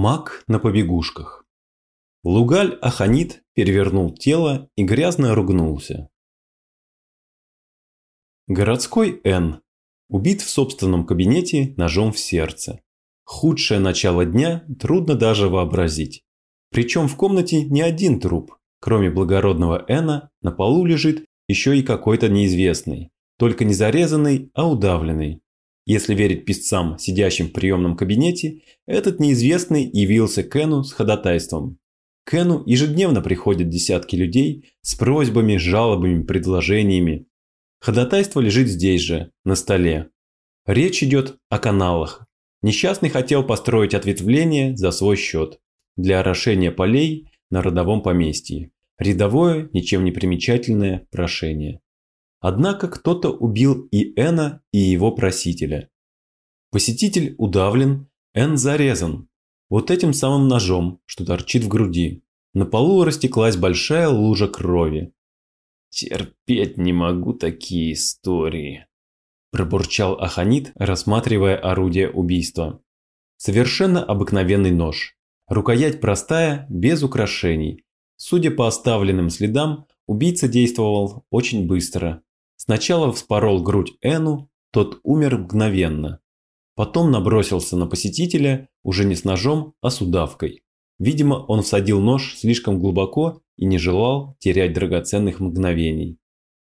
Маг на побегушках. Лугаль Аханит перевернул тело и грязно ругнулся. Городской Н. Убит в собственном кабинете ножом в сердце. Худшее начало дня трудно даже вообразить. Причем в комнате не один труп. Кроме благородного Эна, на полу лежит еще и какой-то неизвестный. Только не зарезанный, а удавленный. Если верить писцам, сидящим в приемном кабинете, этот неизвестный явился Кену с ходатайством. Кену ежедневно приходят десятки людей с просьбами, жалобами, предложениями. Ходатайство лежит здесь же, на столе. Речь идет о каналах. Несчастный хотел построить ответвление за свой счет для орошения полей на родовом поместье. Рядовое, ничем не примечательное прошение. Однако кто-то убил и Эна, и его просителя. Посетитель удавлен, Эн зарезан. Вот этим самым ножом, что торчит в груди. На полу растеклась большая лужа крови. «Терпеть не могу такие истории», – пробурчал Аханит, рассматривая орудие убийства. Совершенно обыкновенный нож. Рукоять простая, без украшений. Судя по оставленным следам, убийца действовал очень быстро. Сначала вспорол грудь Эну, тот умер мгновенно. Потом набросился на посетителя уже не с ножом, а с удавкой. Видимо, он всадил нож слишком глубоко и не желал терять драгоценных мгновений.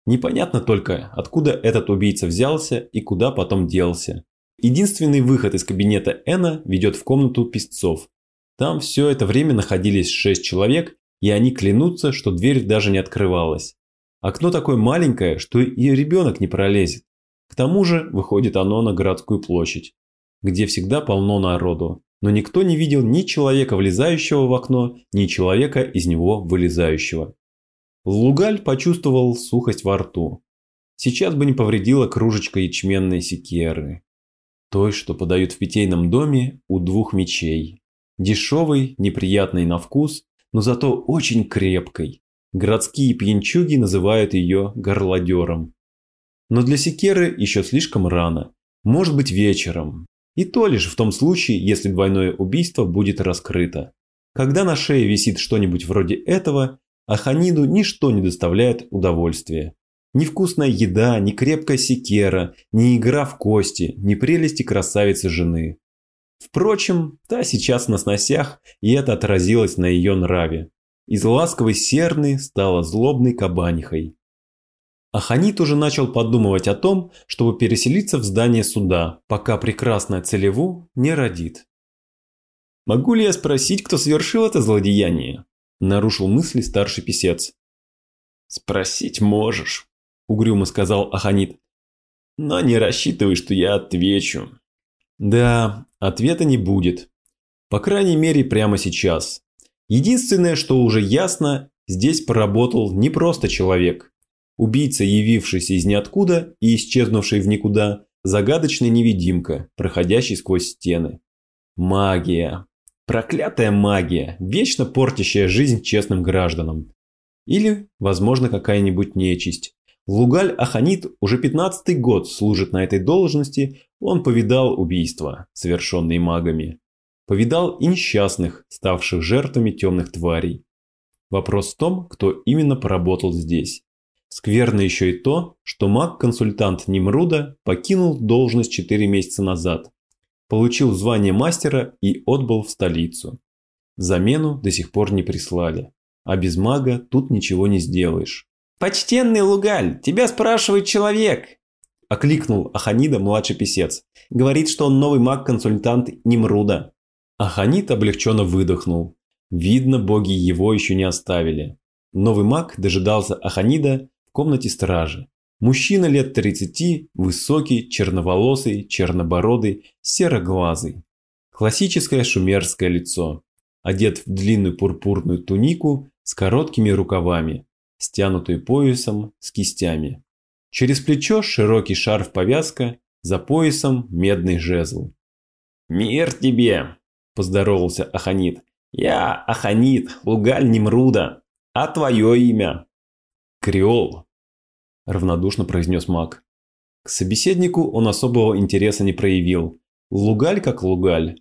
Непонятно только, откуда этот убийца взялся и куда потом делся. Единственный выход из кабинета Эна ведет в комнату песцов. Там все это время находились шесть человек, и они клянутся, что дверь даже не открывалась. Окно такое маленькое, что и ребенок не пролезет. К тому же выходит оно на городскую площадь, где всегда полно народу. Но никто не видел ни человека, влезающего в окно, ни человека из него вылезающего. Лугаль почувствовал сухость во рту. Сейчас бы не повредила кружечка ячменной секеры. Той, что подают в питейном доме у двух мечей. Дешевый, неприятный на вкус, но зато очень крепкой. Городские пьянчуги называют ее горлодером. Но для секеры еще слишком рано. Может быть вечером. И то лишь в том случае, если двойное убийство будет раскрыто. Когда на шее висит что-нибудь вроде этого, Аханиду ничто не доставляет удовольствия. Ни вкусная еда, ни крепкая секера, ни игра в кости, ни прелести красавицы жены. Впрочем, та сейчас на сносях, и это отразилось на ее нраве. Из ласковой серны стала злобной кабанихой. Аханит уже начал подумывать о том, чтобы переселиться в здание суда, пока прекрасная Целеву не родит. «Могу ли я спросить, кто совершил это злодеяние?» – нарушил мысли старший писец. «Спросить можешь», – угрюмо сказал Аханит. «Но не рассчитывай, что я отвечу». «Да, ответа не будет. По крайней мере, прямо сейчас. Единственное, что уже ясно, здесь поработал не просто человек. Убийца, явившийся из ниоткуда и исчезнувший в никуда, загадочный невидимка, проходящий сквозь стены. Магия. Проклятая магия, вечно портящая жизнь честным гражданам. Или, возможно, какая-нибудь нечисть. Лугаль Аханит уже 15-й год служит на этой должности, он повидал убийства, совершенные магами. Повидал и несчастных, ставших жертвами темных тварей. Вопрос в том, кто именно поработал здесь. Скверно еще и то, что маг-консультант Нимруда покинул должность 4 месяца назад, получил звание мастера и отбыл в столицу. Замену до сих пор не прислали, а без мага тут ничего не сделаешь. «Почтенный Лугаль, тебя спрашивает человек!» Окликнул Аханида младший писец. Говорит, что он новый маг-консультант Аханит облегченно выдохнул. Видно, боги его еще не оставили. Новый маг дожидался Аханида в комнате стражи. Мужчина лет 30, высокий, черноволосый, чернобородый, сероглазый. Классическое шумерское лицо. Одет в длинную пурпурную тунику с короткими рукавами, стянутую поясом с кистями. Через плечо широкий шарф-повязка, за поясом медный жезл. «Мир тебе!» Поздоровался Аханит. «Я Аханит, Лугаль Немруда. А твое имя?» «Креол», – равнодушно произнес маг. К собеседнику он особого интереса не проявил. Лугаль как Лугаль.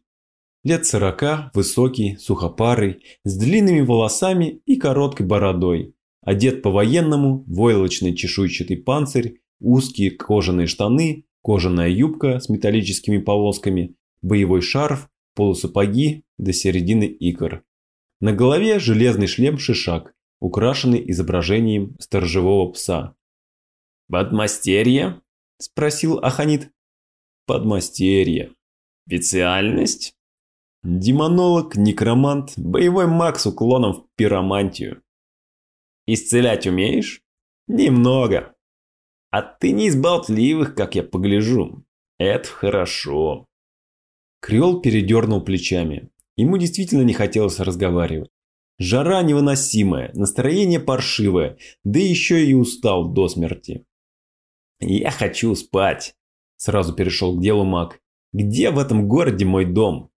Лет сорока, высокий, сухопарый, с длинными волосами и короткой бородой. Одет по-военному, войлочный чешуйчатый панцирь, узкие кожаные штаны, кожаная юбка с металлическими полосками, боевой шарф, полусапоги до середины икр. На голове железный шлем-шишак, украшенный изображением сторожевого пса. «Подмастерье?» – спросил Аханит. «Подмастерье». «Специальность?» Демонолог, некромант, боевой маг с уклоном в пиромантию. Исцелять умеешь? Немного. А ты не из болтливых, как я погляжу. Это хорошо. Креол передернул плечами. Ему действительно не хотелось разговаривать. Жара невыносимая, настроение паршивое, да еще и устал до смерти. «Я хочу спать», – сразу перешел к делу маг. «Где в этом городе мой дом?»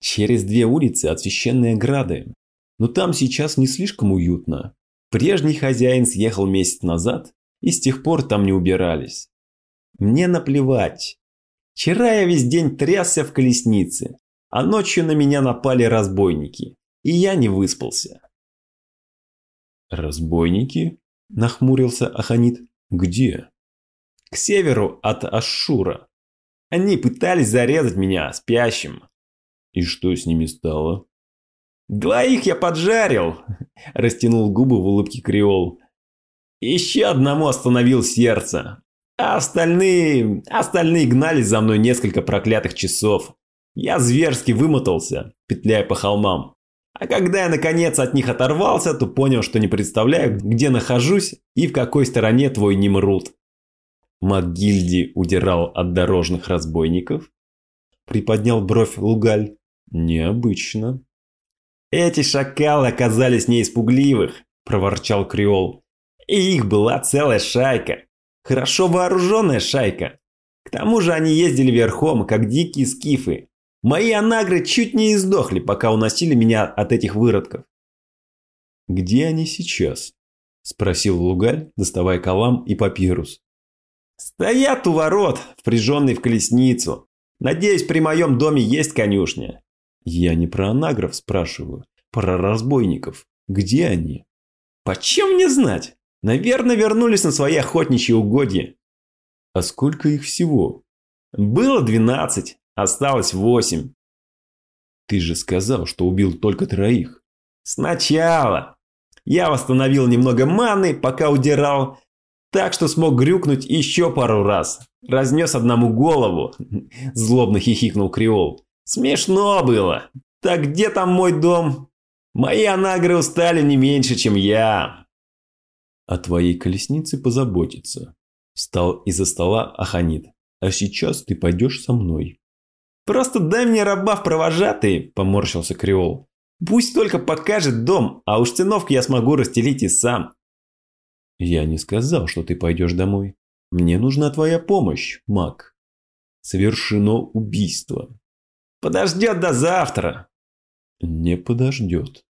Через две улицы от священной ограды. Но там сейчас не слишком уютно. Прежний хозяин съехал месяц назад, и с тех пор там не убирались. Мне наплевать. Вчера я весь день трясся в колеснице, а ночью на меня напали разбойники, и я не выспался. «Разбойники?» – нахмурился Аханит. «Где?» «К северу от Ашура. Они пытались зарезать меня спящим, и что с ними стало? «Двоих я поджарил!» – растянул губы в улыбке Креол. «Еще одному остановил сердце, а остальные... остальные гнались за мной несколько проклятых часов. Я зверски вымотался, петляя по холмам. А когда я наконец от них оторвался, то понял, что не представляю, где нахожусь и в какой стороне твой Немрут. Макгильди удирал от дорожных разбойников? Приподнял бровь Лугаль. Необычно. Эти шакалы оказались не испугливых, проворчал Креол. И их была целая шайка. Хорошо вооруженная шайка. К тому же они ездили верхом, как дикие скифы. Мои анагры чуть не издохли, пока уносили меня от этих выродков. «Где они сейчас?» – спросил Лугаль, доставая калам и папирус. «Стоят у ворот, впряженные в колесницу. Надеюсь, при моем доме есть конюшня. Я не про анагров спрашиваю, про разбойников. Где они? Почем мне знать? Наверное, вернулись на свои охотничьи угодья. А сколько их всего? Было двенадцать, осталось восемь. Ты же сказал, что убил только троих. Сначала. Я восстановил немного маны, пока удирал, так что смог грюкнуть еще пару раз. Разнес одному голову. Злобно хихикнул Креол. Смешно было. Так где там мой дом? Мои анагры устали не меньше, чем я. О твоей колеснице позаботиться. Встал из-за стола Аханит. А сейчас ты пойдешь со мной. Просто дай мне раба в провожатые, поморщился Креол. Пусть только покажет дом, а уж циновки я смогу расстелить и сам. Я не сказал, что ты пойдешь домой. Мне нужна твоя помощь, маг. Совершено убийство. Подождет до завтра. Не подождет.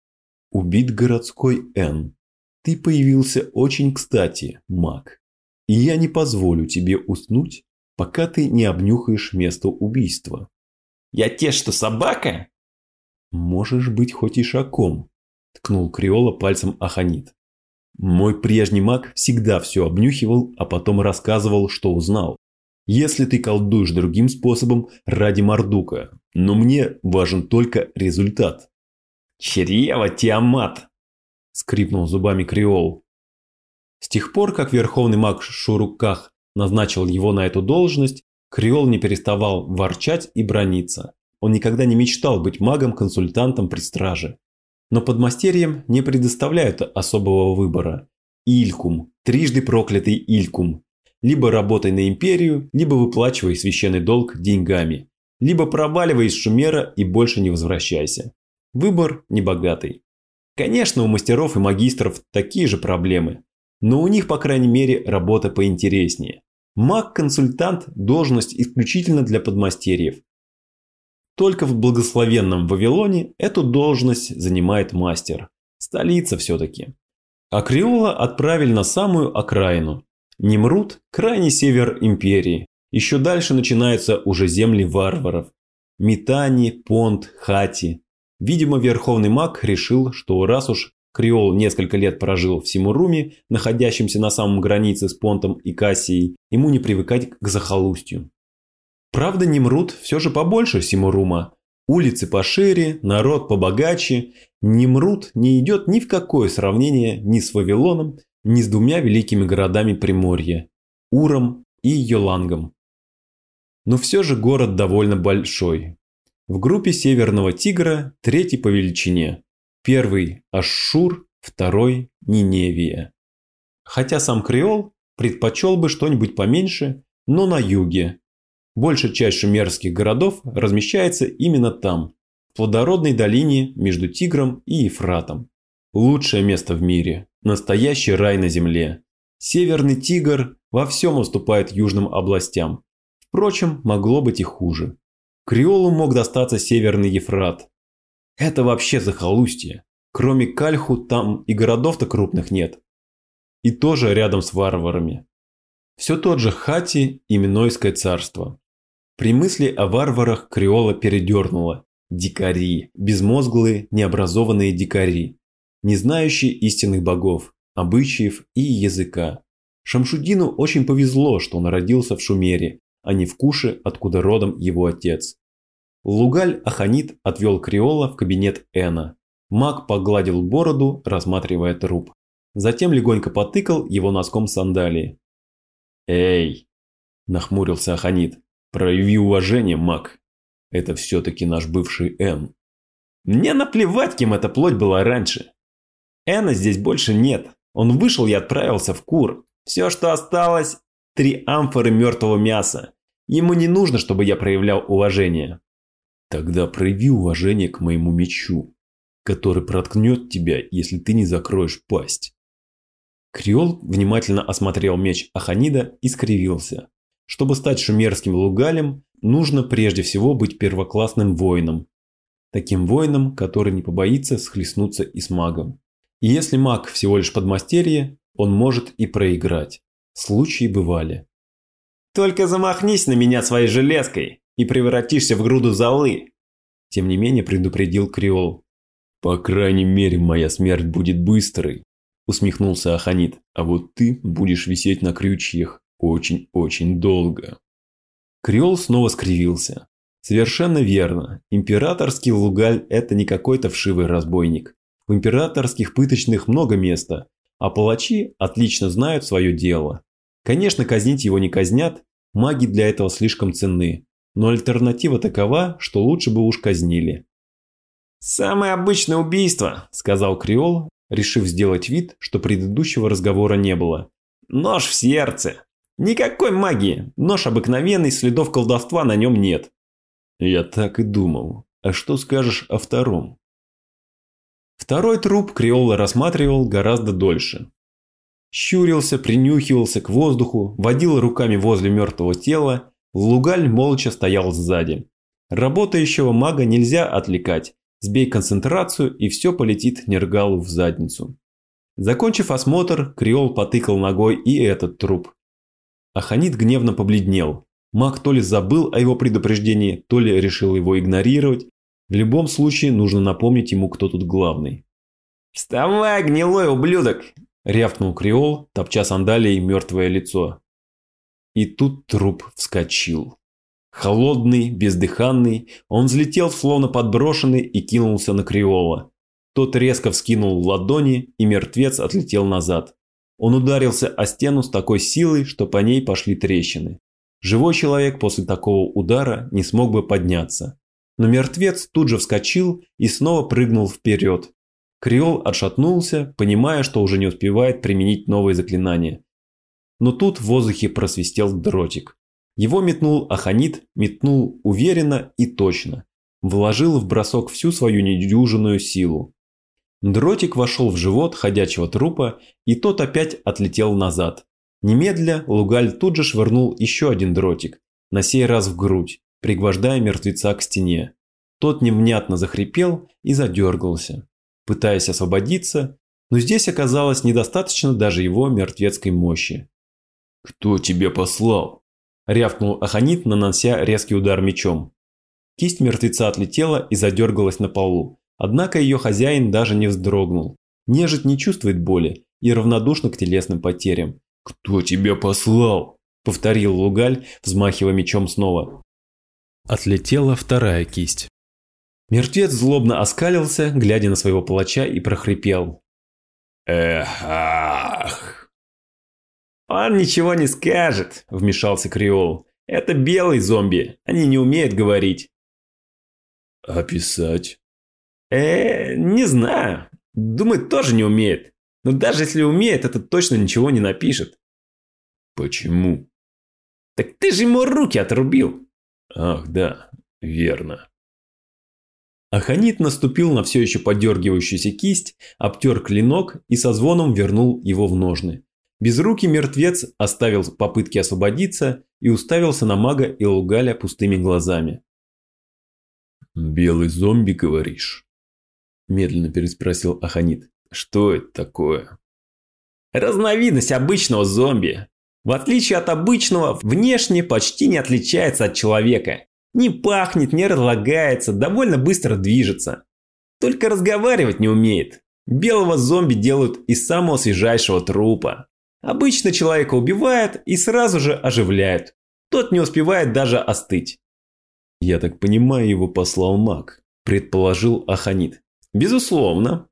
Убит городской Н. Ты появился очень кстати, маг. И я не позволю тебе уснуть, пока ты не обнюхаешь место убийства. Я те, что собака? Можешь быть хоть и шаком, ткнул Криола пальцем Аханит. Мой прежний маг всегда все обнюхивал, а потом рассказывал, что узнал. Если ты колдуешь другим способом ради Мордука, но мне важен только результат. «Чрево, Тиамат!» – скрипнул зубами Креол. С тех пор, как верховный маг Шуруках назначил его на эту должность, Креол не переставал ворчать и брониться. Он никогда не мечтал быть магом-консультантом при страже. Но подмастерьям не предоставляют особого выбора. Илькум, трижды проклятый Илькум, либо работай на империю, либо выплачивай священный долг деньгами. Либо проваливай из Шумера и больше не возвращайся. Выбор небогатый. Конечно, у мастеров и магистров такие же проблемы. Но у них, по крайней мере, работа поинтереснее. Маг-консультант – должность исключительно для подмастерьев. Только в благословенном Вавилоне эту должность занимает мастер. Столица все-таки. А Криола отправили на самую окраину, Немрут – крайний север империи. Еще дальше начинаются уже земли варваров. Митани, Понт, Хати. Видимо, верховный маг решил, что раз уж Криол несколько лет прожил в Симуруме, находящемся на самом границе с Понтом и Кассией, ему не привыкать к захолустью. Правда, Немрут все же побольше Симурума. Улицы пошире, народ побогаче. Немрут не идет ни в какое сравнение ни с Вавилоном, ни с двумя великими городами Приморья – Уром и Йолангом. Но все же город довольно большой. В группе Северного Тигра третий по величине. Первый – Ашшур, второй – Ниневия. Хотя сам Креол предпочел бы что-нибудь поменьше, но на юге, Большая часть шумерских городов размещается именно там, в плодородной долине между Тигром и Ефратом. Лучшее место в мире, настоящий рай на земле. Северный Тигр во всем уступает южным областям. Впрочем, могло быть и хуже. Криолу мог достаться Северный Ефрат. Это вообще захолустье. Кроме Кальху там и городов-то крупных нет. И тоже рядом с варварами. Все тот же Хати и Минойское царство. При мысли о варварах Криола передернуло. Дикари, безмозглые, необразованные дикари, не знающие истинных богов, обычаев и языка. Шамшудину очень повезло, что он родился в Шумере, а не в Куше, откуда родом его отец. Лугаль Аханит отвел Криола в кабинет Эна. Маг погладил бороду, рассматривая труп. Затем легонько потыкал его носком сандалии. «Эй!» – нахмурился Аханит. Прояви уважение, маг. Это все-таки наш бывший Н. Мне наплевать, кем эта плоть была раньше. Эна здесь больше нет. Он вышел и отправился в Кур. Все, что осталось, три амфоры мертвого мяса. Ему не нужно, чтобы я проявлял уважение. Тогда прояви уважение к моему мечу, который проткнет тебя, если ты не закроешь пасть. Криол внимательно осмотрел меч Аханида и скривился. Чтобы стать шумерским лугалем, нужно прежде всего быть первоклассным воином. Таким воином, который не побоится схлестнуться и с магом. И если маг всего лишь подмастерье, он может и проиграть. Случаи бывали. «Только замахнись на меня своей железкой и превратишься в груду золы!» Тем не менее предупредил Криол. «По крайней мере, моя смерть будет быстрой», усмехнулся Аханит. «А вот ты будешь висеть на крючьях очень-очень долго. Креол снова скривился. Совершенно верно. Императорский лугаль – это не какой-то вшивый разбойник. В императорских пыточных много места, а палачи отлично знают свое дело. Конечно, казнить его не казнят, маги для этого слишком ценны, но альтернатива такова, что лучше бы уж казнили. «Самое обычное убийство», – сказал Креол, решив сделать вид, что предыдущего разговора не было. «Нож в сердце. Никакой магии. Нож обыкновенный, следов колдовства на нем нет. Я так и думал. А что скажешь о втором? Второй труп Криола рассматривал гораздо дольше. Щурился, принюхивался к воздуху, водил руками возле мертвого тела, Лугаль молча стоял сзади. Работающего мага нельзя отвлекать, сбей концентрацию и все полетит Нергалу в задницу. Закончив осмотр, Криол потыкал ногой и этот труп. Аханит гневно побледнел. Маг то ли забыл о его предупреждении, то ли решил его игнорировать. В любом случае нужно напомнить ему, кто тут главный. «Вставай, гнилой ублюдок!» – рявкнул Креол, топча сандалией мертвое лицо. И тут труп вскочил. Холодный, бездыханный, он взлетел, словно подброшенный, и кинулся на Креола. Тот резко вскинул ладони, и мертвец отлетел назад. Он ударился о стену с такой силой, что по ней пошли трещины. Живой человек после такого удара не смог бы подняться. Но мертвец тут же вскочил и снова прыгнул вперед. Криол отшатнулся, понимая, что уже не успевает применить новые заклинания. Но тут в воздухе просвистел дротик. Его метнул Аханит, метнул уверенно и точно. Вложил в бросок всю свою недюжинную силу. Дротик вошел в живот ходячего трупа, и тот опять отлетел назад. Немедля Лугаль тут же швырнул еще один дротик, на сей раз в грудь, пригвождая мертвеца к стене. Тот невнятно захрипел и задергался, пытаясь освободиться, но здесь оказалось недостаточно даже его мертвецкой мощи. «Кто тебя послал?» – рявкнул Аханит, нанося резкий удар мечом. Кисть мертвеца отлетела и задергалась на полу. Однако ее хозяин даже не вздрогнул. Нежить не чувствует боли и равнодушна к телесным потерям. «Кто тебя послал?» – повторил Лугаль, взмахивая мечом снова. Отлетела вторая кисть. Мертвец злобно оскалился, глядя на своего палача, и прохрипел. «Эх, ах!» «Он ничего не скажет», – вмешался Криол. «Это белый зомби, они не умеют говорить». «Описать?» «Э, не знаю. Думает, тоже не умеет. Но даже если умеет, это точно ничего не напишет». «Почему?» «Так ты же ему руки отрубил». «Ах, да, верно». Аханит наступил на все еще подергивающуюся кисть, обтер клинок и со звоном вернул его в ножны. Безрукий мертвец оставил попытки освободиться и уставился на мага и Лугаля пустыми глазами. «Белый зомби, говоришь?» Медленно переспросил Аханит. «Что это такое?» «Разновидность обычного зомби. В отличие от обычного, внешне почти не отличается от человека. Не пахнет, не разлагается, довольно быстро движется. Только разговаривать не умеет. Белого зомби делают из самого свежайшего трупа. Обычно человека убивают и сразу же оживляют. Тот не успевает даже остыть. Я так понимаю, его послал маг, предположил Аханит. Безусловно.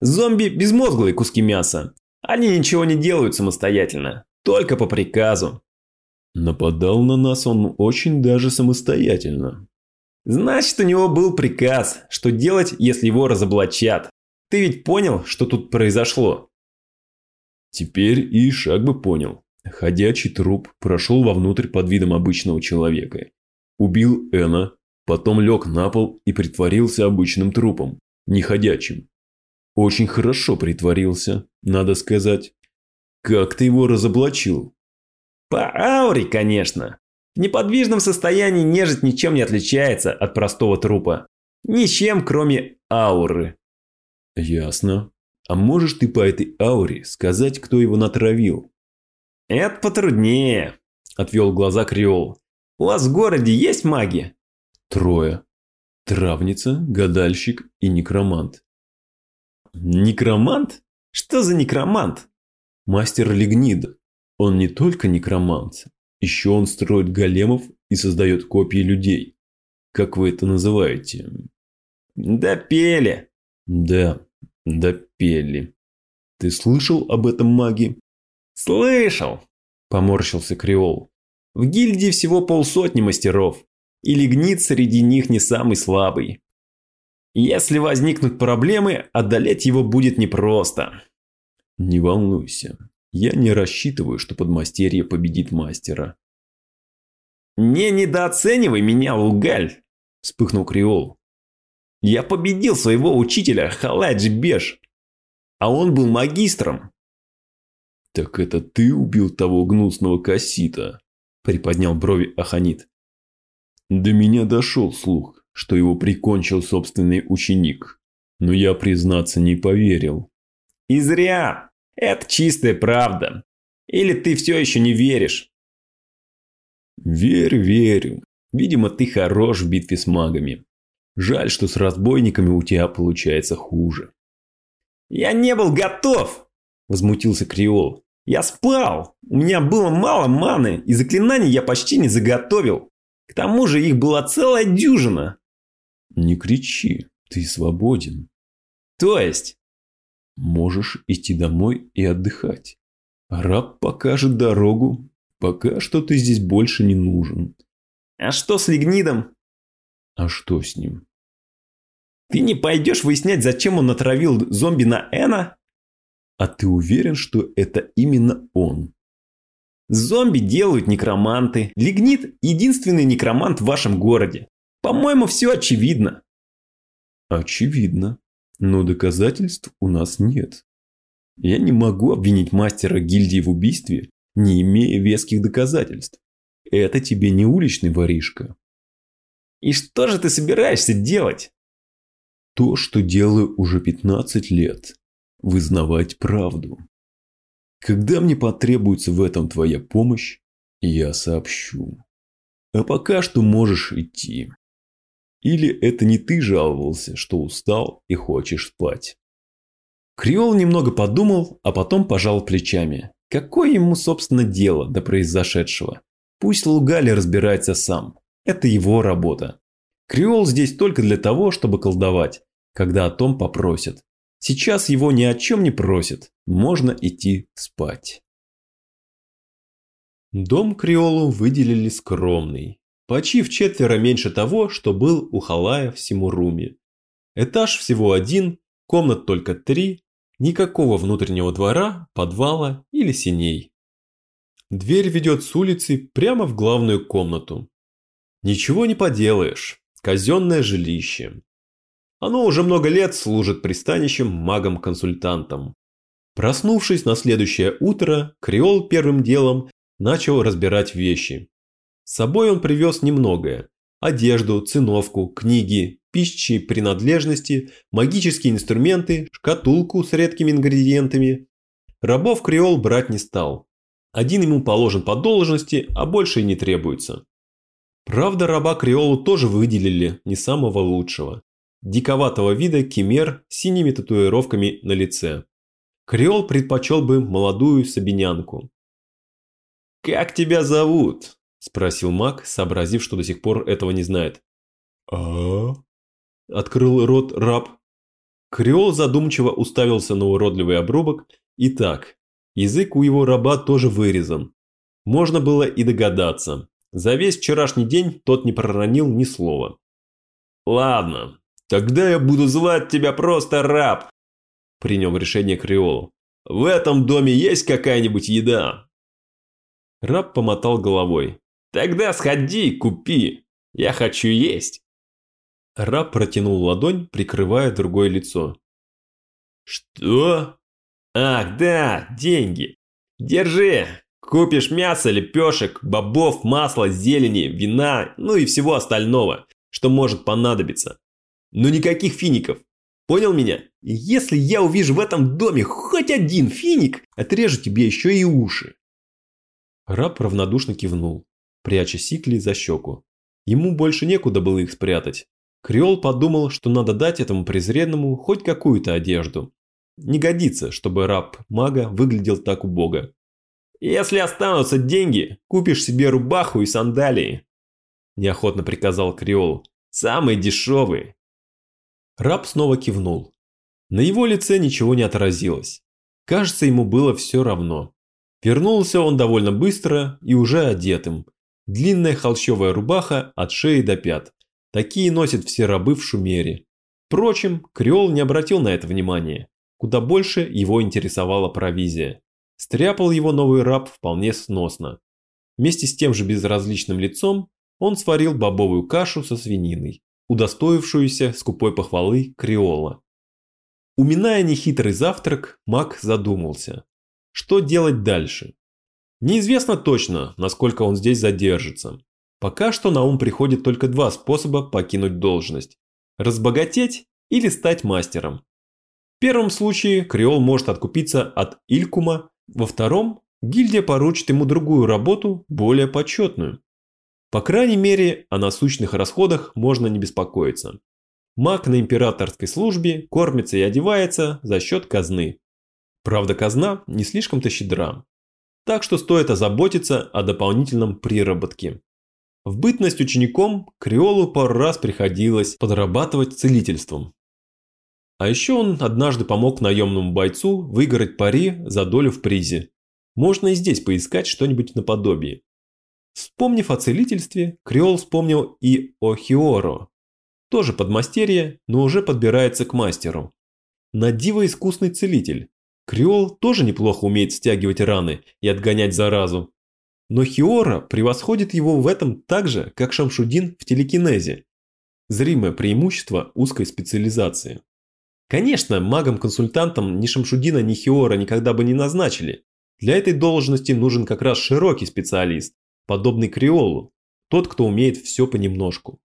Зомби – безмозглые куски мяса. Они ничего не делают самостоятельно, только по приказу. Нападал на нас он очень даже самостоятельно. Значит, у него был приказ, что делать, если его разоблачат. Ты ведь понял, что тут произошло? Теперь и шаг бы понял. Ходячий труп прошел вовнутрь под видом обычного человека. Убил Эна, потом лег на пол и притворился обычным трупом, неходячим. Очень хорошо притворился, надо сказать. Как ты его разоблачил? По ауре, конечно. В неподвижном состоянии нежить ничем не отличается от простого трупа. Ничем, кроме ауры. Ясно. А можешь ты по этой ауре сказать, кто его натравил? Это потруднее, отвел глаза Криол. У вас в городе есть маги? Трое. Травница, гадальщик и некромант. Некромант? Что за некромант? Мастер Лигнида. Он не только некромант, еще он строит големов и создает копии людей. Как вы это называете? Допели. Да, допели. Ты слышал об этом маге? Слышал, поморщился Креол. В гильдии всего полсотни мастеров, и лигнит среди них не самый слабый. Если возникнут проблемы, одолеть его будет непросто. Не волнуйся, я не рассчитываю, что подмастерье победит мастера. «Не недооценивай меня, Лугаль!» – вспыхнул Криол. «Я победил своего учителя Халадж Беш, а он был магистром». «Так это ты убил того гнусного кассита?» – приподнял брови Аханит. «До меня дошел слух, что его прикончил собственный ученик, но я, признаться, не поверил». «И зря!» Это чистая правда. Или ты все еще не веришь? Верю, верю. Видимо, ты хорош в битве с магами. Жаль, что с разбойниками у тебя получается хуже. Я не был готов, возмутился Криол. Я спал. У меня было мало маны, и заклинаний я почти не заготовил. К тому же их была целая дюжина. Не кричи, ты свободен. То есть? Можешь идти домой и отдыхать. Раб покажет дорогу. Пока что ты здесь больше не нужен. А что с Лигнидом? А что с ним? Ты не пойдешь выяснять, зачем он натравил зомби на Эна? А ты уверен, что это именно он? Зомби делают некроманты. Лигнит – единственный некромант в вашем городе. По-моему, все очевидно. Очевидно но доказательств у нас нет. Я не могу обвинить мастера гильдии в убийстве, не имея веских доказательств. Это тебе не уличный воришка. И что же ты собираешься делать? То, что делаю уже 15 лет. Вызнавать правду. Когда мне потребуется в этом твоя помощь, я сообщу. А пока что можешь идти. Или это не ты жаловался, что устал и хочешь спать? Креол немного подумал, а потом пожал плечами. Какое ему, собственно, дело до произошедшего? Пусть Лугали разбирается сам. Это его работа. Креол здесь только для того, чтобы колдовать, когда о том попросят. Сейчас его ни о чем не просят. Можно идти спать. Дом Креолу выделили скромный. Почти в четверо меньше того, что был у Халая в Симуруме. Этаж всего один, комнат только три, никакого внутреннего двора, подвала или синей. Дверь ведет с улицы прямо в главную комнату. Ничего не поделаешь, казенное жилище. Оно уже много лет служит пристанищем магам-консультантам. Проснувшись на следующее утро, Креол первым делом начал разбирать вещи. С собой он привез немногое. Одежду, циновку, книги, пищи, принадлежности, магические инструменты, шкатулку с редкими ингредиентами. Рабов Креол брать не стал. Один ему положен по должности, а больше и не требуется. Правда, раба Креолу тоже выделили не самого лучшего. Диковатого вида кемер с синими татуировками на лице. Креол предпочел бы молодую сабинянку. «Как тебя зовут?» – спросил маг, сообразив, что до сих пор этого не знает. а открыл рот раб. Креол задумчиво уставился на уродливый обрубок. И так, язык у его раба тоже вырезан. Можно было и догадаться. За весь вчерашний день тот не проронил ни слова. «Ладно, тогда я буду звать тебя просто раб», – принял решение Креол. «В этом доме есть какая-нибудь еда?» Раб помотал головой. «Тогда сходи, купи. Я хочу есть». Раб протянул ладонь, прикрывая другое лицо. «Что? Ах, да, деньги. Держи. Купишь мясо, лепешек, бобов, масла, зелени, вина, ну и всего остального, что может понадобиться. Но никаких фиников. Понял меня? Если я увижу в этом доме хоть один финик, отрежу тебе еще и уши. Раб равнодушно кивнул, пряча сикли за щеку. Ему больше некуда было их спрятать. Креол подумал, что надо дать этому презренному хоть какую-то одежду. Не годится, чтобы раб мага выглядел так убого. «Если останутся деньги, купишь себе рубаху и сандалии», – неохотно приказал Креол. «Самые дешевые». Раб снова кивнул. На его лице ничего не отразилось. Кажется, ему было все равно. Вернулся он довольно быстро и уже одетым. Длинная холщовая рубаха от шеи до пят. Такие носят все рабы в Шумере. Впрочем, Креол не обратил на это внимания. Куда больше его интересовала провизия. Стряпал его новый раб вполне сносно. Вместе с тем же безразличным лицом он сварил бобовую кашу со свининой, удостоившуюся скупой похвалы Креола. Уминая нехитрый завтрак, маг задумался. Что делать дальше? Неизвестно точно, насколько он здесь задержится. Пока что на ум приходит только два способа покинуть должность. Разбогатеть или стать мастером. В первом случае Креол может откупиться от Илькума, во втором гильдия поручит ему другую работу, более почетную. По крайней мере, о насущных расходах можно не беспокоиться. Маг на императорской службе кормится и одевается за счет казны. Правда, казна не слишком-то щедра. Так что стоит озаботиться о дополнительном приработке. В бытность учеником Креолу пару раз приходилось подрабатывать целительством. А еще он однажды помог наемному бойцу выиграть пари за долю в призе. Можно и здесь поискать что-нибудь наподобие. Вспомнив о целительстве, Креол вспомнил и о Хиоро. Тоже подмастерье, но уже подбирается к мастеру. На диво искусный целитель, Креол тоже неплохо умеет стягивать раны и отгонять заразу. Но Хиора превосходит его в этом так же, как Шамшудин в телекинезе. Зримое преимущество узкой специализации. Конечно, магом-консультантом ни Шамшудина, ни Хиора никогда бы не назначили. Для этой должности нужен как раз широкий специалист, подобный Креолу, тот, кто умеет все понемножку.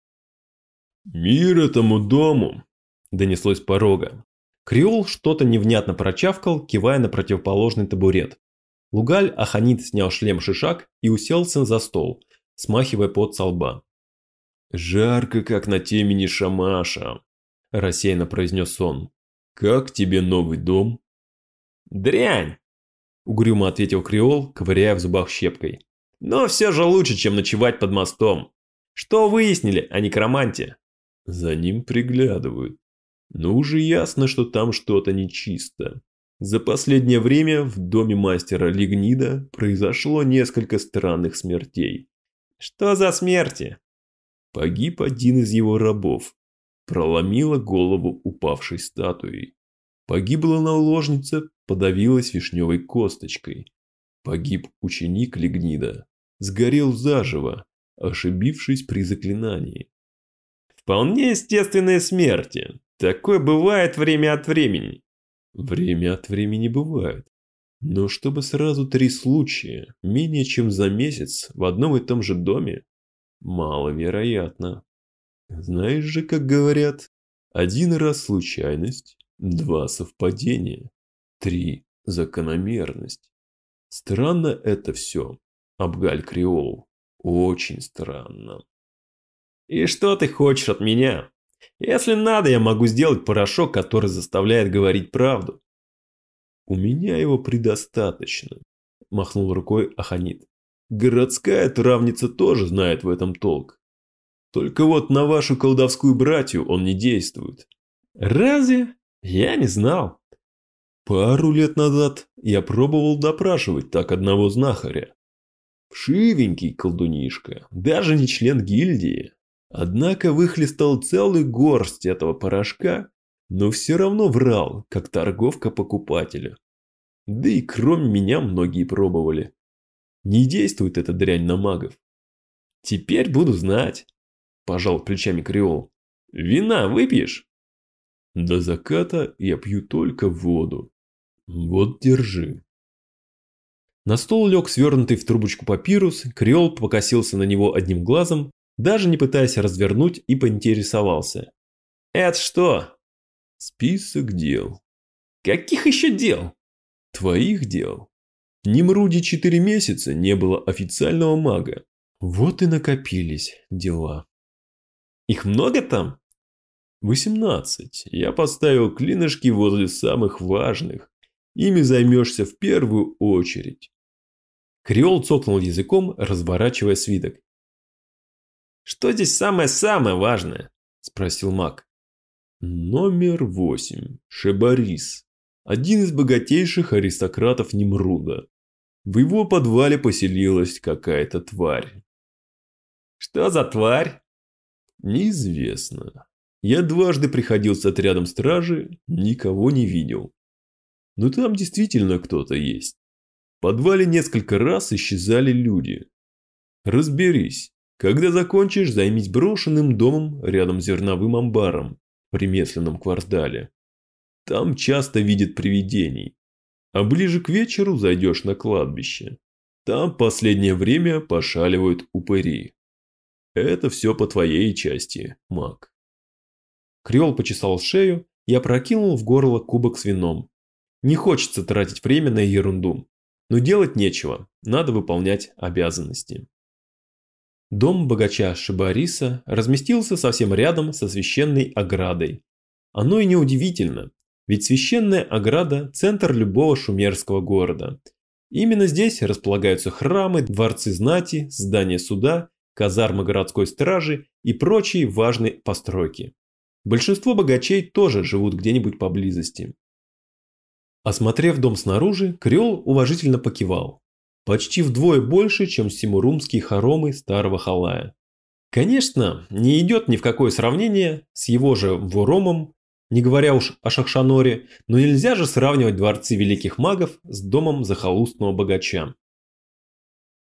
«Мир этому дому!» – донеслось порога. Креол что-то невнятно прочавкал, кивая на противоположный табурет. Лугаль Аханит снял шлем-шишак и уселся за стол, смахивая пот со лба. «Жарко, как на темени Шамаша», – рассеянно произнес он. «Как тебе новый дом?» «Дрянь!» – угрюмо ответил Креол, ковыряя в зубах щепкой. «Но все же лучше, чем ночевать под мостом. Что выяснили о некроманте?» За ним приглядывают. Но уже ясно, что там что-то нечисто. За последнее время в доме мастера Лигнида произошло несколько странных смертей. Что за смерти? Погиб один из его рабов. Проломила голову упавшей статуей. Погибла наложница, подавилась вишневой косточкой. Погиб ученик Лигнида. Сгорел заживо, ошибившись при заклинании. Вполне естественные смерти. Такое бывает время от времени. Время от времени бывает. Но чтобы сразу три случая, менее чем за месяц, в одном и том же доме, маловероятно. Знаешь же, как говорят, один раз случайность, два совпадения, три закономерность. Странно это все, Абгаль Креол, очень странно. И что ты хочешь от меня? Если надо, я могу сделать порошок, который заставляет говорить правду. У меня его предостаточно, махнул рукой Аханит. Городская травница тоже знает в этом толк. Только вот на вашу колдовскую братью он не действует. Разве? Я не знал. Пару лет назад я пробовал допрашивать так одного знахаря. Шивенький колдунишка, даже не член гильдии, Однако выхлестал целый горсть этого порошка, но все равно врал, как торговка покупателя. Да и кроме меня многие пробовали. Не действует эта дрянь на магов. Теперь буду знать, пожал плечами Креол. Вина выпьешь? До заката я пью только воду. Вот держи. На стол лег свернутый в трубочку папирус, Креол покосился на него одним глазом даже не пытаясь развернуть и поинтересовался. «Это что?» «Список дел». «Каких еще дел?» «Твоих дел. Немруде четыре месяца не было официального мага. Вот и накопились дела». «Их много там?» «Восемнадцать. Я поставил клинышки возле самых важных. Ими займешься в первую очередь». Креол цокнул языком, разворачивая свиток. Что здесь самое-самое важное? Спросил маг. Номер восемь. Шебарис. Один из богатейших аристократов Немруда. В его подвале поселилась какая-то тварь. Что за тварь? Неизвестно. Я дважды приходил с отрядом стражи, никого не видел. Но там действительно кто-то есть. В подвале несколько раз исчезали люди. Разберись, когда закончишь, займись брошенным домом рядом с зерновым амбаром в ремесленном квартале. Там часто видят привидений. А ближе к вечеру зайдешь на кладбище. Там последнее время пошаливают упыри. Это все по твоей части, маг. Креол почесал шею и опрокинул в горло кубок с вином. Не хочется тратить время на ерунду. Но делать нечего, надо выполнять обязанности. Дом богача Шибариса разместился совсем рядом со священной оградой. Оно и неудивительно, ведь священная ограда – центр любого шумерского города. Именно здесь располагаются храмы, дворцы знати, здания суда, казармы городской стражи и прочие важные постройки. Большинство богачей тоже живут где-нибудь поблизости. Осмотрев дом снаружи, Креол уважительно покивал почти вдвое больше, чем симурумские хоромы старого Халая. Конечно, не идет ни в какое сравнение с его же Воромом, не говоря уж о Шахшаноре, но нельзя же сравнивать дворцы великих магов с домом захолустного богача.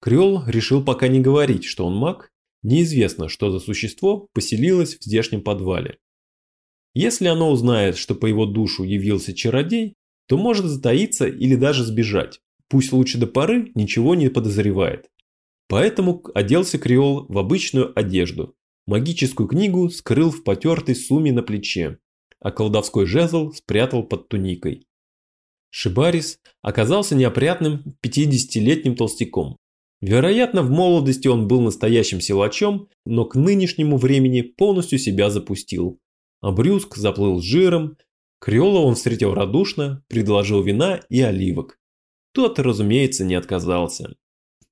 Крёл решил пока не говорить, что он маг, неизвестно, что за существо поселилось в здешнем подвале. Если оно узнает, что по его душу явился чародей, то может затаиться или даже сбежать пусть лучше до поры ничего не подозревает. Поэтому оделся Креол в обычную одежду. Магическую книгу скрыл в потертой сумме на плече, а колдовской жезл спрятал под туникой. Шибарис оказался неопрятным 50-летним толстяком. Вероятно, в молодости он был настоящим силачом, но к нынешнему времени полностью себя запустил. А Брюск заплыл жиром, Криола он встретил радушно, предложил вина и оливок. Тот, разумеется, не отказался.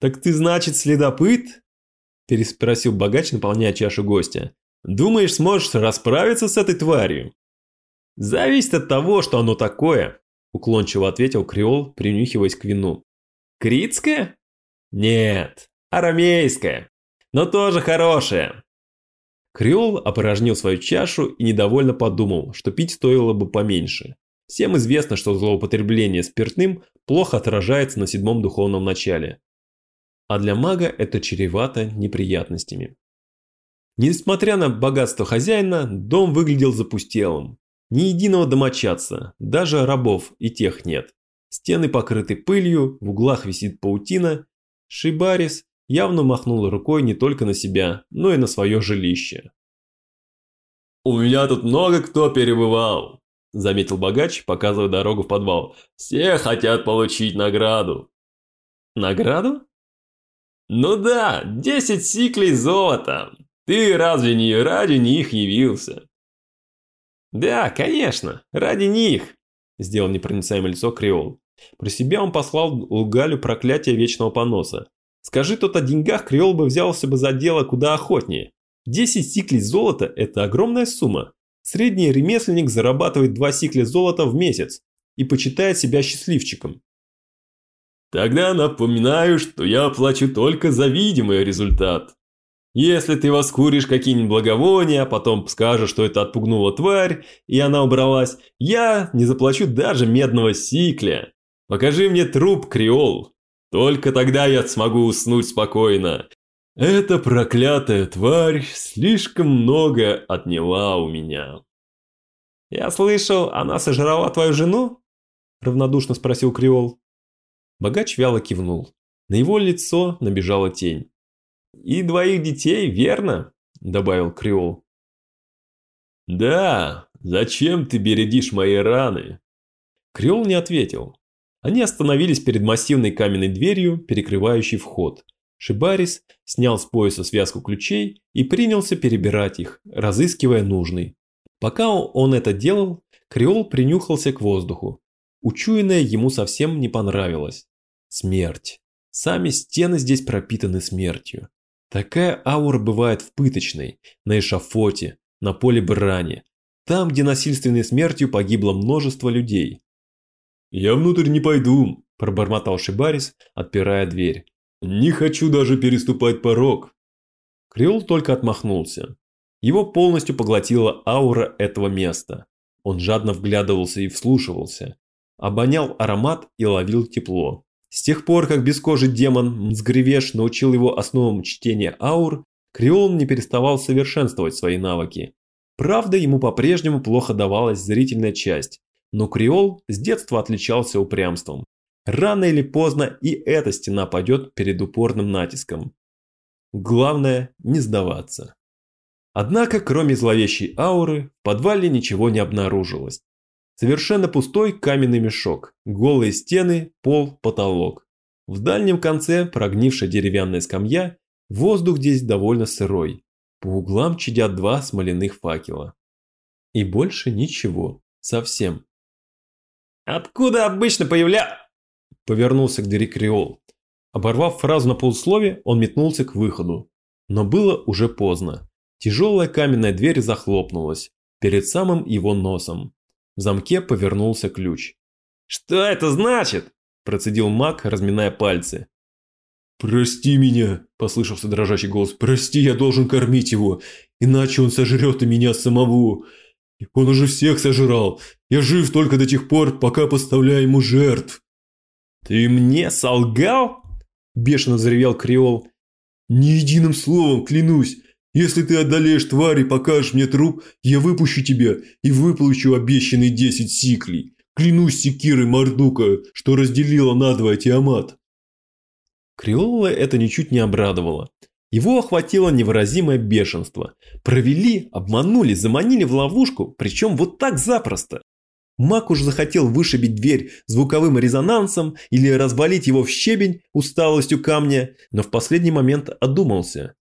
«Так ты, значит, следопыт?» – переспросил богач, наполняя чашу гостя. «Думаешь, сможешь расправиться с этой тварью?» «Зависит от того, что оно такое», – уклончиво ответил Криол, принюхиваясь к вину. «Критское?» «Нет, арамейское, но тоже хорошее. Креол опорожнил свою чашу и недовольно подумал, что пить стоило бы поменьше. Всем известно, что злоупотребление спиртным плохо отражается на седьмом духовном начале. А для мага это чревато неприятностями. Несмотря на богатство хозяина, дом выглядел запустелым. Ни единого домочадца, даже рабов и тех нет. Стены покрыты пылью, в углах висит паутина. Шибарис явно махнул рукой не только на себя, но и на свое жилище. «У меня тут много кто перебывал», – заметил богач, показывая дорогу в подвал. «Все хотят получить награду». «Награду?» «Ну да, 10 сиклей золота. Ты разве не ради них явился?» «Да, конечно, ради них», – сделал непроницаемое лицо Креол. Про себя он послал Лугалю проклятие вечного поноса. Скажи тот о деньгах, Креол бы взялся бы за дело куда охотнее. 10 сиклей золота – это огромная сумма. Средний ремесленник зарабатывает 2 сикля золота в месяц и почитает себя счастливчиком. Тогда напоминаю, что я плачу только за видимый результат. Если ты воскуришь какие-нибудь благовония, а потом скажешь, что это отпугнула тварь, и она убралась, я не заплачу даже медного сикля. Покажи мне труп, Креол, только тогда я смогу уснуть спокойно. Эта проклятая тварь слишком много отняла у меня. Я слышал, она сожрала твою жену? Равнодушно спросил Креол. Богач вяло кивнул. На его лицо набежала тень. «И двоих детей, верно?» – добавил Креол. «Да, зачем ты бередишь мои раны?» Креол не ответил. Они остановились перед массивной каменной дверью, перекрывающей вход. Шибарис снял с пояса связку ключей и принялся перебирать их, разыскивая нужный. Пока он это делал, Креол принюхался к воздуху. Учуянное ему совсем не понравилось. Смерть. Сами стены здесь пропитаны смертью. Такая аура бывает в пыточной, на эшафоте, на поле брани. Там, где насильственной смертью погибло множество людей. «Я внутрь не пойду», – пробормотал Шибарис, отпирая дверь. «Не хочу даже переступать порог». Креол только отмахнулся. Его полностью поглотила аура этого места. Он жадно вглядывался и вслушивался. Обонял аромат и ловил тепло. С тех пор, как бескожий демон Мзгревеш научил его основам чтения аур, Креол не переставал совершенствовать свои навыки. Правда, ему по-прежнему плохо давалась зрительная часть, но Креол с детства отличался упрямством. Рано или поздно и эта стена пойдет перед упорным натиском. Главное не сдаваться. Однако, кроме зловещей ауры, в подвале ничего не обнаружилось. Совершенно пустой каменный мешок, голые стены, пол, потолок. В дальнем конце прогнившая деревянная скамья, воздух здесь довольно сырой. По углам чадят два смоляных факела. И больше ничего. Совсем. Откуда обычно появля...» Повернулся к двери Креол. Оборвав фразу на полуслове, он метнулся к выходу. Но было уже поздно. Тяжелая каменная дверь захлопнулась перед самым его носом. В замке повернулся ключ. «Что это значит?» – процедил маг, разминая пальцы. «Прости меня», – послышался дрожащий голос. «Прости, я должен кормить его, иначе он сожрет и меня самого. Он уже всех сожрал. Я жив только до тех пор, пока поставляю ему жертв. Ты мне солгал? Бешено заревел Креол. Ни единым словом, клянусь. Если ты одолеешь тварь и покажешь мне труп, я выпущу тебя и выплачу обещанные десять сиклей. Клянусь секирой Мардука, что разделила надвое Тиамат. Креола это ничуть не обрадовало. Его охватило невыразимое бешенство. Провели, обманули, заманили в ловушку, причем вот так запросто. Мак уж захотел вышибить дверь звуковым резонансом или развалить его в щебень усталостью камня, но в последний момент одумался.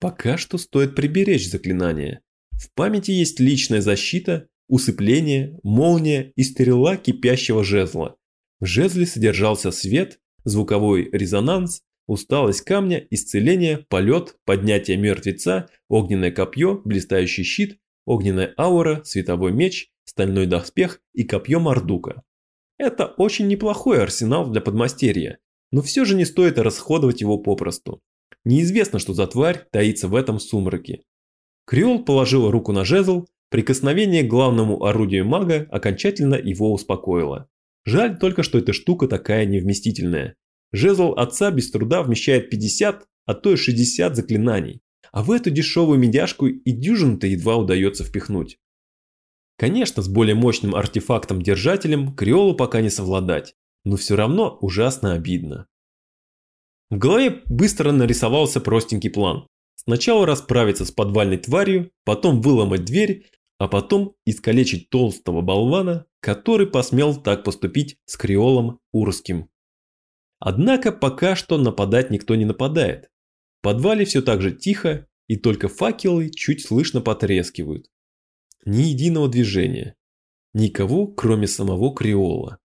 Пока что стоит приберечь заклинание. В памяти есть личная защита, усыпление, молния и стрела кипящего жезла. В жезле содержался свет, звуковой резонанс, усталость камня, исцеление, полет, поднятие мертвеца, огненное копье, блистающий щит, огненная аура, световой меч, стальной доспех и копье Мардука. Это очень неплохой арсенал для подмастерья, но все же не стоит расходовать его попросту. Неизвестно, что за тварь таится в этом сумраке. Креол положил руку на жезл, прикосновение к главному орудию мага окончательно его успокоило. Жаль только, что эта штука такая невместительная. Жезл отца без труда вмещает 50, а то и 60 заклинаний, а в эту дешевую медяшку и дюжин-то едва удается впихнуть. Конечно, с более мощным артефактом-держателем Криолу пока не совладать, но все равно ужасно обидно. В голове быстро нарисовался простенький план. Сначала расправиться с подвальной тварью, потом выломать дверь, а потом искалечить толстого болвана, который посмел так поступить с Криолом Урским. Однако пока что нападать никто не нападает. В подвале все так же тихо, и только факелы чуть слышно потрескивают. Ни единого движения. Никого, кроме самого Криола.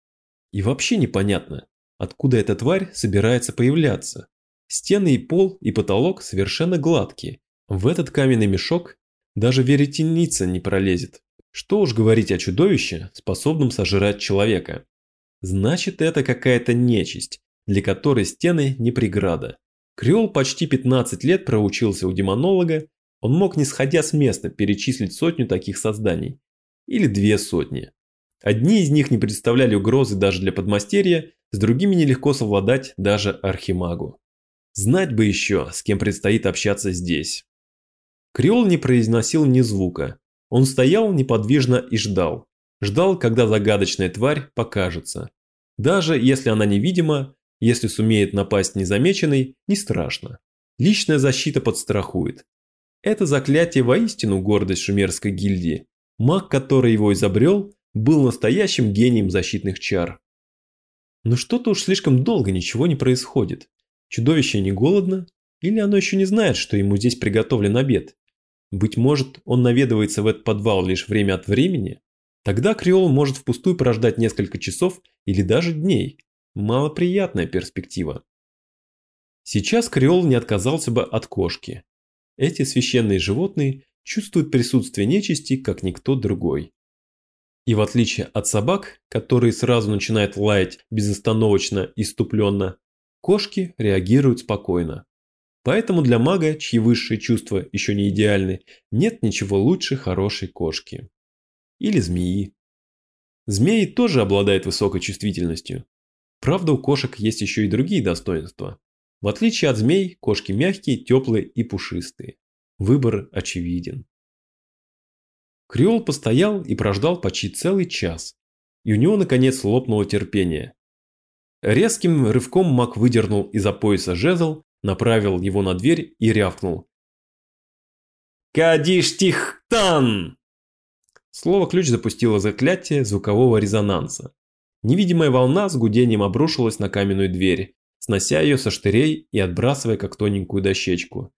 И вообще непонятно, откуда эта тварь собирается появляться. Стены и пол, и потолок совершенно гладкие. В этот каменный мешок даже веретеница не пролезет. Что уж говорить о чудовище, способном сожрать человека. Значит, это какая-то нечисть, для которой стены не преграда. Криол почти 15 лет проучился у демонолога он мог, не сходя с места, перечислить сотню таких созданий. Или две сотни. Одни из них не представляли угрозы даже для подмастерья, с другими нелегко совладать даже архимагу. Знать бы еще, с кем предстоит общаться здесь. Криол не произносил ни звука. Он стоял неподвижно и ждал. Ждал, когда загадочная тварь покажется. Даже если она невидима, если сумеет напасть незамеченной, не страшно. Личная защита подстрахует. Это заклятие воистину гордость шумерской гильдии. Маг, который его изобрел, был настоящим гением защитных чар. Но что-то уж слишком долго ничего не происходит. Чудовище не голодно, или оно еще не знает, что ему здесь приготовлен обед. Быть может, он наведывается в этот подвал лишь время от времени? Тогда Криол может впустую прождать несколько часов или даже дней. Малоприятная перспектива. Сейчас Криол не отказался бы от кошки. Эти священные животные чувствуют присутствие нечисти, как никто другой. И в отличие от собак, которые сразу начинают лаять безостановочно и ступленно, кошки реагируют спокойно. Поэтому для мага, чьи высшие чувства еще не идеальны, нет ничего лучше хорошей кошки. Или змеи. Змеи тоже обладают высокой чувствительностью. Правда, у кошек есть еще и другие достоинства. В отличие от змей, кошки мягкие, теплые и пушистые. Выбор очевиден. Креол постоял и прождал почти целый час. И у него наконец лопнуло терпение. Резким рывком маг выдернул из-за пояса жезл, направил его на дверь и рявкнул. «Кадиштихтан!» Слово «ключ» запустило заклятие звукового резонанса. Невидимая волна с гудением обрушилась на каменную дверь, снося ее со штырей и отбрасывая как тоненькую дощечку.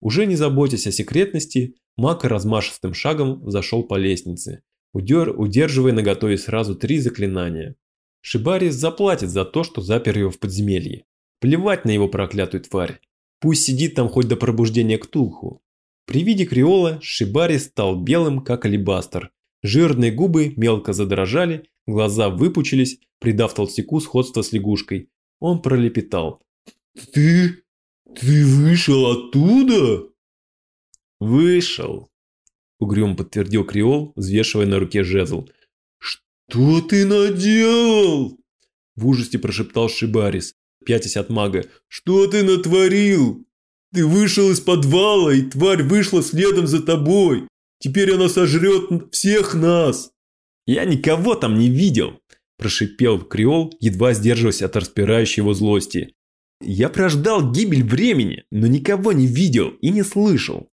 Уже не заботясь о секретности, Мак размашистым шагом зашел по лестнице, удер, удерживая наготове сразу три заклинания. Шибарис заплатит за то, что запер его в подземелье. Плевать на его проклятую тварь. Пусть сидит там хоть до пробуждения Ктулху. При виде Криола Шибарис стал белым, как алебастр. Жирные губы мелко задрожали, глаза выпучились, придав толстяку сходство с лягушкой, он пролепетал. «Ты... ты вышел оттуда?» «Вышел», — угрюм подтвердил Криол, взвешивая на руке жезл. «Что ты наделал?» В ужасе прошептал Шибарис, пятясь от мага. «Что ты натворил? Ты вышел из подвала, и тварь вышла следом за тобой. Теперь она сожрет всех нас!» «Я никого там не видел!» Прошипел Криол, едва сдерживаясь от распирающей его злости. «Я прождал гибель времени, но никого не видел и не слышал».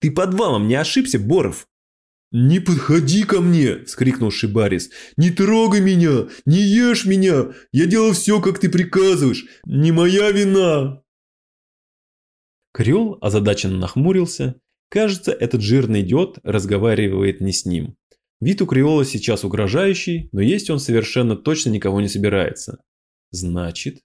«Ты подвалом не ошибся, Боров?» «Не подходи ко мне!» – вскрикнул Шибарис. «Не трогай меня! Не ешь меня! Я делал все, как ты приказываешь! Не моя вина!» Крёл озадаченно нахмурился. Кажется, этот жирный идиот разговаривает не с ним. Вид у Криола сейчас угрожающий, но есть он совершенно точно никого не собирается. Значит...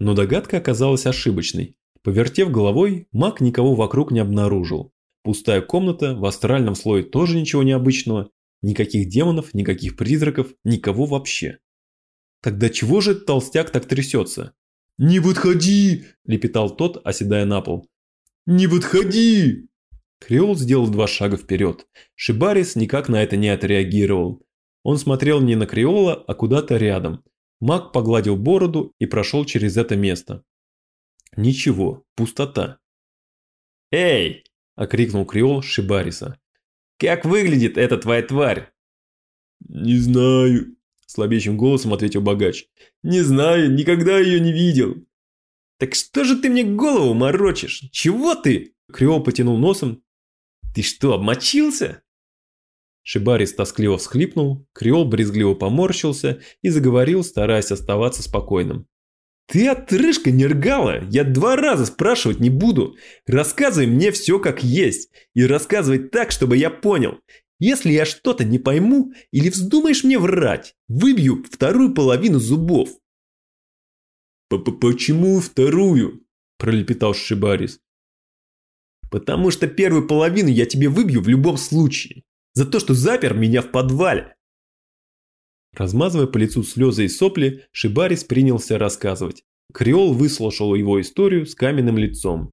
Но догадка оказалась ошибочной. Повертев головой, маг никого вокруг не обнаружил. Пустая комната, в астральном слое тоже ничего необычного. Никаких демонов, никаких призраков, никого вообще. Тогда чего же толстяк так трясется? «Не подходи!» – лепетал тот, оседая на пол. «Не подходи!» Креол сделал два шага вперед. Шибарис никак на это не отреагировал. Он смотрел не на Креола, а куда-то рядом. Маг погладил бороду и прошел через это место. Ничего, пустота. «Эй!» – окрикнул Креол Шибариса. «Как выглядит эта твоя тварь?» «Не знаю», – слабеющим голосом ответил богач. «Не знаю, никогда ее не видел». «Так что же ты мне голову морочишь? Чего ты?» Креол потянул носом. «Ты что, обмочился?» Шибарис тоскливо всхлипнул, Креол брезгливо поморщился и заговорил, стараясь оставаться спокойным. «Ты отрыжка нергала! Я два раза спрашивать не буду! Рассказывай мне все как есть! И рассказывай так, чтобы я понял! Если я что-то не пойму или вздумаешь мне врать, выбью вторую половину зубов!» П -п «Почему вторую?» – пролепетал Шибарис. «Потому что первую половину я тебе выбью в любом случае! За то, что запер меня в подвале!» Размазывая по лицу слезы и сопли, Шибарис принялся рассказывать. Креол выслушал его историю с каменным лицом.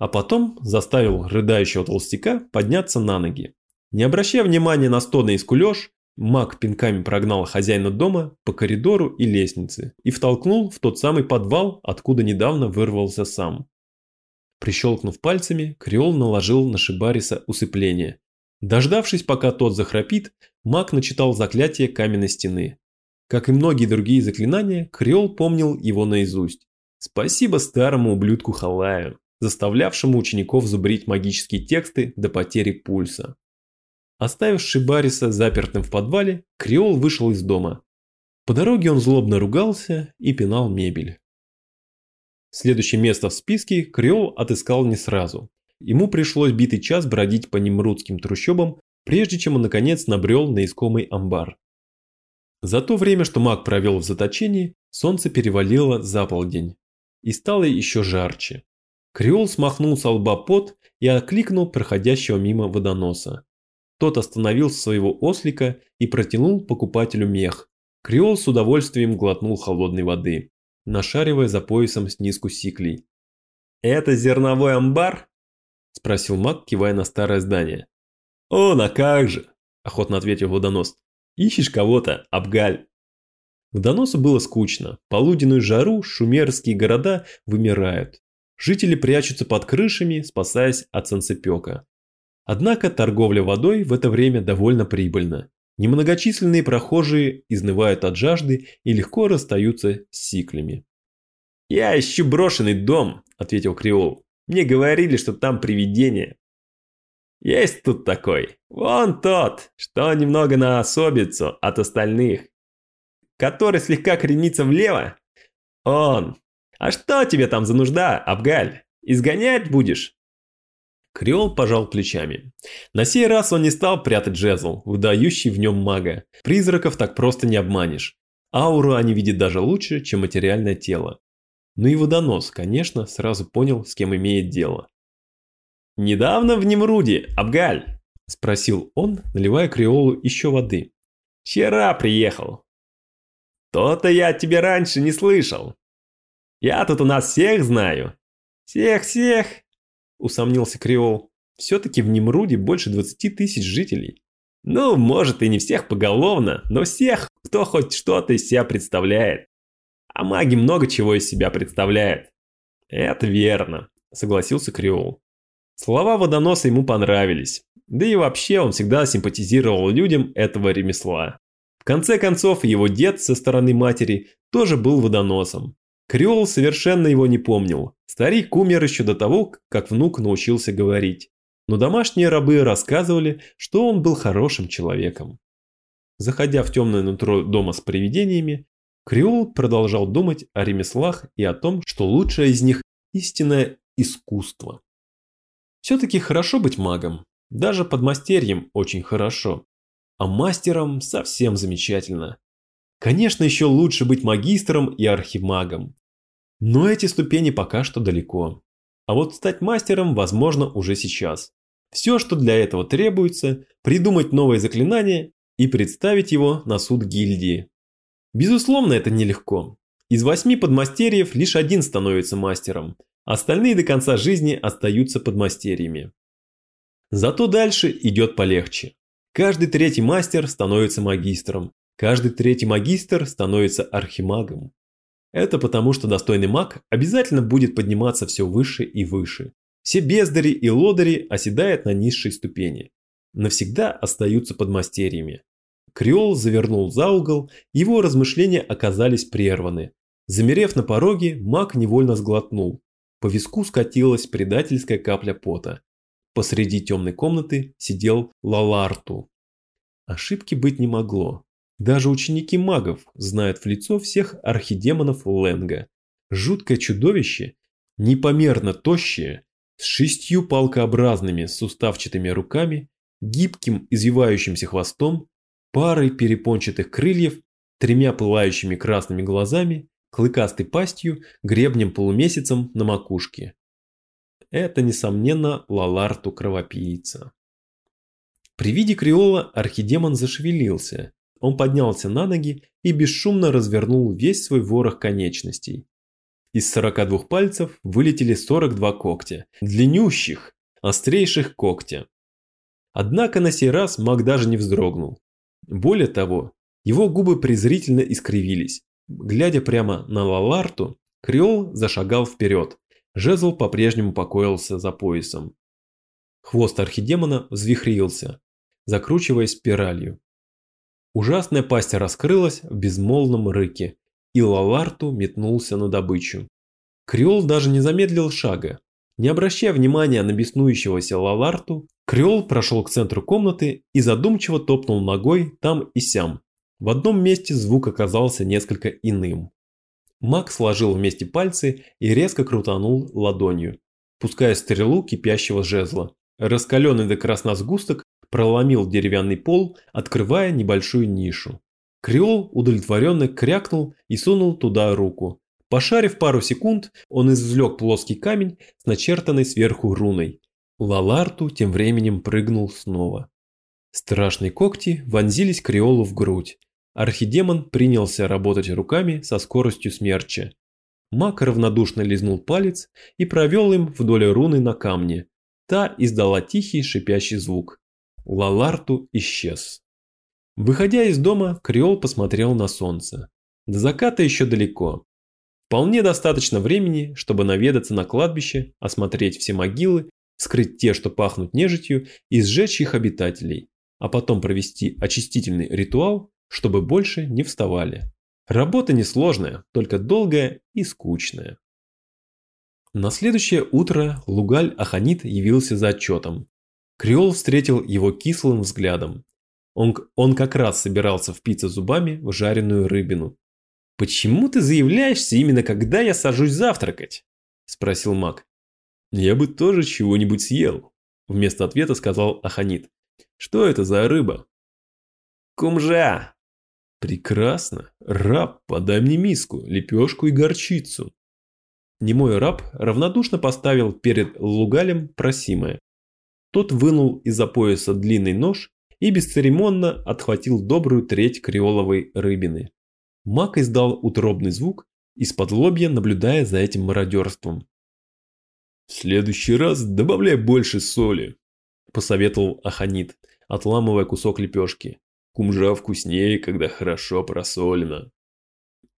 А потом заставил рыдающего толстяка подняться на ноги. Не обращая внимания на стоны и скулеж, маг пинками прогнал хозяина дома по коридору и лестнице и втолкнул в тот самый подвал, откуда недавно вырвался сам. Прищелкнув пальцами, Креол наложил на Шибариса усыпление. Дождавшись, пока тот захрапит, маг начитал заклятие каменной стены. Как и многие другие заклинания, Креол помнил его наизусть. Спасибо старому ублюдку Халаю, заставлявшему учеников зубрить магические тексты до потери пульса. Оставив Шибариса запертым в подвале, Креол вышел из дома. По дороге он злобно ругался и пинал мебель. Следующее место в списке Креол отыскал не сразу. Ему пришлось битый час бродить по немрудским трущобам, прежде чем он наконец набрел на искомый амбар. За то время, что маг провел в заточении, солнце перевалило за полдень. И стало еще жарче. Креол смахнул с лба пот и окликнул проходящего мимо водоноса. Тот остановил своего ослика и протянул покупателю мех. Креол с удовольствием глотнул холодной воды, нашаривая за поясом снизку сиклей. «Это зерновой амбар?» – спросил маг, кивая на старое здание. «О, на как же!» – охотно ответил водонос. «Ищешь кого-то, Абгаль?» Водоносу было скучно. Полуденную жару шумерские города вымирают. Жители прячутся под крышами, спасаясь от солнцепека. Однако торговля водой в это время довольно прибыльна. Немногочисленные прохожие изнывают от жажды и легко расстаются с сиклями. «Я ищу брошенный дом», – ответил Креол. Мне говорили, что там привидение. Есть тут такой. Вон тот, что немного на особицу от остальных. Который слегка кренится влево. Он. А что тебе там за нужда, Абгаль? Изгонять будешь? Креол пожал плечами. На сей раз он не стал прятать жезл, выдающий в нем мага. Призраков так просто не обманешь. Ауру они видят даже лучше, чем материальное тело. Ну и водонос, конечно, сразу понял, с кем имеет дело. «Недавно в Немруде, Абгаль?» – спросил он, наливая Креолу еще воды. «Вчера приехал». «То-то я от тебя раньше не слышал. Я тут у нас всех знаю». «Всех-всех», – усомнился Креол. «Все-таки в Немруде больше 20 тысяч жителей». «Ну, может и не всех поголовно, но всех, кто хоть что-то из себя представляет. А маги много чего из себя представляют. Это верно, согласился Креол. Слова водоноса ему понравились. Да и вообще он всегда симпатизировал людям этого ремесла. В конце концов, его дед со стороны матери тоже был водоносом. Креол совершенно его не помнил. Старик умер еще до того, как внук научился говорить. но домашние рабы рассказывали, что он был хорошим человеком. Заходя в темное нутро дома с привидениями, Креол продолжал думать о ремеслах и о том, что лучшее из них – истинное искусство. Все-таки хорошо быть магом, даже подмастерьем очень хорошо, а мастером совсем замечательно. Конечно, еще лучше быть магистром и архимагом. Но эти ступени пока что далеко. А вот стать мастером возможно уже сейчас. Все, что для этого требуется, придумать новое заклинание и представить его на суд гильдии. Безусловно, это нелегко. Из восьми подмастерьев лишь один становится мастером, остальные до конца жизни остаются подмастерьями. Зато дальше идет полегче. Каждый третий мастер становится магистром, каждый третий магистр становится архимагом. Это потому, что достойный маг обязательно будет подниматься все выше и выше. Все бездари и лодыри оседают на низшей ступени. Навсегда остаются подмастерьями. Креол завернул за угол, его размышления оказались прерваны. Замерев на пороге, маг невольно сглотнул. По виску скатилась предательская капля пота. Посреди темной комнаты сидел Лаларту. Ошибки быть не могло. Даже ученики магов знают в лицо всех архидемонов Ленга. Жуткое чудовище, непомерно тощее, с шестью палкообразными суставчатыми руками, гибким извивающимся хвостом, парой перепончатых крыльев, тремя пылающими красными глазами, клыкастой пастью, гребнем-полумесяцем на макушке. Это, несомненно, Лаларту кровопийца. При виде Криола архидемон зашевелился, он поднялся на ноги и бесшумно развернул весь свой ворох конечностей. Из 42 пальцев вылетели 42 когтя, длиннющих, острейших когтя. Однако на сей раз маг даже не вздрогнул. Более того, его губы презрительно искривились. Глядя прямо на Лаларту, Креол зашагал вперед. Жезл по-прежнему покоился за поясом. Хвост архидемона взвихрился, закручиваясь спиралью. Ужасная пасть раскрылась в безмолвном рыке, и Лаларту метнулся на добычу. Креол даже не замедлил шага. Не обращая внимания на беснующегося Лаларту, Креол прошел к центру комнаты и задумчиво топнул ногой там и сям. В одном месте звук оказался несколько иным. Маг сложил вместе пальцы и резко крутанул ладонью, пуская стрелу кипящего жезла. Раскаленный до красна сгусток проломил деревянный пол, открывая небольшую нишу. Креол удовлетворенно крякнул и сунул туда руку. Пошарив пару секунд, он извлек плоский камень с начертанной сверху руной. Лаларту тем временем прыгнул снова. Страшные когти вонзились Креолу в грудь. Архидемон принялся работать руками со скоростью смерча. Мак равнодушно лизнул палец и провел им вдоль руны на камне. Та издала тихий шипящий звук. Лаларту исчез. Выходя из дома, Креол посмотрел на солнце. До заката еще далеко. Вполне достаточно времени, чтобы наведаться на кладбище, осмотреть все могилы, скрыть те, что пахнут нежитью, и сжечь их обитателей, а потом провести очистительный ритуал, чтобы больше не вставали. Работа несложная, только долгая и скучная. На следующее утро Лугаль Аханит явился за отчетом. Креол встретил его кислым взглядом. Он, он как раз собирался впиться зубами в жареную рыбину. «Почему ты заявляешься именно когда я сажусь завтракать?» – спросил маг. «Я бы тоже чего-нибудь съел», – вместо ответа сказал Аханит. «Что это за рыба?» «Кумжа!» «Прекрасно. Раб, подай мне миску, лепешку и горчицу». Немой раб равнодушно поставил перед Лугалем просимое. Тот вынул из-за пояса длинный нож и бесцеремонно отхватил добрую треть креоловой рыбины. Мак издал утробный звук, из-под лобья наблюдая за этим мародерством. «В следующий раз добавляй больше соли», – посоветовал Аханит, отламывая кусок лепешки. «Кумжа вкуснее, когда хорошо просолено».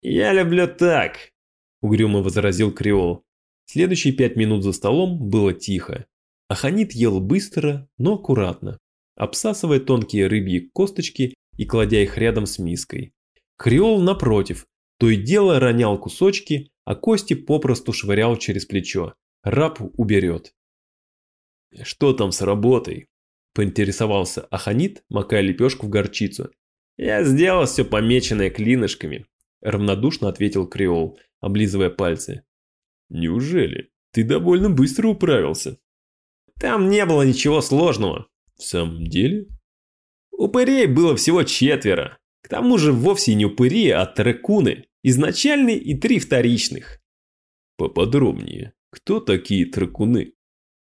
«Я люблю так», – угрюмо возразил Креол. Следующие пять минут за столом было тихо. Аханит ел быстро, но аккуратно, обсасывая тонкие рыбьи косточки и кладя их рядом с миской. Креол, напротив, то и дело ронял кусочки, а кости попросту швырял через плечо. Раб уберет. Что там с работой? Поинтересовался Аханит, макая лепешку в горчицу. Я сделал все помеченное клинышками. Равнодушно ответил Креол, облизывая пальцы. Неужели? Ты довольно быстро управился. Там не было ничего сложного. В самом деле? Упырей было всего четверо. К тому же вовсе не упыри, а трекуны. Изначальный и три вторичных. Поподробнее. Кто такие трекуны?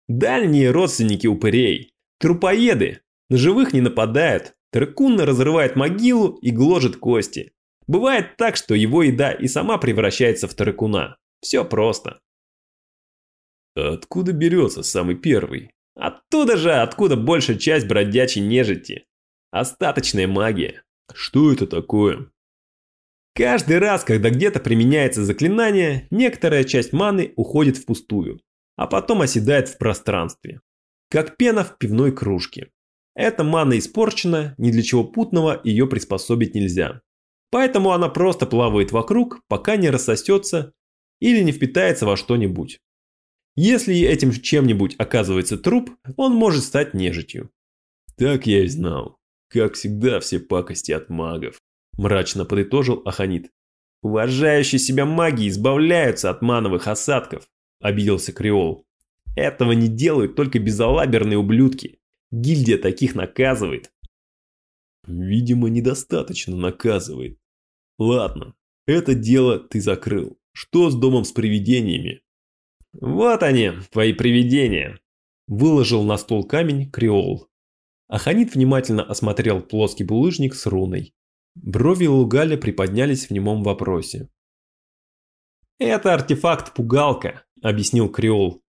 Дальние родственники упырей. Трупоеды. На живых не нападают. Трекун разрывает могилу и гложет кости. Бывает так, что его еда и сама превращается в трекуна. Все просто. Откуда берется самый первый? Оттуда же, откуда большая часть бродячей нежити. Остаточная магия. Что это такое? Каждый раз, когда где-то применяется заклинание, некоторая часть маны уходит впустую, а потом оседает в пространстве. Как пена в пивной кружке. Эта мана испорчена, ни для чего путного ее приспособить нельзя. Поэтому она просто плавает вокруг, пока не рассосется или не впитается во что-нибудь. Если этим чем-нибудь оказывается труп, он может стать нежитью. Так я и знал. Как всегда, все пакости от магов. Мрачно подытожил Аханит. Уважающие себя маги избавляются от мановых осадков, обиделся Креол. Этого не делают только безалаберные ублюдки. Гильдия таких наказывает. Видимо, недостаточно наказывает. Ладно, это дело ты закрыл. Что с домом с привидениями? Вот они, твои привидения. Выложил на стол камень Креол. Аханит внимательно осмотрел плоский булыжник с руной. Брови Лугаля приподнялись в немом вопросе. «Это артефакт-пугалка», – объяснил Креол.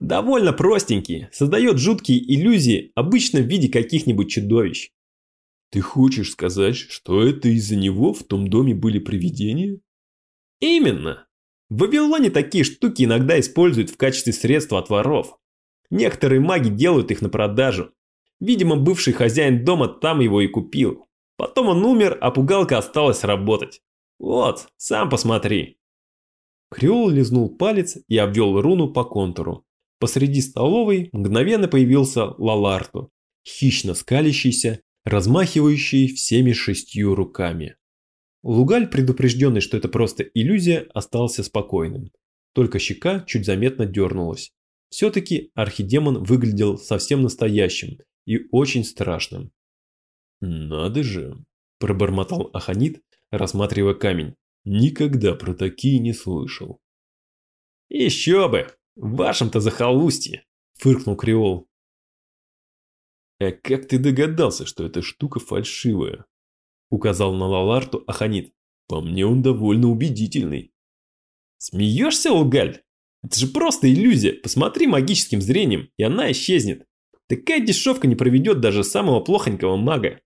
«Довольно простенький, создает жуткие иллюзии, обычно в виде каких-нибудь чудовищ». «Ты хочешь сказать, что это из-за него в том доме были привидения?» «Именно. В Вавилоне такие штуки иногда используют в качестве средства от воров. Некоторые маги делают их на продажу, Видимо, бывший хозяин дома там его и купил. Потом он умер, а пугалка осталась работать. Вот, сам посмотри. Креол лизнул палец и обвел руну по контуру. Посреди столовой мгновенно появился Лаларту, хищно скалящийся, размахивающий всеми шестью руками. Лугаль, предупрежденный, что это просто иллюзия, остался спокойным. Только щека чуть заметно дернулась. Все-таки архидемон выглядел совсем настоящим, и очень страшным. «Надо же!» – пробормотал Аханит, рассматривая камень. «Никогда про такие не слышал». «Еще бы! В вашем-то захолустье!» – фыркнул Креол. «А как ты догадался, что эта штука фальшивая?» – указал на Лаларту Аханит. «По мне он довольно убедительный». «Смеешься, Лугаль? Это же просто иллюзия. Посмотри магическим зрением, и она исчезнет. Такая дешевка не проведет даже самого плохонького мага.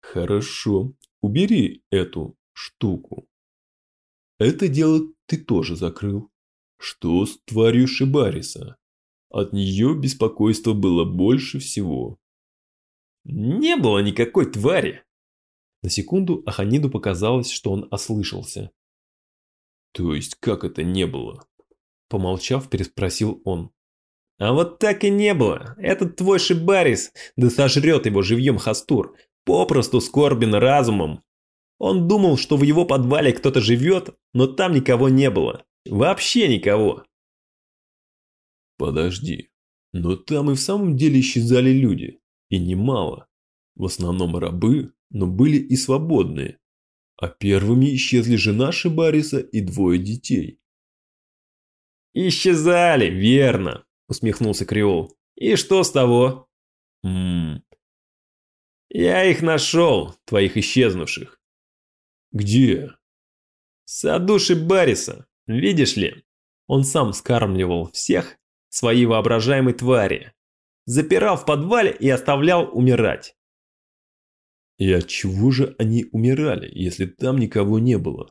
Хорошо, убери эту штуку. Это дело ты тоже закрыл. Что с тварью Шибариса? От нее беспокойства было больше всего. Не было никакой твари. На секунду Аханиду показалось, что он ослышался. То есть как это не было? Помолчав, переспросил он. А вот так и не было. Этот твой Шибарис, да сожрет его живьем Хастур, попросту скорбен разумом. Он думал, что в его подвале кто-то живет, но там никого не было. Вообще никого. Подожди, но там и в самом деле исчезали люди. И немало. В основном рабы, но были и свободные. А первыми исчезли жена Шибариса и двое детей. Исчезали, верно усмехнулся Креол. И что с того? Ммм. Я их нашел, твоих исчезнувших. Где? Саду Шибариса. Видишь ли, он сам скармливал всех своей воображаемой твари. Запирал в подвале и оставлял умирать. И от чего же они умирали, если там никого не было?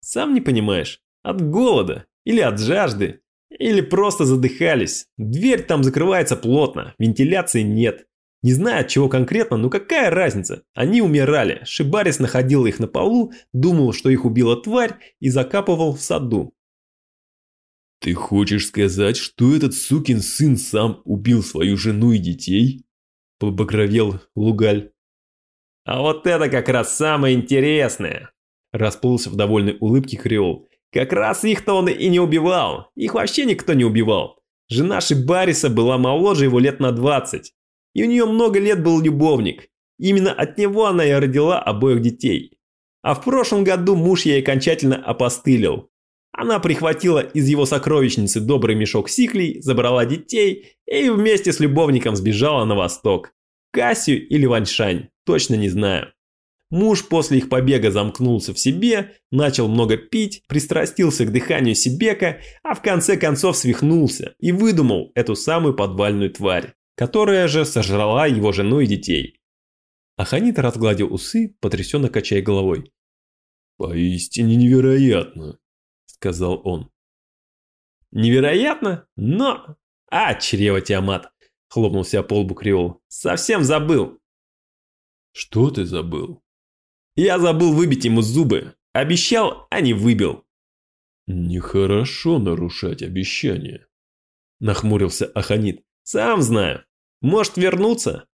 Сам не понимаешь, от голода или от жажды, или просто задыхались. Дверь там закрывается плотно, вентиляции нет. Не знаю от чего конкретно, но какая разница? Они умирали. Шибарис находил их на полу, думал, что их убила тварь и закапывал в саду. Ты хочешь сказать, что этот сукин сын сам убил свою жену и детей? Побагровел Лугаль. А вот это как раз самое интересное. Расплылся в довольной улыбке Креол. Как раз их-то он и не убивал. Их вообще никто не убивал. Жена Шибариса была моложе его лет на 20. И у нее много лет был любовник. Именно от него она и родила обоих детей. А в прошлом году муж ей окончательно опостылил. Она прихватила из его сокровищницы добрый мешок сиклей, забрала детей и вместе с любовником сбежала на восток. Кассию или Ваньшань, точно не знаю. Муж после их побега замкнулся в себе, начал много пить, пристрастился к дыханию Сибека, а в конце концов свихнулся и выдумал эту самую подвальную тварь, которая же сожрала его жену и детей. Аханит разгладил усы, потрясенно качая головой. «Поистине невероятно», — сказал он. «Невероятно? Но...» «А, чрево Тиамат!» — хлопнул себя по лбу Криол. «Совсем забыл!» «Что ты забыл?» Я забыл выбить ему зубы. Обещал, а не выбил. Нехорошо нарушать обещания. Нахмурился Аханит. Сам знаю. Может вернуться?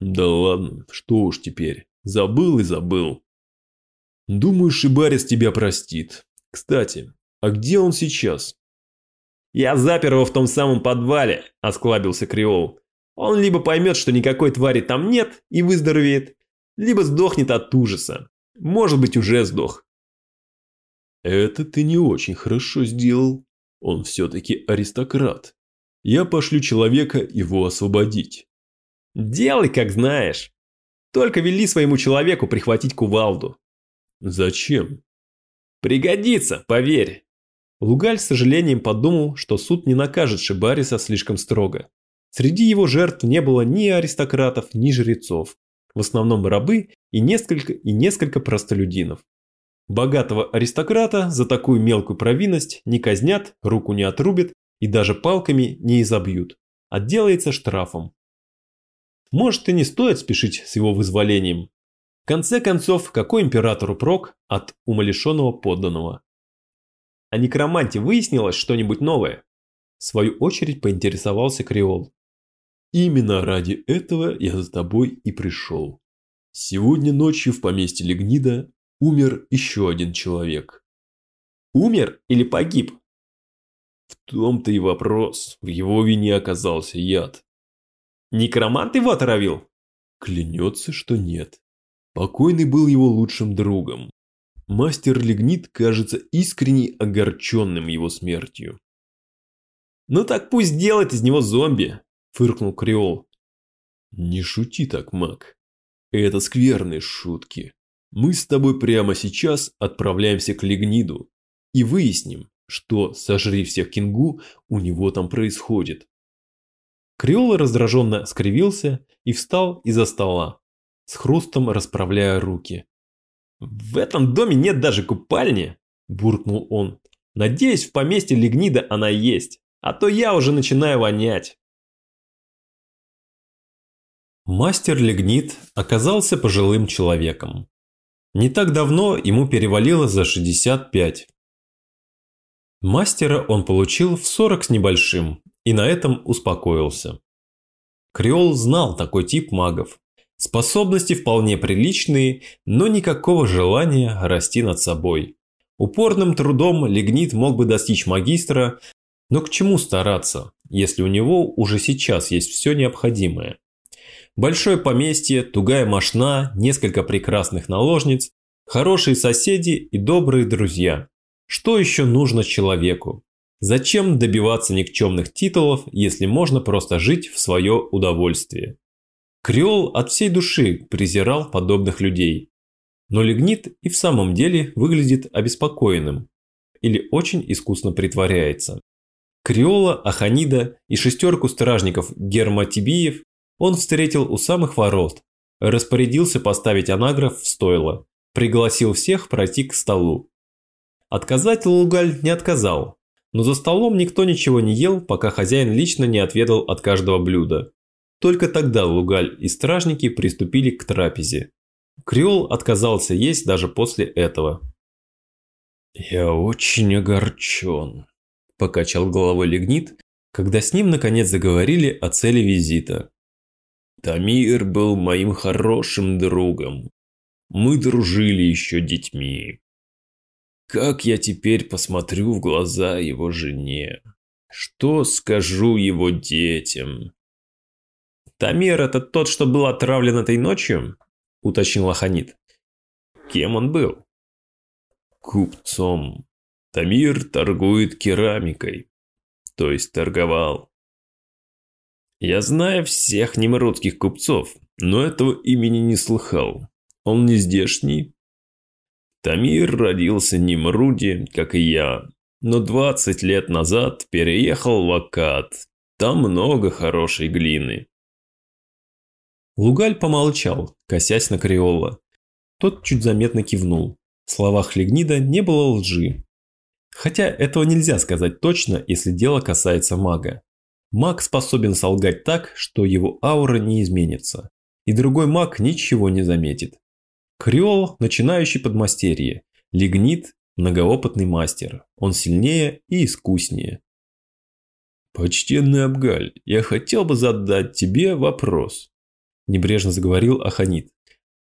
Да ладно, что уж теперь. Забыл и забыл. Думаю, Шибарис тебя простит. Кстати, а где он сейчас? Я запер его в том самом подвале, осклабился Криол. Он либо поймет, что никакой твари там нет и выздоровеет, либо сдохнет от ужаса. Может быть, уже сдох. Это ты не очень хорошо сделал. Он все-таки аристократ. Я пошлю человека его освободить. Делай, как знаешь. Только вели своему человеку прихватить кувалду. Зачем? Пригодится, поверь. Лугаль с сожалением подумал, что суд не накажет Шибариса слишком строго. Среди его жертв не было ни аристократов, ни жрецов в основном рабы и несколько, и несколько простолюдинов. Богатого аристократа за такую мелкую провинность не казнят, руку не отрубят и даже палками не изобьют, отделается штрафом. Может и не стоит спешить с его вызволением. В конце концов, какой императору прок от умалишенного подданного? О некроманте выяснилось что-нибудь новое? В свою очередь поинтересовался Креол. Именно ради этого я за тобой и пришел. Сегодня ночью в поместье Легнида умер еще один человек. Умер или погиб? В том-то и вопрос. В его вине оказался яд. Некромант его отравил? Клянется, что нет. Покойный был его лучшим другом. Мастер Легнит кажется искренне огорченным его смертью. Ну так пусть делает из него зомби, фыркнул Креол. Не шути так, маг. Это скверные шутки. Мы с тобой прямо сейчас отправляемся к Лигниду и выясним, что, сожри всех кингу, у него там происходит. Креол раздраженно скривился и встал из-за стола, с хрустом расправляя руки. «В этом доме нет даже купальни!» – буркнул он. «Надеюсь, в поместье Лигнида она есть, а то я уже начинаю вонять». Мастер Лигнит оказался пожилым человеком. Не так давно ему перевалило за 65. Мастера он получил в 40 с небольшим и на этом успокоился. Креол знал такой тип магов. Способности вполне приличные, но никакого желания расти над собой. Упорным трудом Лигнит мог бы достичь магистра, но к чему стараться, если у него уже сейчас есть все необходимое? Большое поместье, тугая мошна, несколько прекрасных наложниц, хорошие соседи и добрые друзья. Что еще нужно человеку? Зачем добиваться никчемных титулов, если можно просто жить в свое удовольствие? Креол от всей души презирал подобных людей. Но Лигнит и в самом деле выглядит обеспокоенным. Или очень искусно притворяется. Креола, Аханида и шестерку стражников Герматибиев он встретил у самых ворот, распорядился поставить анаграф в стойло, пригласил всех пройти к столу. Отказать Лугаль не отказал, но за столом никто ничего не ел, пока хозяин лично не отведал от каждого блюда. Только тогда Лугаль и стражники приступили к трапезе. Креол отказался есть даже после этого. «Я очень огорчен», – покачал головой Лигнит, когда с ним наконец заговорили о цели визита. «Тамир был моим хорошим другом. Мы дружили еще детьми. Как я теперь посмотрю в глаза его жене? Что скажу его детям?» «Тамир – это тот, что был отравлен этой ночью?» – уточнил Аханит. «Кем он был?» «Купцом. Тамир торгует керамикой. То есть торговал. Я знаю всех немрудских купцов, но этого имени не слыхал. Он не здешний?» Тамир родился в Немруде, как и я, но 20 лет назад переехал в Акад. Там много хорошей глины. Лугаль помолчал, косясь на Криола. Тот чуть заметно кивнул. В словах Легнида не было лжи. Хотя этого нельзя сказать точно, если дело касается мага. Маг способен солгать так, что его аура не изменится. И другой маг ничего не заметит. Криол – начинающий подмастерье. Лигнит – многоопытный мастер. Он сильнее и искуснее. «Почтенный Абгаль, я хотел бы задать тебе вопрос», небрежно заговорил Аханит.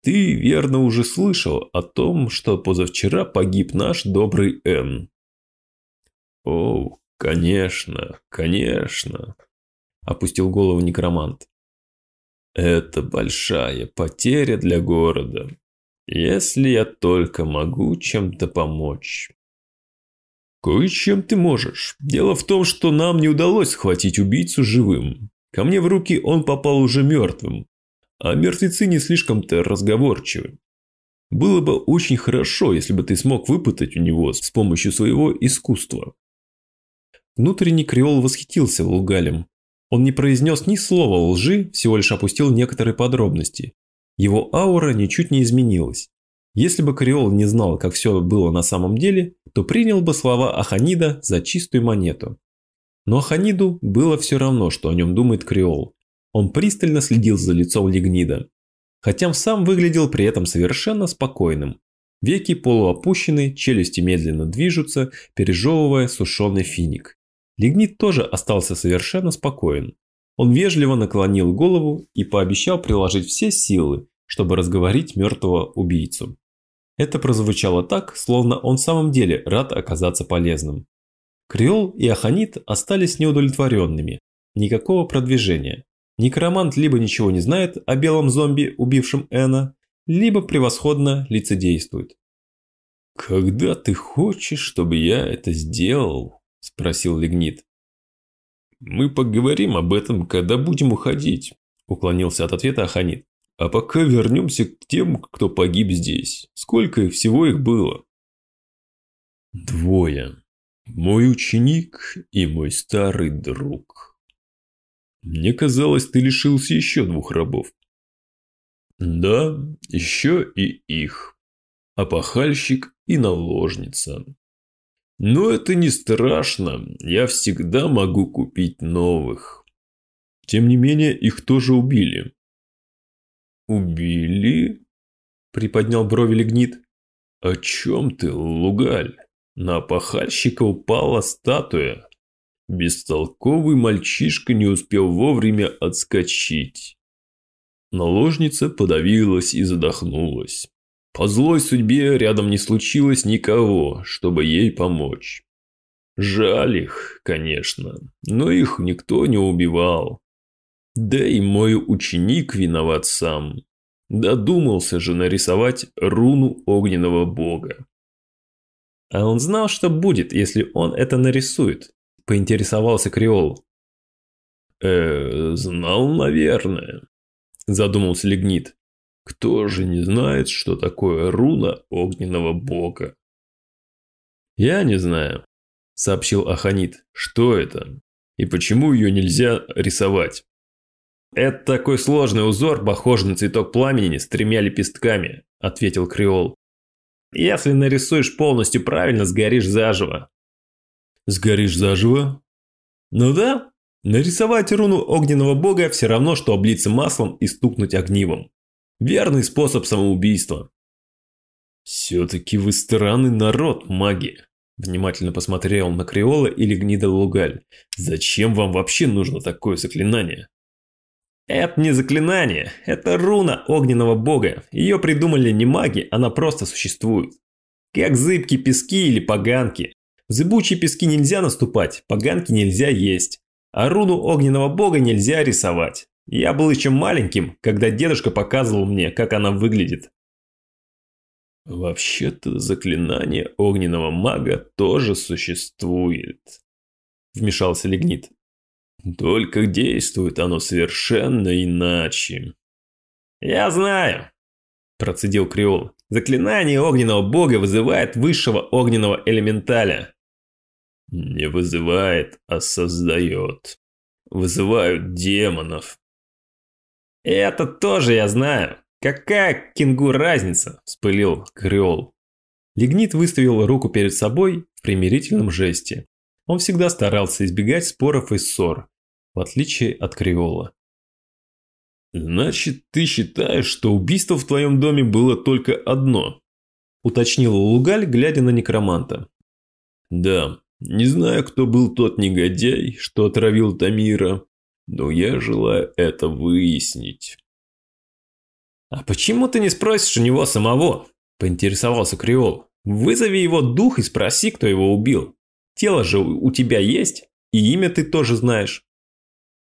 Ты верно уже слышал о том, что позавчера погиб наш добрый Н. О, конечно, конечно, опустил голову некромант. Это большая потеря для города. Если я только могу чем-то помочь. Кое-чем ты можешь. Дело в том, что нам не удалось схватить убийцу живым. Ко мне в руки он попал уже мертвым, а мертвецы не слишком-то разговорчивы. Было бы очень хорошо, если бы ты смог выпытать у него с помощью своего искусства. Внутренний креол восхитился Лугалем. Он не произнес ни слова лжи, всего лишь опустил некоторые подробности. Его аура ничуть не изменилась. Если бы Креол не знал, как все было на самом деле, то принял бы слова Аханида за чистую монету. Но Аханиду было все равно, что о нем думает Креол. Он пристально следил за лицом Лигнида, хотя сам выглядел при этом совершенно спокойным. Веки полуопущены, челюсти медленно движутся, пережевывая сушеный финик. Лигнит тоже остался совершенно спокоен. Он вежливо наклонил голову и пообещал приложить все силы, чтобы разговорить мертвого убийцу. Это прозвучало так, словно он в самом деле рад оказаться полезным. Креол и Аханит остались неудовлетворенными. Никакого продвижения. Некромант либо ничего не знает о белом зомби, убившем Эна, либо превосходно лицедействует. «Когда ты хочешь, чтобы я это сделал?» – спросил Лигнит. «Мы поговорим об этом, когда будем уходить», – уклонился от ответа Аханит. «А пока вернемся к тем, кто погиб здесь. Сколько всего их было?» «Двое. Мой ученик и мой старый друг». Мне казалось, ты лишился еще двух рабов. Да, еще и их. Опахальщик и наложница. Но это не страшно, я всегда могу купить новых. Тем не менее, их тоже убили. Убили? Приподнял брови Легнит. О чем ты, Лугаль? На опахальщика упала статуя. Бестолковый мальчишка не успел вовремя отскочить. Наложница подавилась и задохнулась. По злой судьбе рядом не случилось никого, чтобы ей помочь. Жаль их, конечно, но их никто не убивал. Да и мой ученик виноват сам. Додумался же нарисовать руну огненного бога. А он знал, что будет, если он это нарисует, – поинтересовался Креол. «Э, знал, наверное», – задумался Лигнит. «Кто же не знает, что такое руна огненного бога?» «Я не знаю», – сообщил Аханит. «Что это? И почему ее нельзя рисовать?» «Это такой сложный узор, похожий на цветок пламени с тремя лепестками», – ответил Креол. «Если нарисуешь полностью правильно, сгоришь заживо. Сгоришь заживо? Ну да. Нарисовать руну огненного бога все равно, что облиться маслом и стукнуть огнивом. Верный способ самоубийства. Все-таки вы странный народ, маги, Внимательно посмотрел на Криола или Гнида Лугаль. «Зачем вам вообще нужно такое заклинание?» Это не заклинание, это руна огненного бога. Ее придумали не маги, она просто существует. Как зыбкие пески или поганки. В зыбучие пески нельзя наступать, поганки нельзя есть. А руну огненного бога нельзя рисовать. Я был еще маленьким, когда дедушка показывал мне, как она выглядит. «Вообще-то заклинание огненного мага тоже существует», – вмешался Лигнит. Только действует оно совершенно иначе. «Я знаю», – процедил Криол. «Заклинание огненного бога вызывает высшего огненного элементаля». «Не вызывает, а создает. Вызывают демонов». «Это тоже я знаю. Какая кенгу разница?» – вспылил Криол. Лигнит выставил руку перед собой в примирительном жесте. Он всегда старался избегать споров и ссор, в отличие от Криола. «Значит, ты считаешь, что убийство в твоем доме было только одно?» – уточнил Лугаль, глядя на некроманта. «Да, не знаю, кто был тот негодяй, что отравил Тамира, но я желаю это выяснить». «А почему ты не спросишь у него самого?» – поинтересовался Криол. «Вызови его дух и спроси, кто его убил. Тело же у тебя есть, и имя ты тоже знаешь».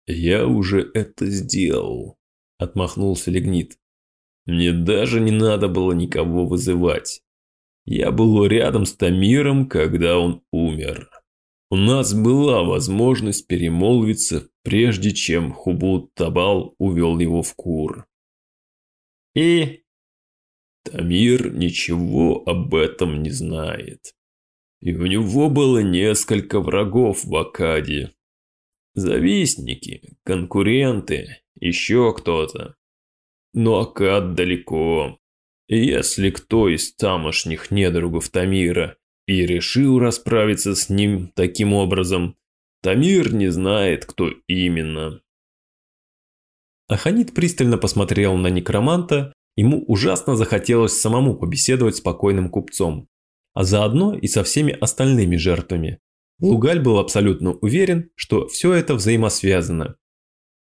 «Я уже это сделал», – отмахнулся Легнит. «Мне даже не надо было никого вызывать. Я был рядом с Тамиром, когда он умер. У нас была возможность перемолвиться, прежде чем Хубут Табал увел его в Кур. И? Тамир ничего об этом не знает. И у него было несколько врагов в Акаде, Завистники, конкуренты, еще кто-то. Но Акад далеко. И если кто из тамошних недругов Тамира и решил расправиться с ним таким образом, Тамир не знает, кто именно. Аханит пристально посмотрел на некроманта, ему ужасно захотелось самому побеседовать с спокойным купцом, а заодно и со всеми остальными жертвами, Лугаль был абсолютно уверен, что все это взаимосвязано.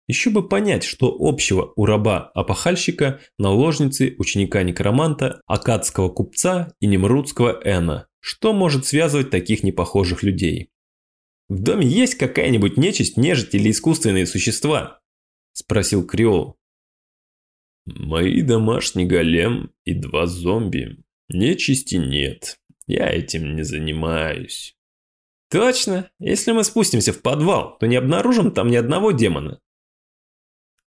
Еще бы понять, что общего у раба-опахальщика, наложницы, ученика-некроманта, акадского купца и немрудского эна. Что может связывать таких непохожих людей? «В доме есть какая-нибудь нечисть, нежить или искусственные существа?» – спросил Криол. «Мои домашний голем и два зомби. Нечисти нет. Я этим не занимаюсь». Точно. Если мы спустимся в подвал, то не обнаружим там ни одного демона.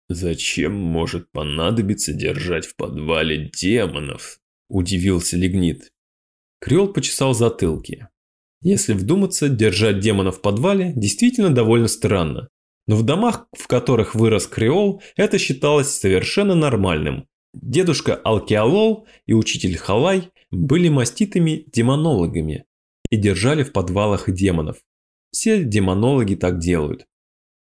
Зачем может понадобиться держать в подвале демонов? Удивился Лигнит. Крёл почесал затылки. Если вдуматься, держать демона в подвале действительно довольно странно. Но в домах, в которых вырос Креол, это считалось совершенно нормальным. Дедушка Алкиалол и учитель Халай были маститыми демонологами, и держали в подвалах демонов. Все демонологи так делают.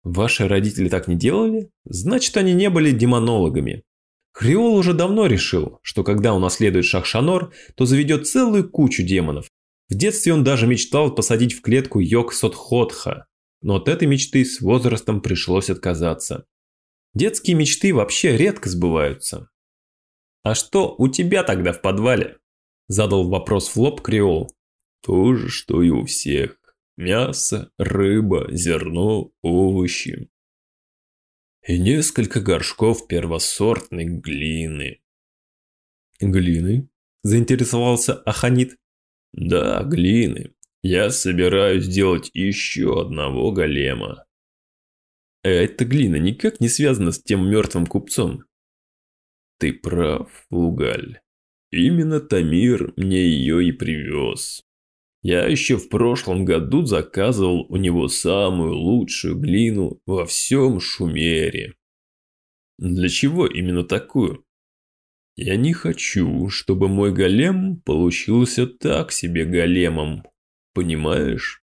Ваши родители так не делали? Значит, они не были демонологами. Хриол уже давно решил, что когда унаследует Шахшанор, то заведет целую кучу демонов. В детстве он даже мечтал посадить в клетку Йог Сотходха, но от этой мечты с возрастом пришлось отказаться. Детские мечты вообще редко сбываются. «А что у тебя тогда в подвале?» Задал вопрос в лоб. То же, что и у всех. Мясо, рыба, зерно, овощи. И несколько горшков первосортной глины. Глины? Заинтересовался Аханит. Да, глины. Я собираюсь сделать еще одного голема. Эта глина никак не связана с тем мертвым купцом. Ты прав, Лугаль. Именно Тамир мне ее и привез. Я еще в прошлом году заказывал у него самую лучшую глину во всем Шумере. Для чего именно такую? Я не хочу, чтобы мой голем получился так себе големом. Понимаешь?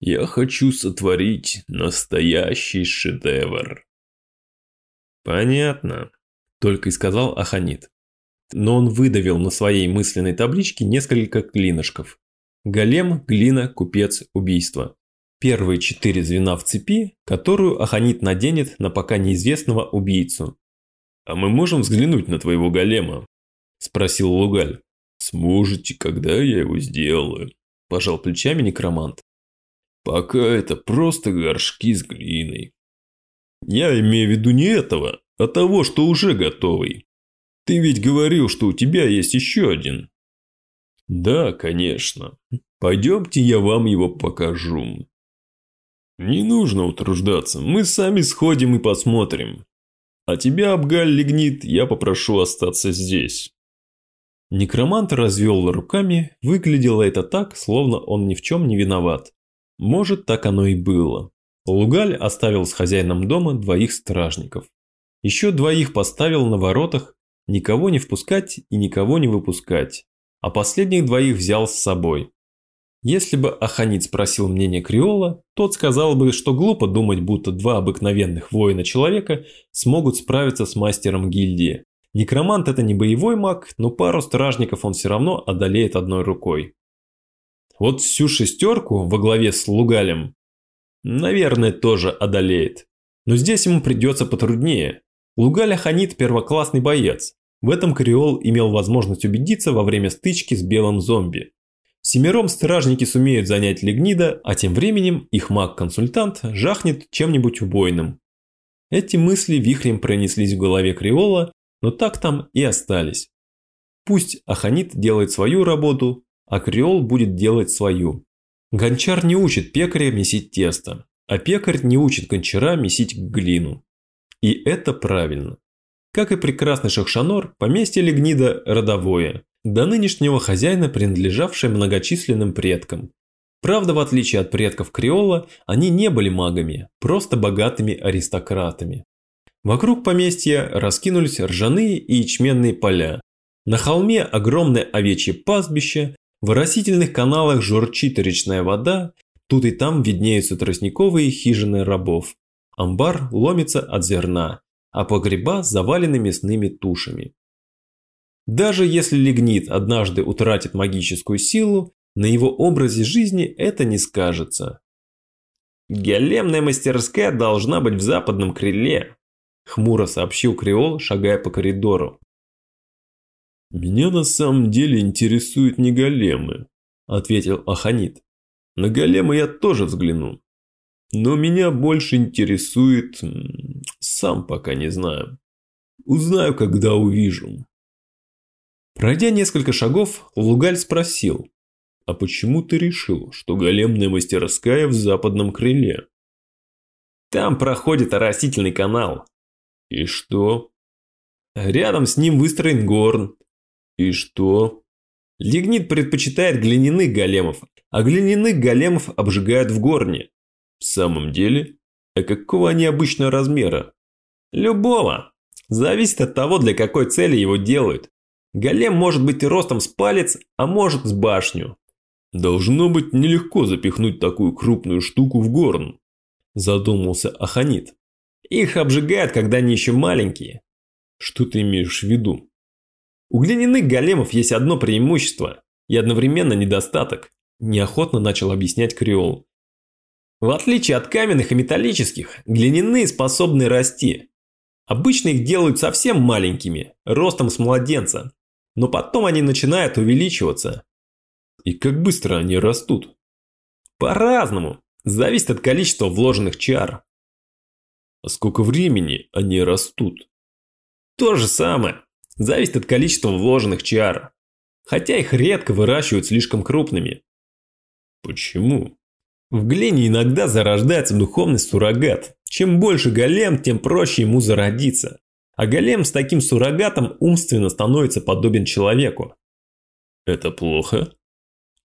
Я хочу сотворить настоящий шедевр. Понятно, только и сказал Аханит. Но он выдавил на своей мысленной табличке несколько клинышков Голем, глина, купец, убийство. Первые четыре звена в цепи, которую Аханит наденет на пока неизвестного убийцу. «А мы можем взглянуть на твоего голема?» – спросил Лугаль. «Сможете, когда я его сделаю», – пожал плечами некромант. «Пока это просто горшки с глиной». «Я имею в виду не этого, а того, что уже готовый. Ты ведь говорил, что у тебя есть еще один». «Да, конечно. Пойдемте, я вам его покажу». «Не нужно утруждаться, мы сами сходим и посмотрим. А тебя, Абгаль Лигнит, я попрошу остаться здесь». Некромант развел руками, выглядело это так, словно он ни в чем не виноват. Может, так оно и было. Лугаль оставил с хозяином дома двоих стражников. Еще двоих поставил на воротах, никого не впускать и никого не выпускать, а последних двоих взял с собой. Если бы Аханит спросил мнение Криола, тот сказал бы, что глупо думать, будто два обыкновенных воина-человека смогут справиться с мастером гильдии. Некромант это не боевой маг, но пару стражников он все равно одолеет одной рукой. Вот всю шестерку во главе с Лугалем, наверное, тоже одолеет. Но здесь ему придется потруднее. Лугаль Аханит первоклассный боец. В этом Криол имел возможность убедиться во время стычки с белым зомби. Семером стражники сумеют занять Лигнида, а тем временем их маг-консультант жахнет чем-нибудь убойным. Эти мысли вихрем пронеслись в голове Криола, но так там и остались. Пусть Аханит делает свою работу, а Криол будет делать свою. Гончар не учит пекаря месить тесто, а пекарь не учит гончара месить глину. И это правильно. Как и прекрасный Шахшанор, поместье Легнида родовое, до нынешнего хозяина принадлежавшее многочисленным предкам. Правда, в отличие от предков Криола, они не были магами, просто богатыми аристократами. Вокруг поместья раскинулись ржаные и ячменные поля. На холме огромное овечье пастбище, в растительных каналах журчит речная вода, тут и там виднеются тростниковые хижины рабов. Амбар ломится от зерна, а погреба завалены мясными тушами. Даже если лигнит однажды утратит магическую силу, на его образе жизни это не скажется. «Големная мастерская должна быть в западном крыле», Хмуро сообщил Креол, шагая по коридору. «Меня на самом деле интересуют не големы», – ответил Аханит. «На големы я тоже взгляну. Но меня больше интересует... Сам пока не знаю. Узнаю, когда увижу». Пройдя несколько шагов, Лугаль спросил. «А почему ты решил, что големная мастерская в западном крыле?» «Там проходит оросительный канал», и что? Рядом с ним выстроен горн. И что? Лигнит предпочитает глиняных големов, а глиняных големов обжигают в горне. В самом деле? А какого они обычно размера? Любого. Зависит от того, для какой цели его делают. Голем может быть и ростом с палец, а может с башню. Должно быть нелегко запихнуть такую крупную штуку в горн, задумался Аханит. Их обжигают, когда они еще маленькие. Что ты имеешь в виду? У глиняных големов есть одно преимущество и одновременно недостаток, неохотно начал объяснять Криол. В отличие от каменных и металлических, глиняные способны расти. Обычно их делают совсем маленькими, ростом с младенца, но потом они начинают увеличиваться. И как быстро они растут? По-разному, зависит от количества вложенных чар. А сколько времени они растут? То же самое. Зависит от количества вложенных чар. Хотя их редко выращивают слишком крупными. Почему? В глине иногда зарождается духовный суррогат. Чем больше голем, тем проще ему зародиться. А голем с таким суррогатом умственно становится подобен человеку. Это плохо?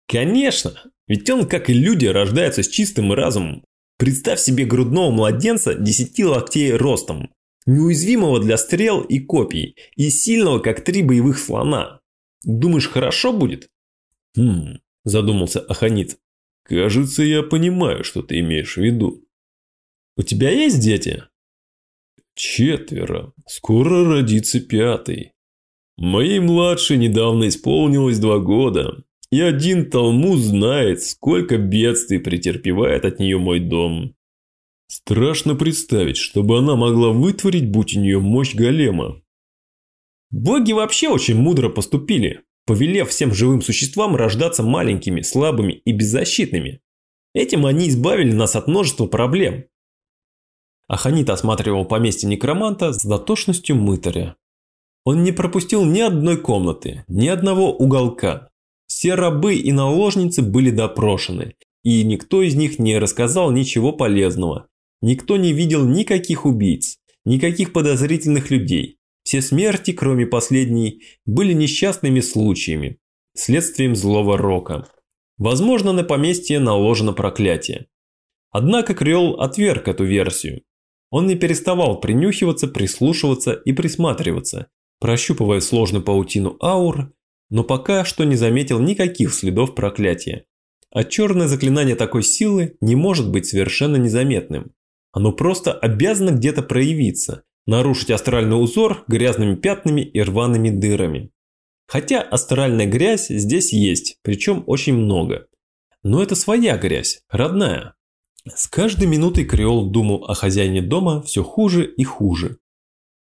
Конечно, ведь он, как и люди, рождается с чистым разумом, Представь себе грудного младенца 10 локтей ростом, неуязвимого для стрел и копий, и сильного, как три боевых слона. Думаешь, хорошо будет? Хм, задумался Аханит. Кажется, я понимаю, что ты имеешь в виду. У тебя есть дети? Четверо. Скоро родится пятый. Моей младшей недавно исполнилось два года. И один Талмуд знает, сколько бедствий претерпевает от нее мой дом. Страшно представить, чтобы она могла вытворить, будь у нее мощь голема. Боги вообще очень мудро поступили, повелев всем живым существам рождаться маленькими, слабыми и беззащитными. Этим они избавили нас от множества проблем. Аханит осматривал поместье некроманта с дотошностью мытаря. Он не пропустил ни одной комнаты, ни одного уголка. Все рабы и наложницы были допрошены, и никто из них не рассказал ничего полезного. Никто не видел никаких убийц, никаких подозрительных людей. Все смерти, кроме последней, были несчастными случаями, следствием злого рока. Возможно, на поместье наложено проклятие. Однако Креол отверг эту версию. Он не переставал принюхиваться, прислушиваться и присматриваться, прощупывая сложную паутину аур, но пока что не заметил никаких следов проклятия. А черное заклинание такой силы не может быть совершенно незаметным. Оно просто обязано где-то проявиться, нарушить астральный узор грязными пятнами и рваными дырами. Хотя астральная грязь здесь есть, причем очень много. Но это своя грязь, родная. С каждой минутой Креол думал о хозяине дома все хуже и хуже.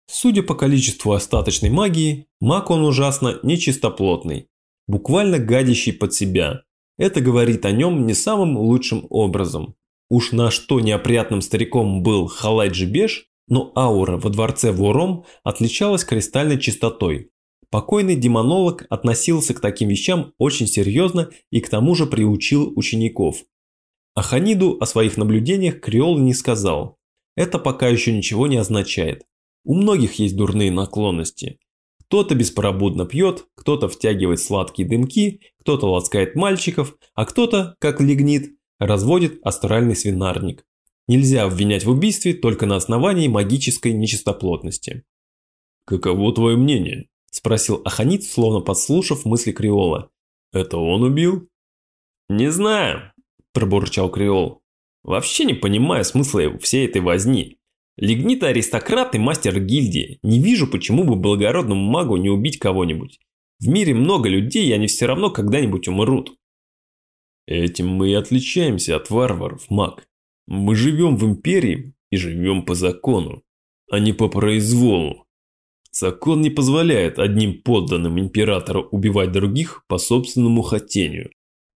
Судя по количеству остаточной магии, маг он ужасно нечистоплотный, буквально гадящий под себя. Это говорит о нем не самым лучшим образом. Уж на что неопрятным стариком был Халай Джибеш, но аура во дворце Вором отличалась кристальной чистотой. Покойный демонолог относился к таким вещам очень серьезно и к тому же приучил учеников. А Ханиду о своих наблюдениях Креол не сказал. Это пока еще ничего не означает. У многих есть дурные наклонности. Кто-то беспробудно пьет, кто-то втягивает сладкие дымки, кто-то ласкает мальчиков, а кто-то, как лигнит, разводит астральный свинарник. Нельзя обвинять в убийстве только на основании магической нечистоплотности. «Каково твое мнение?» – спросил Аханит, словно подслушав мысли Криола. «Это он убил?» «Не знаю», – пробурчал Криол. «Вообще не понимаю смысла всей этой возни. Лигнит аристократ и мастер гильдии. Не вижу, почему бы благородному магу не убить кого-нибудь. В мире много людей, и они все равно когда-нибудь умрут». «Этим мы и отличаемся от варваров, маг. Мы живем в империи и живем по закону, а не по произволу. Закон не позволяет одним подданным императора убивать других по собственному хотению.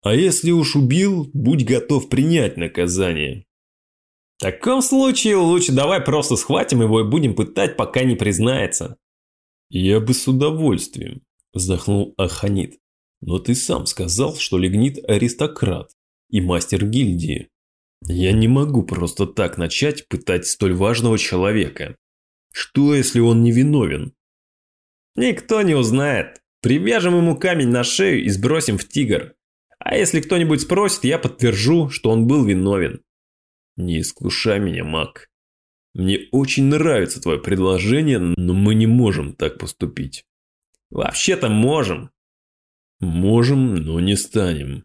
А если уж убил, будь готов принять наказание. В таком случае лучше давай просто схватим его и будем пытать, пока не признается. Я бы с удовольствием, вздохнул Аханит. Но ты сам сказал, что Лигнит аристократ и мастер гильдии. Я не могу просто так начать пытать столь важного человека. Что, если он невиновен? Никто не узнает. Привяжем ему камень на шею и сбросим в тигр. А если кто-нибудь спросит, я подтвержу, что он был виновен. Не искушай меня, маг. Мне очень нравится твое предложение, но мы не можем так поступить. Вообще-то можем. Можем, но не станем.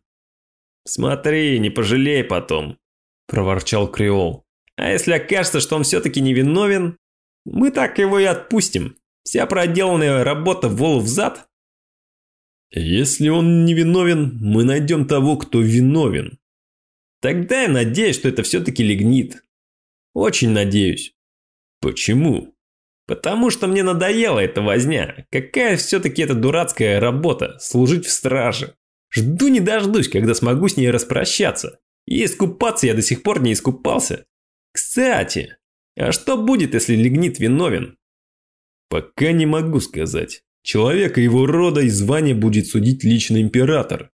Смотри, не пожалей потом. – проворчал Креол. «А если окажется, что он все-таки невиновен, мы так его и отпустим. Вся проделанная работа волу в зад». «Если он невиновен, мы найдем того, кто виновен». «Тогда я надеюсь, что это все-таки лигнит. Очень надеюсь». «Почему?» «Потому что мне надоела эта возня. Какая все-таки это дурацкая работа – служить в страже. Жду не дождусь, когда смогу с ней распрощаться. И искупаться я до сих пор не искупался. Кстати, а что будет, если Лигнит виновен? Пока не могу сказать. Человека его рода и звания будет судить лично император.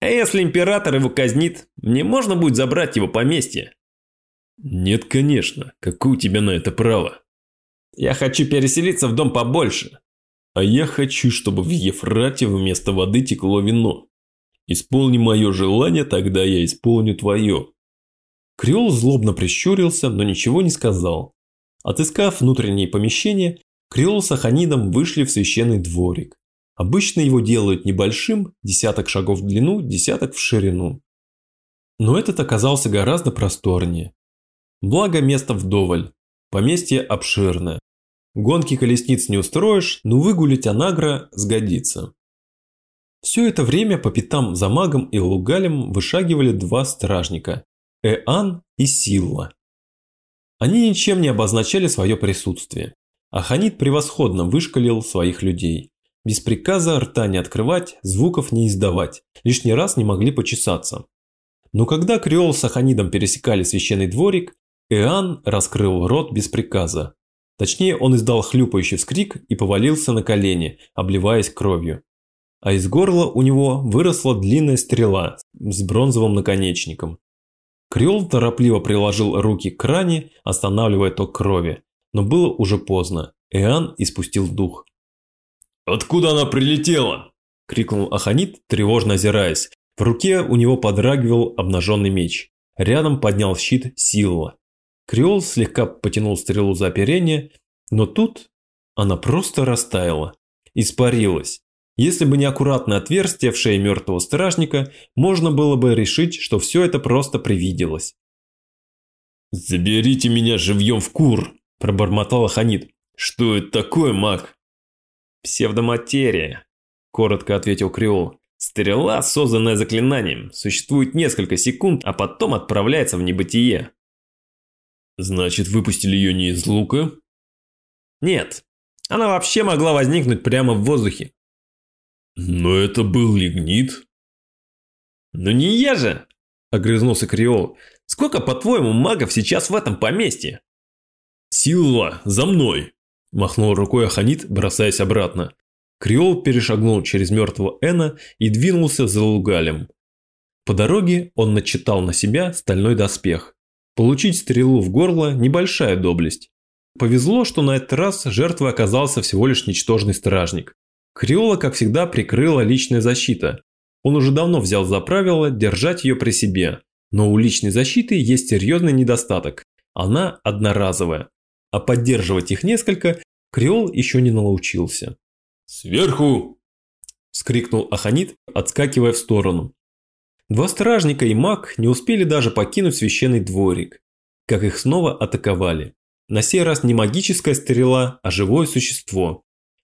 А если император его казнит, мне можно будет забрать его поместье? Нет, конечно. Какое у тебя на это право? Я хочу переселиться в дом побольше. А я хочу, чтобы в Ефрате вместо воды текло вино. Исполни мое желание, тогда я исполню твое. Креол злобно прищурился, но ничего не сказал. Отыскав внутренние помещения, Креол с Аханидом вышли в священный дворик. Обычно его делают небольшим, десяток шагов в длину, десяток в ширину. Но этот оказался гораздо просторнее. Благо место вдоволь, поместье обширное. Гонки колесниц не устроишь, но выгулить анагра сгодится. Все это время по пятам за магом и лугалем вышагивали два стражника – Эан и Силла. Они ничем не обозначали свое присутствие. Аханит превосходно вышкалил своих людей. Без приказа рта не открывать, звуков не издавать, лишний раз не могли почесаться. Но когда Креол с Аханидом пересекали священный дворик, Эан раскрыл рот без приказа. Точнее, он издал хлюпающий вскрик и повалился на колени, обливаясь кровью. А из горла у него выросла длинная стрела с бронзовым наконечником. Креол торопливо приложил руки к ране, останавливая ток крови, но было уже поздно. Эан испустил дух. «Откуда она прилетела?» – крикнул Аханит, тревожно озираясь. В руке у него подрагивал обнаженный меч. Рядом поднял щит Силла. Креол слегка потянул стрелу за оперение, но тут она просто растаяла. Испарилась. Если бы не аккуратное отверстие в шее мертвого стражника, можно было бы решить, что все это просто привиделось. «Заберите меня живьем в кур!» – пробормотал Аханит. «Что это такое, маг?» «Псевдоматерия», – коротко ответил Креол. «Стрела, созданная заклинанием, существует несколько секунд, а потом отправляется в небытие». «Значит, выпустили ее не из лука?» «Нет, она вообще могла возникнуть прямо в воздухе». «Но это был лигнит». «Ну не я же!» – огрызнулся Креол. «Сколько, по-твоему, магов сейчас в этом поместье?» «Сила, за мной!» Махнул рукой Аханит, бросаясь обратно. Креол перешагнул через мертвого Эна и двинулся за Лугалем. По дороге он начитал на себя стальной доспех. Получить стрелу в горло – небольшая доблесть. Повезло, что на этот раз жертвой оказался всего лишь ничтожный стражник. Креола, как всегда, прикрыла личная защита. Он уже давно взял за правило держать ее при себе. Но у личной защиты есть серьезный недостаток. Она одноразовая а поддерживать их несколько Креол еще не научился. «Сверху!» – вскрикнул Аханит, отскакивая в сторону. Два стражника и маг не успели даже покинуть священный дворик, как их снова атаковали. На сей раз не магическая стрела, а живое существо.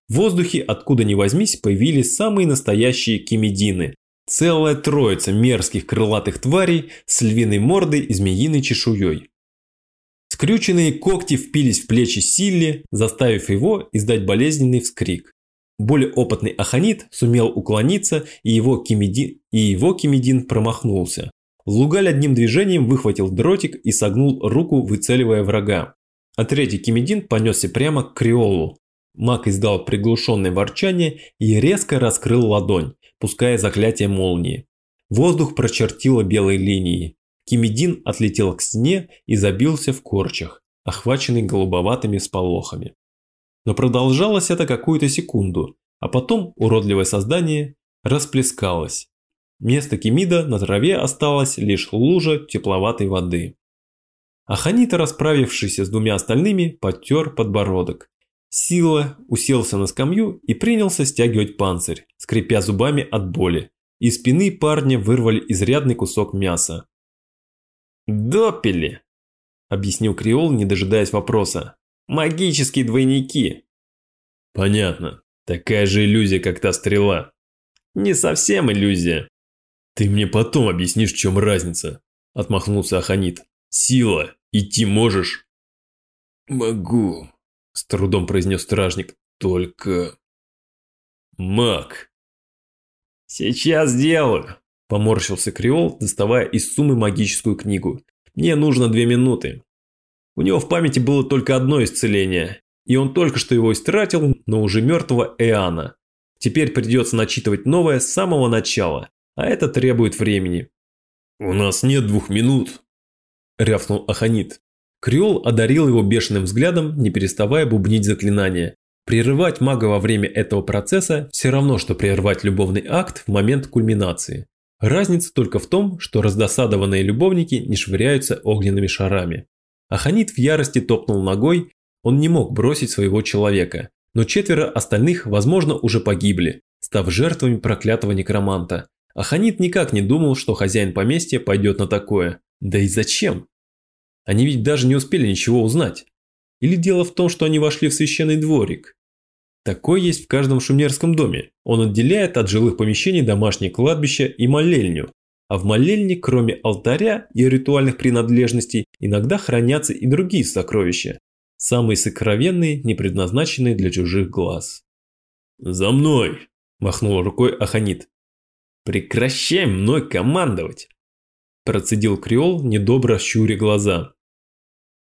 В воздухе, откуда ни возьмись, появились самые настоящие кимедины. Целая троица мерзких крылатых тварей с львиной мордой и змеиной чешуей. Скрюченные когти впились в плечи Силли, заставив его издать болезненный вскрик. Более опытный Аханит сумел уклониться, и его, кимедин, и его кимедин промахнулся. Лугаль одним движением выхватил дротик и согнул руку, выцеливая врага. А третий кимедин понесся прямо к Криолу. Маг издал приглушенное ворчание и резко раскрыл ладонь, пуская заклятие молнии. Воздух прочертило белой линией. Кимедин отлетел к стене и забился в корчах, охваченный голубоватыми сполохами. Но продолжалось это какую-то секунду, а потом уродливое создание расплескалось. Вместо Кимида на траве осталась лишь лужа тепловатой воды. Аханита, расправившийся с двумя остальными, подтер подбородок. Сила уселся на скамью и принялся стягивать панцирь, скрипя зубами от боли. Из спины парня вырвали изрядный кусок мяса. «Доппели», – объяснил Креол, не дожидаясь вопроса. «Магические двойники». «Понятно. Такая же иллюзия, как та стрела». «Не совсем иллюзия». «Ты мне потом объяснишь, в чем разница», – отмахнулся Аханит. «Сила. Идти можешь?» «Могу», – с трудом произнес стражник. «Только...» «Маг». «Сейчас сделаю», Поморщился Креол, доставая из суммы магическую книгу. «Мне нужно две минуты». У него в памяти было только одно исцеление, и он только что его истратил, но уже мертвого Эана. Теперь придется начитывать новое с самого начала, а это требует времени. «У нас нет двух минут», – рявкнул Аханит. Креол одарил его бешеным взглядом, не переставая бубнить заклинания. Прерывать мага во время этого процесса все равно, что прервать любовный акт в момент кульминации. Разница только в том, что раздосадованные любовники не швыряются огненными шарами. Аханит в ярости топнул ногой, он не мог бросить своего человека, но четверо остальных, возможно, уже погибли, став жертвами проклятого некроманта. Аханит никак не думал, что хозяин поместья пойдет на такое. Да и зачем? Они ведь даже не успели ничего узнать. Или дело в том, что они вошли в священный дворик? Такой есть в каждом шумерском доме. Он отделяет от жилых помещений домашнее кладбище и молельню. А в молельне, кроме алтаря и ритуальных принадлежностей, иногда хранятся и другие сокровища. Самые сокровенные, не предназначенные для чужих глаз. «За мной!» – махнул рукой Аханит. «Прекращай мной командовать!» Процедил Креол, недобро щуря глаза.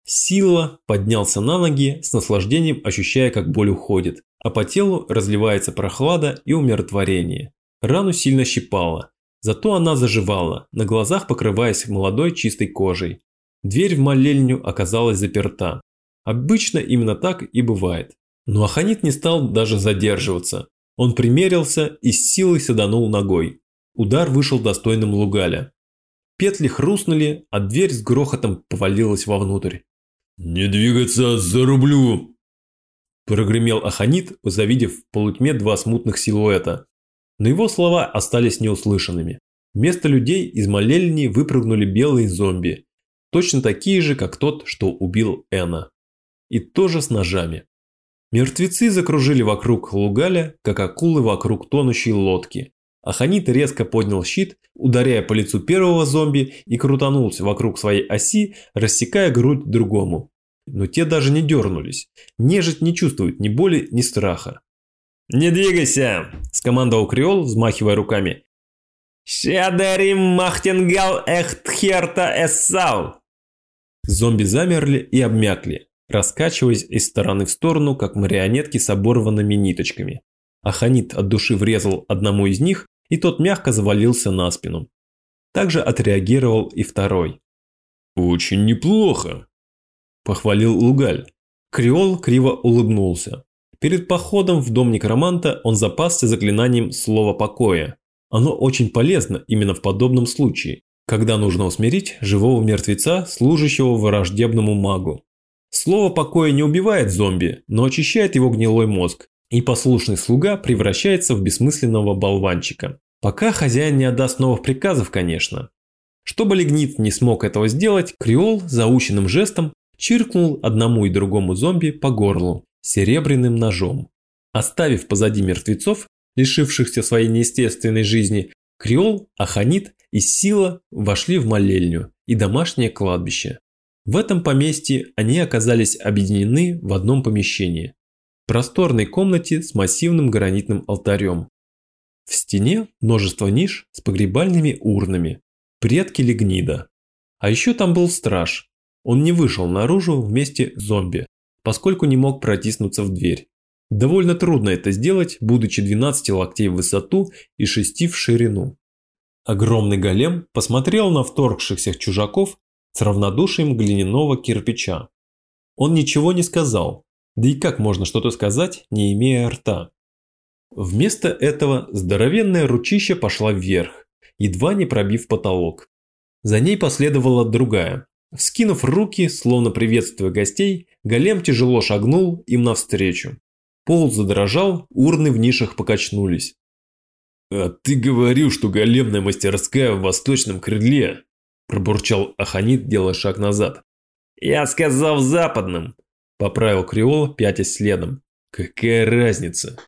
Сила поднялся на ноги, с наслаждением ощущая, как боль уходит, а по телу разливается прохлада и умиротворение. Рану сильно щипало, зато она заживала, на глазах покрываясь молодой чистой кожей. Дверь в молельню оказалась заперта. Обычно именно так и бывает. Но Аханит не стал даже задерживаться. Он примерился и с силой саданул ногой. Удар вышел достойным Лугаля. Петли хрустнули, а дверь с грохотом повалилась вовнутрь. «Не двигаться, зарублю!» Прогремел Аханит, завидев в полутьме два смутных силуэта. Но его слова остались неуслышанными. Вместо людей из молельни выпрыгнули белые зомби. Точно такие же, как тот, что убил Эна. И тоже с ножами. Мертвецы закружили вокруг Лугаля, как акулы вокруг тонущей лодки. Аханит резко поднял щит, ударяя по лицу первого зомби и крутанулся вокруг своей оси, рассекая грудь другому. Но те даже не дернулись. Нежить не чувствует ни боли, ни страха. «Не двигайся!» – скомандовал Креол, взмахивая руками. «Шадарим махтенгал эхтхерта эссау!» Зомби замерли и обмякли, раскачиваясь из стороны в сторону, как марионетки с оборванными ниточками. Аханит от души врезал одному из них, и тот мягко завалился на спину. Также отреагировал и второй. «Очень неплохо», – похвалил Лугаль. Креол криво улыбнулся. Перед походом в дом некроманта он запасся заклинанием слова покоя. Оно очень полезно именно в подобном случае, когда нужно усмирить живого мертвеца, служащего враждебному магу. Слово покоя не убивает зомби, но очищает его гнилой мозг, и послушный слуга превращается в бессмысленного болванчика. Пока хозяин не отдаст новых приказов, конечно. Чтобы Лигнит не смог этого сделать, Креол заученным жестом чиркнул одному и другому зомби по горлу серебряным ножом. Оставив позади мертвецов, лишившихся своей неестественной жизни, Креол, Аханит и Сила вошли в молельню и домашнее кладбище. В этом поместье они оказались объединены в одном помещении просторной комнате с массивным гранитным алтарем. В стене множество ниш с погребальными урнами, предки Лигнида. А еще там был страж. Он не вышел наружу вместе с зомби, поскольку не мог протиснуться в дверь. Довольно трудно это сделать, будучи 12 локтей в высоту и 6 в ширину. Огромный голем посмотрел на вторгшихся чужаков с равнодушием глиняного кирпича. Он ничего не сказал, да и как можно что-то сказать, не имея рта? Вместо этого здоровенная ручища пошла вверх, едва не пробив потолок. За ней последовала другая. Вскинув руки, словно приветствуя гостей, голем тяжело шагнул им навстречу. Пол задрожал, урны в нишах покачнулись. «А ты говорил, что големная мастерская в восточном крыле!» – пробурчал Аханит, делая шаг назад. «Я сказал в западном!» Поправил Креол, пятясь следом. Какая разница?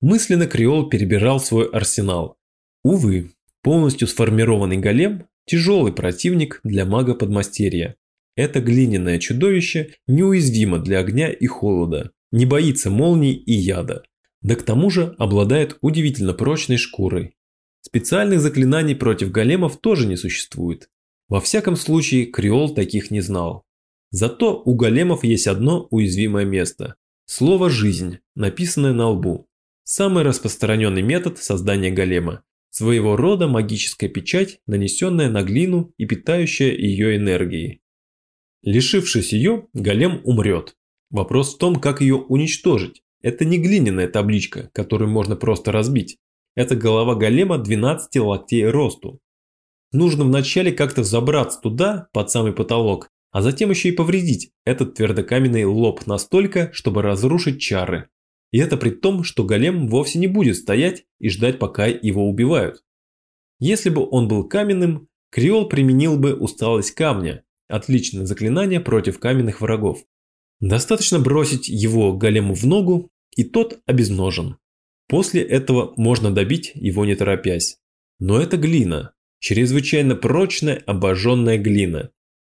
Мысленно Креол перебирал свой арсенал. Увы, полностью сформированный голем – тяжелый противник для мага-подмастерья. Это глиняное чудовище неуязвимо для огня и холода, не боится молний и яда. Да к тому же обладает удивительно прочной шкурой. Специальных заклинаний против големов тоже не существует. Во всяком случае, Креол таких не знал. Зато у големов есть одно уязвимое место – слово «жизнь», написанное на лбу. Самый распространенный метод создания голема – своего рода магическая печать, нанесенная на глину и питающая ее энергией. Лишившись ее, голем умрет. Вопрос в том, как ее уничтожить. Это не глиняная табличка, которую можно просто разбить. Это голова голема 12 локтей росту. Нужно вначале как-то забраться туда, под самый потолок, а затем еще и повредить этот твердокаменный лоб настолько, чтобы разрушить чары. И это при том, что голем вовсе не будет стоять и ждать, пока его убивают. Если бы он был каменным, Криол применил бы усталость камня, отличное заклинание против каменных врагов. Достаточно бросить его голему в ногу, и тот обезножен. После этого можно добить его не торопясь. Но это глина, чрезвычайно прочная обожженная глина,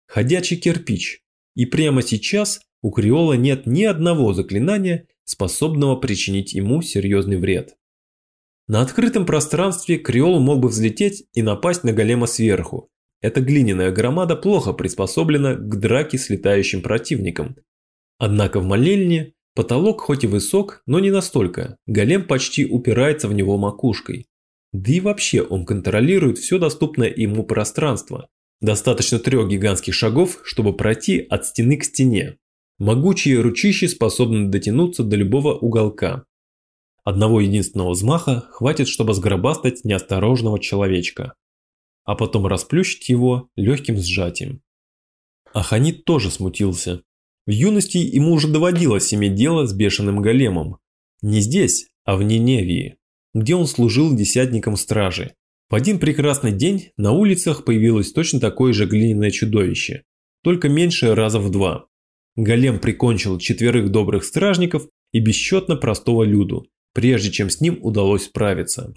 ходячий кирпич. И прямо сейчас у Криола нет ни одного заклинания, способного причинить ему серьезный вред. На открытом пространстве Криол мог бы взлететь и напасть на голема сверху. Эта глиняная громада плохо приспособлена к драке с летающим противником. Однако в молельне потолок хоть и высок, но не настолько. Голем почти упирается в него макушкой. Да и вообще он контролирует все доступное ему пространство. Достаточно трех гигантских шагов, чтобы пройти от стены к стене. Могучие ручищи способны дотянуться до любого уголка. Одного единственного взмаха хватит, чтобы сгробастать неосторожного человечка, а потом расплющить его легким сжатием. Аханит тоже смутился. В юности ему уже доводилось иметь дело с бешеным големом. Не здесь, а в Ниневии, где он служил десятником стражи. В один прекрасный день на улицах появилось точно такое же глиняное чудовище, только меньше раза в два. Голем прикончил четверых добрых стражников и бесчетно простого люду, прежде чем с ним удалось справиться.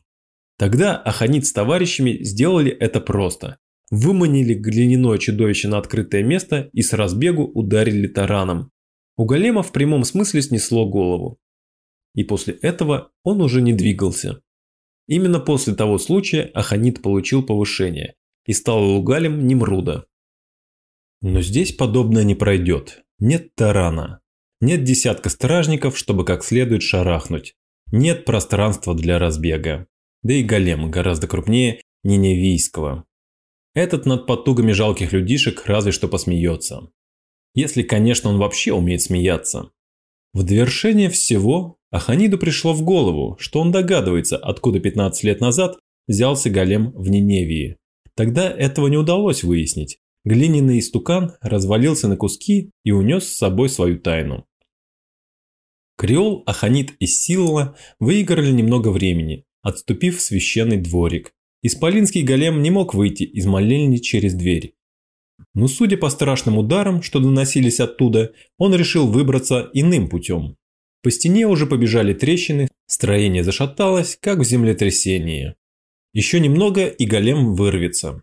Тогда Аханит с товарищами сделали это просто. Выманили глиняное чудовище на открытое место и с разбегу ударили тараном. У голема в прямом смысле снесло голову. И после этого он уже не двигался. Именно после того случая Аханит получил повышение и стал лугалем Немруда. Но здесь подобное не пройдет. Нет тарана. Нет десятка стражников, чтобы как следует шарахнуть. Нет пространства для разбега. Да и голем гораздо крупнее Ниневийского. Этот над потугами жалких людишек разве что посмеется. Если, конечно, он вообще умеет смеяться. В довершение всего Аханиду пришло в голову, что он догадывается, откуда 15 лет назад взялся голем в Ниневии. Тогда этого не удалось выяснить, Глиняный истукан развалился на куски и унес с собой свою тайну. Креол, Аханит и Силла выиграли немного времени, отступив в священный дворик. Исполинский голем не мог выйти из молельни через дверь. Но судя по страшным ударам, что доносились оттуда, он решил выбраться иным путем. По стене уже побежали трещины, строение зашаталось, как в землетрясении. Еще немного и голем вырвется.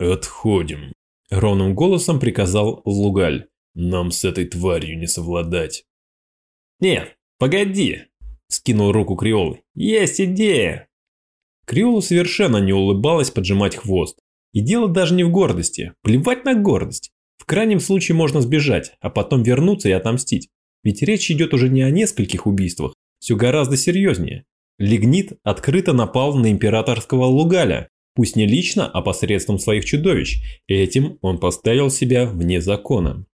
«Отходим», – ровным голосом приказал Лугаль. «Нам с этой тварью не совладать». «Нет, погоди», – скинул руку Криол. «Есть идея». Криолу совершенно не улыбалось поджимать хвост. И дело даже не в гордости. Плевать на гордость. В крайнем случае можно сбежать, а потом вернуться и отомстить. Ведь речь идет уже не о нескольких убийствах, все гораздо серьезнее. Лигнит открыто напал на императорского Лугаля, Пусть не лично, а посредством своих чудовищ, этим он поставил себя вне закона.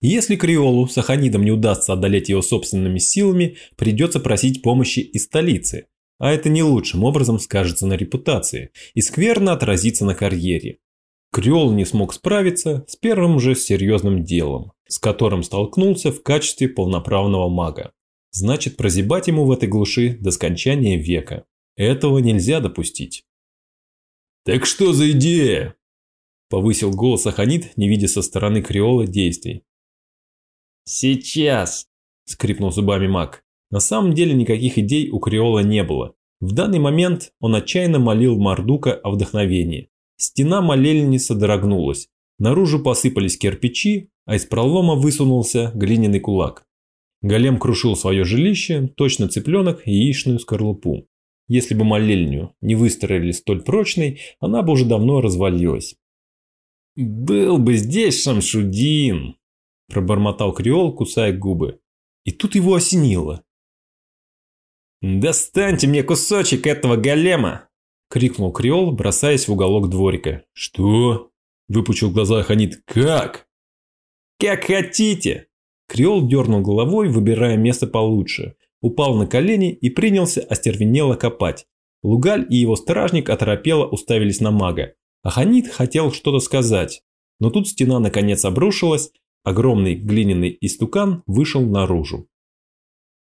Если Криолу с Аханидом не удастся одолеть его собственными силами, придется просить помощи из столицы, а это не лучшим образом скажется на репутации и скверно отразится на карьере. Криол не смог справиться с первым же серьезным делом, с которым столкнулся в качестве полноправного мага. Значит, прозябать ему в этой глуши до скончания века. Этого нельзя допустить. «Так что за идея?» Повысил голос Аханит, не видя со стороны Криола действий. «Сейчас!» – скрипнул зубами маг. На самом деле никаких идей у Криола не было. В данный момент он отчаянно молил Мардука о вдохновении. Стена молельни содрогнулась. Наружу посыпались кирпичи, а из пролома высунулся глиняный кулак. Голем крушил свое жилище, точно цыпленок яичную скорлупу. Если бы молельню не выстроили столь прочной, она бы уже давно развалилась. «Был бы здесь Шамшудин!» – пробормотал Креол, кусая губы. И тут его осенило. «Достаньте мне кусочек этого голема!» – крикнул Креол, бросаясь в уголок дворика. «Что?» – выпучил глаза Ханит. «Как?» «Как хотите!» Креол дернул головой, выбирая место получше – упал на колени и принялся остервенело копать. Лугаль и его стражник оторопело уставились на мага. Аханит хотел что-то сказать, но тут стена наконец обрушилась, огромный глиняный истукан вышел наружу.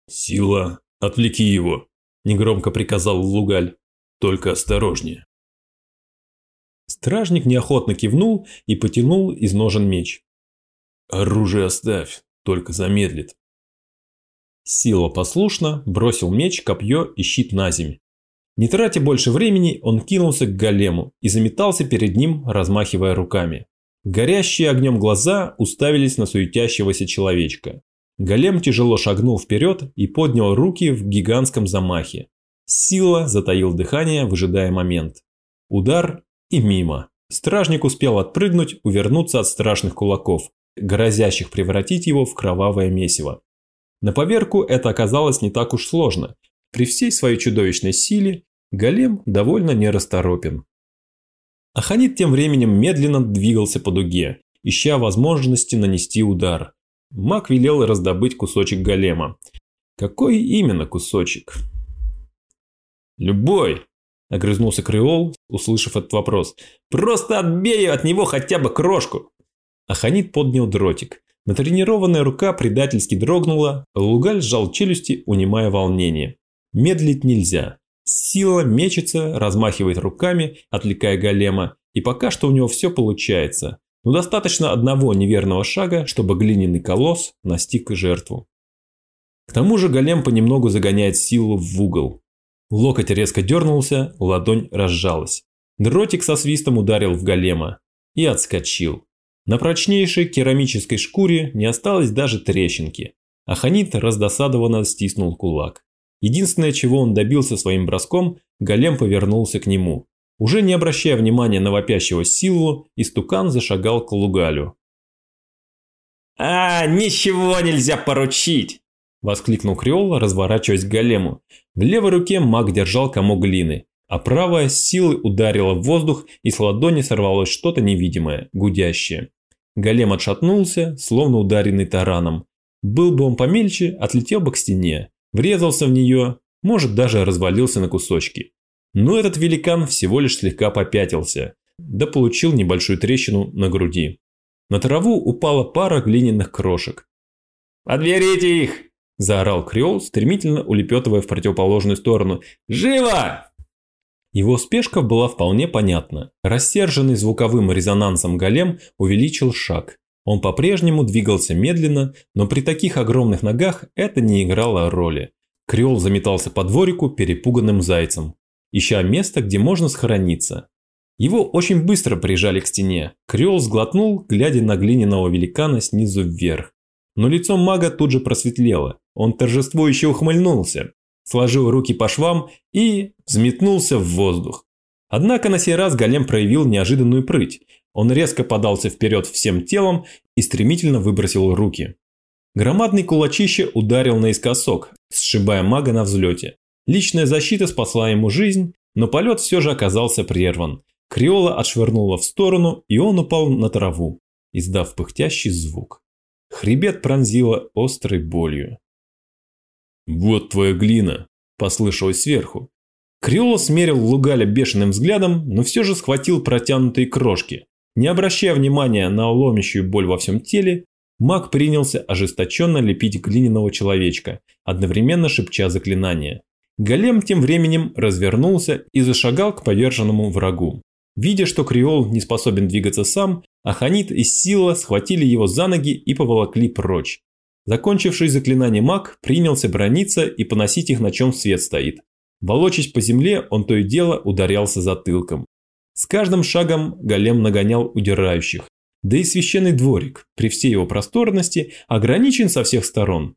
«Сила, отвлеки его», – негромко приказал Лугаль. «Только осторожнее». Стражник неохотно кивнул и потянул из ножен меч. «Оружие оставь, только замедлит», Сила послушно бросил меч, копье и щит на землю. Не тратя больше времени, он кинулся к голему и заметался перед ним, размахивая руками. Горящие огнем глаза уставились на суетящегося человечка. Голем тяжело шагнул вперед и поднял руки в гигантском замахе. Сила затаил дыхание, выжидая момент. Удар и мимо. Стражник успел отпрыгнуть, увернуться от страшных кулаков, грозящих превратить его в кровавое месиво. На поверку это оказалось не так уж сложно. При всей своей чудовищной силе голем довольно нерасторопен. Аханит тем временем медленно двигался по дуге, ища возможности нанести удар. Маг велел раздобыть кусочек голема. Какой именно кусочек? «Любой!» – огрызнулся Креол, услышав этот вопрос. «Просто отбей от него хотя бы крошку!» Аханит поднял дротик. Натренированная рука предательски дрогнула, Лугаль сжал челюсти, унимая волнение. Медлить нельзя. Сила мечется, размахивает руками, отвлекая голема, и пока что у него все получается. Но достаточно одного неверного шага, чтобы глиняный колосс настиг жертву. К тому же голем понемногу загоняет силу в угол. Локоть резко дернулся, ладонь разжалась. Дротик со свистом ударил в голема и отскочил. На прочнейшей керамической шкуре не осталось даже трещинки. Аханит раздосадованно стиснул кулак. Единственное, чего он добился своим броском, голем повернулся к нему. Уже не обращая внимания на вопящего силу, истукан зашагал к лугалю. «А, ничего нельзя поручить!» – воскликнул Креол, разворачиваясь к голему. В левой руке маг держал комок глины, а правая с силой ударила в воздух, и с ладони сорвалось что-то невидимое, гудящее. Голем отшатнулся, словно ударенный тараном. Был бы он помельче, отлетел бы к стене, врезался в нее, может даже развалился на кусочки. Но этот великан всего лишь слегка попятился, да получил небольшую трещину на груди. На траву упала пара глиняных крошек. «Подберите их!» – заорал Креол, стремительно улепетывая в противоположную сторону. «Живо!» Его спешка была вполне понятна. Рассерженный звуковым резонансом голем увеличил шаг. Он по-прежнему двигался медленно, но при таких огромных ногах это не играло роли. Крёл заметался по дворику перепуганным зайцем, ища место, где можно схорониться. Его очень быстро прижали к стене. Крёл сглотнул, глядя на глиняного великана снизу вверх. Но лицо мага тут же просветлело. Он торжествующе ухмыльнулся, сложил руки по швам и взметнулся в воздух. Однако на сей раз голем проявил неожиданную прыть. Он резко подался вперед всем телом и стремительно выбросил руки. Громадный кулачище ударил наискосок, сшибая мага на взлете. Личная защита спасла ему жизнь, но полет все же оказался прерван. Криола отшвырнула в сторону, и он упал на траву, издав пыхтящий звук. Хребет пронзило острой болью. «Вот твоя глина!» – послышалось сверху. Криола смерил Лугаля бешеным взглядом, но все же схватил протянутые крошки. Не обращая внимания на ломящую боль во всем теле, маг принялся ожесточенно лепить глиняного человечка, одновременно шепча заклинания. Голем тем временем развернулся и зашагал к поверженному врагу. Видя, что Криол не способен двигаться сам, Аханит и Сила схватили его за ноги и поволокли прочь. Закончивший заклинание маг принялся брониться и поносить их на чем свет стоит. Волочась по земле, он то и дело ударялся затылком. С каждым шагом голем нагонял удирающих. Да и священный дворик, при всей его просторности, ограничен со всех сторон.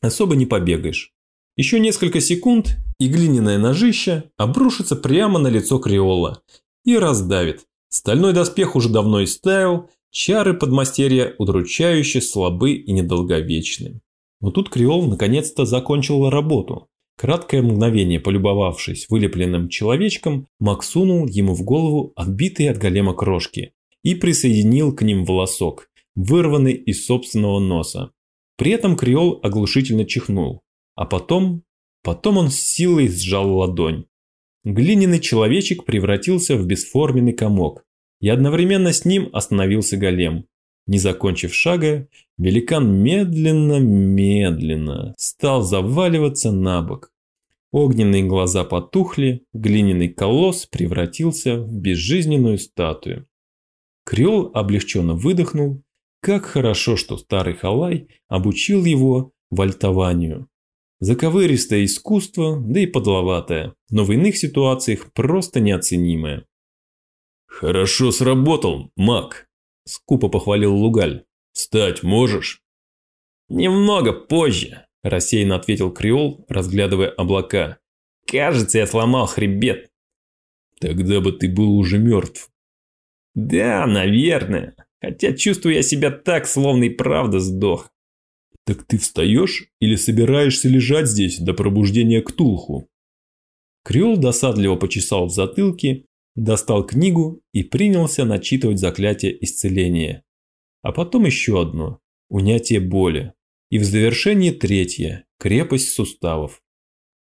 Особо не побегаешь. Еще несколько секунд, и глиняное ножище обрушится прямо на лицо Криола и раздавит. Стальной доспех уже давно истаял, чары подмастерья удручающе слабы и недолговечны. Но тут Криол наконец-то закончил работу. Краткое мгновение полюбовавшись вылепленным человечком, Мак сунул ему в голову отбитые от голема крошки и присоединил к ним волосок, вырванный из собственного носа. При этом Криол оглушительно чихнул, а потом, потом он с силой сжал ладонь. Глиняный человечек превратился в бесформенный комок, и одновременно с ним остановился голем. Не закончив шага, великан медленно-медленно стал заваливаться на бок. Огненные глаза потухли, глиняный колосс превратился в безжизненную статую. Крёл облегченно выдохнул. Как хорошо, что старый халай обучил его вальтованию. Заковыристое искусство, да и подловатое, но в иных ситуациях просто неоценимое. «Хорошо сработал, маг», – скупо похвалил Лугаль. «Встать можешь?» «Немного позже», – рассеянно ответил Креол, разглядывая облака. «Кажется, я сломал хребет». «Тогда бы ты был уже мертв». «Да, наверное. Хотя чувствую я себя так, словно и правда сдох». «Так ты встаешь или собираешься лежать здесь до пробуждения Ктулху?» Креол досадливо почесал в затылке, достал книгу и принялся начитывать заклятие исцеления. А потом еще одно – унятие боли. И в завершении третье – крепость суставов.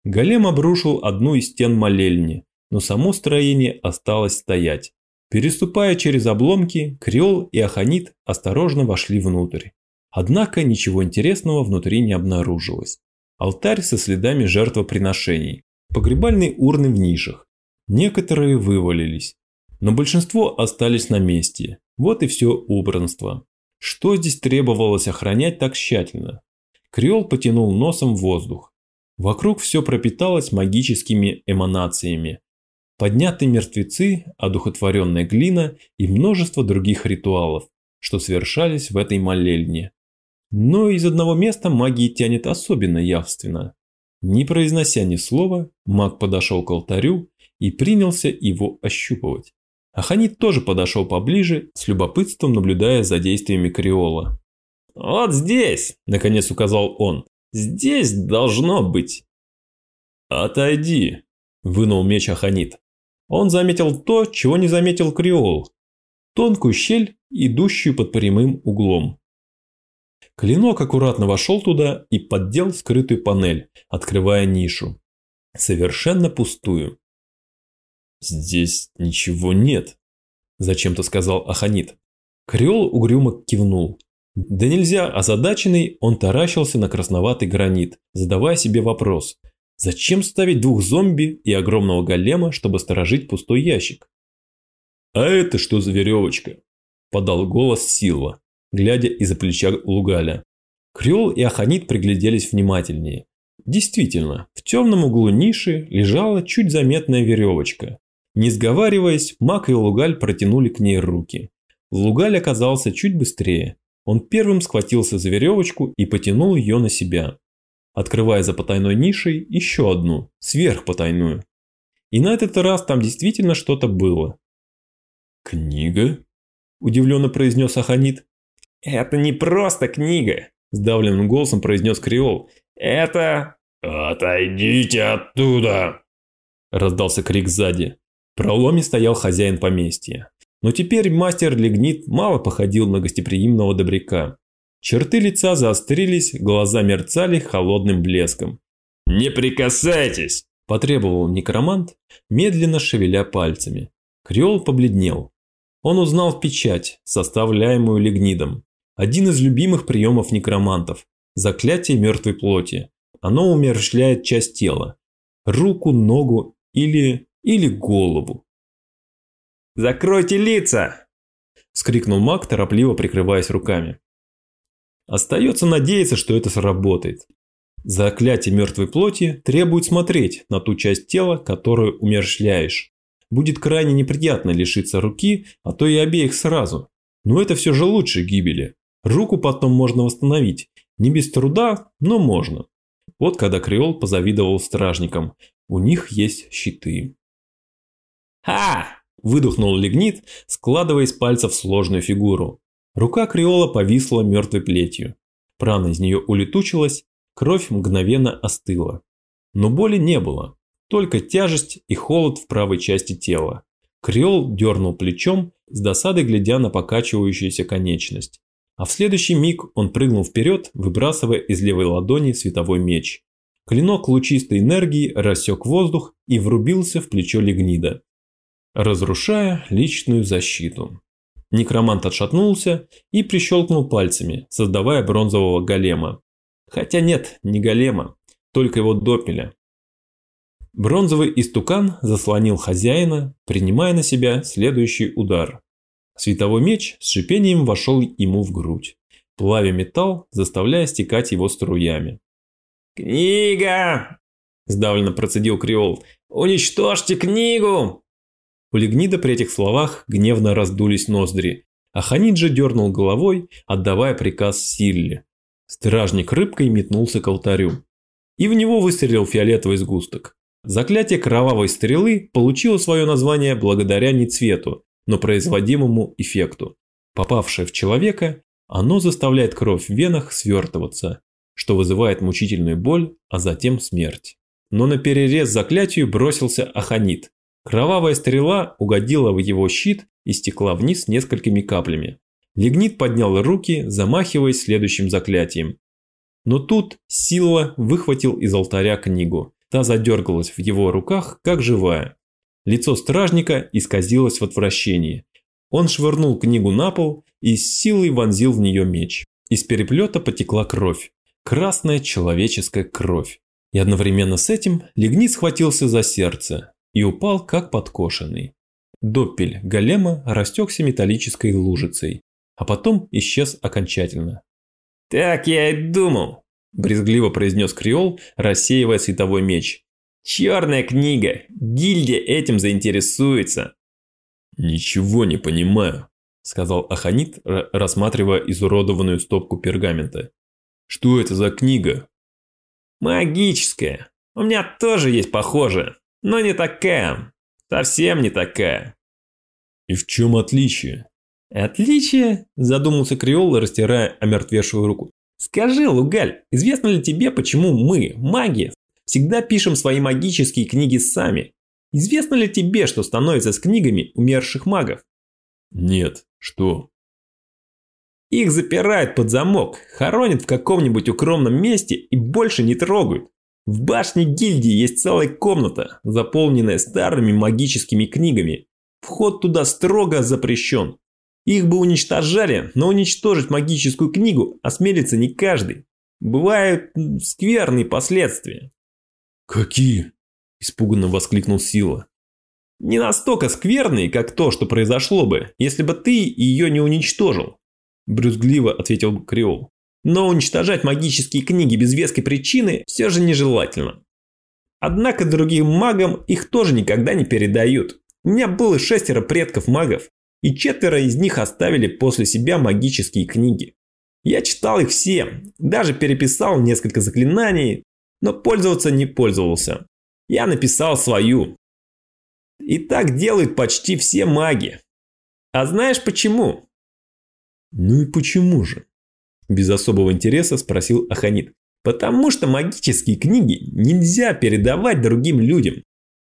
Голем обрушил одну из стен молельни, но само строение осталось стоять. Переступая через обломки, Креол и Аханит осторожно вошли внутрь. Однако ничего интересного внутри не обнаружилось. Алтарь со следами жертвоприношений, погребальные урны в нишах. Некоторые вывалились, но большинство остались на месте. Вот и все убранство. Что здесь требовалось охранять так тщательно? Креол потянул носом в воздух. Вокруг все пропиталось магическими эманациями. Поднятые мертвецы, одухотворенная глина и множество других ритуалов, что совершались в этой молельне. Но из одного места магии тянет особенно явственно. Не произнося ни слова, маг подошел к алтарю и принялся его ощупывать. Аханит тоже подошел поближе, с любопытством наблюдая за действиями Криола. «Вот здесь!» – наконец указал он. «Здесь должно быть!» «Отойди!» – вынул меч Аханит. Он заметил то, чего не заметил Криол. Тонкую щель, идущую под прямым углом. Клинок аккуратно вошел туда и поддел скрытую панель, открывая нишу. Совершенно пустую. «Здесь ничего нет», – зачем-то сказал Аханит. Креол угрюмо кивнул. Да нельзя озадаченный, он таращился на красноватый гранит, задавая себе вопрос. Зачем ставить двух зомби и огромного голема, чтобы сторожить пустой ящик? «А это что за веревочка?» – подал голос Силва, глядя из-за плеча Лугаля. Креол и Аханит пригляделись внимательнее. Действительно, в темном углу ниши лежала чуть заметная веревочка. Не сговариваясь, Мак и Лугаль протянули к ней руки. Лугаль оказался чуть быстрее. Он первым схватился за веревочку и потянул ее на себя, открывая за потайной нишей еще одну, сверхпотайную. И на этот раз там действительно что-то было. «Книга?» – удивленно произнес Аханит. «Это не просто книга», – сдавленным голосом произнес Креол. «Это...» «Отойдите оттуда!» – раздался крик сзади проломе стоял хозяин поместья. Но теперь мастер Лигнит мало походил на гостеприимного добряка. Черты лица заострились, глаза мерцали холодным блеском. «Не прикасайтесь!» – потребовал некромант, медленно шевеля пальцами. Креол побледнел. Он узнал печать, составляемую Лигнидом. Один из любимых приемов некромантов – заклятие мертвой плоти. Оно умерщвляет часть тела. Руку, ногу или или голову. «Закройте лица!» – скрикнул маг, торопливо прикрываясь руками. Остается надеяться, что это сработает. Заклятие мертвой плоти требует смотреть на ту часть тела, которую умерщвляешь. Будет крайне неприятно лишиться руки, а то и обеих сразу. Но это все же лучше гибели. Руку потом можно восстановить. Не без труда, но можно. Вот когда Креол позавидовал стражникам. У них есть щиты. «Ха!» – выдохнул Лигнит, складывая из пальцев сложную фигуру. Рука Криола повисла мертвой плетью. Прана из нее улетучилась, кровь мгновенно остыла. Но боли не было, только тяжесть и холод в правой части тела. Криол дернул плечом, с досадой глядя на покачивающуюся конечность. А в следующий миг он прыгнул вперед, выбрасывая из левой ладони световой меч. Клинок лучистой энергии рассек воздух и врубился в плечо Лигнида разрушая личную защиту. Некромант отшатнулся и прищелкнул пальцами, создавая бронзового голема. Хотя нет, не голема, только его допеля. Бронзовый истукан заслонил хозяина, принимая на себя следующий удар. Световой меч с шипением вошел ему в грудь, плавя металл, заставляя стекать его струями. «Книга!» – сдавленно процедил Креол. «Уничтожьте книгу!» У Лигнида при этих словах гневно раздулись ноздри, а Ханиджа дернул головой, отдавая приказ Силле. Стражник рыбкой метнулся к алтарю. И в него выстрелил фиолетовый сгусток. Заклятие кровавой стрелы получило свое название благодаря не цвету, но производимому эффекту. Попавшее в человека, оно заставляет кровь в венах свертываться, что вызывает мучительную боль, а затем смерть. Но на перерез заклятию бросился Аханит. Кровавая стрела угодила в его щит и стекла вниз несколькими каплями. Лигнит поднял руки, замахиваясь следующим заклятием. Но тут Сила выхватил из алтаря книгу. Та задергалась в его руках, как живая. Лицо стражника исказилось в отвращении. Он швырнул книгу на пол и с силой вонзил в нее меч. Из переплета потекла кровь. Красная человеческая кровь. И одновременно с этим Лигнит схватился за сердце и упал как подкошенный. Доппель голема растекся металлической лужицей, а потом исчез окончательно. «Так я и думал», – брезгливо произнес Криол, рассеивая световой меч. «Черная книга! Гильдия этим заинтересуется!» «Ничего не понимаю», – сказал Аханит, рассматривая изуродованную стопку пергамента. «Что это за книга?» «Магическая. У меня тоже есть похожая, но не такая. Совсем не такая». «И в чем отличие?» «Отличие?» – задумался Криол, растирая омертвевшую руку. «Скажи, Лугаль, известно ли тебе, почему мы, маги, всегда пишем свои магические книги сами? Известно ли тебе, что становится с книгами умерших магов?» «Нет, что?» Их запирают под замок, хоронят в каком-нибудь укромном месте и больше не трогают. В башне гильдии есть целая комната, заполненная старыми магическими книгами. Вход туда строго запрещен. Их бы уничтожали, но уничтожить магическую книгу осмелится не каждый. Бывают скверные последствия. «Какие?» – испуганно воскликнул Сила. «Не настолько скверные, как то, что произошло бы, если бы ты ее не уничтожил», – брюзгливо ответил Криол. «Но уничтожать магические книги без веской причины все же нежелательно. Однако другим магам их тоже никогда не передают. У меня было шестеро предков магов, и четверо из них оставили после себя магические книги. Я читал их все, даже переписал несколько заклинаний, но пользоваться не пользовался. Я написал свою. И так делают почти все маги. А знаешь почему? Ну и почему же? Без особого интереса спросил Аханит. Потому что магические книги нельзя передавать другим людям.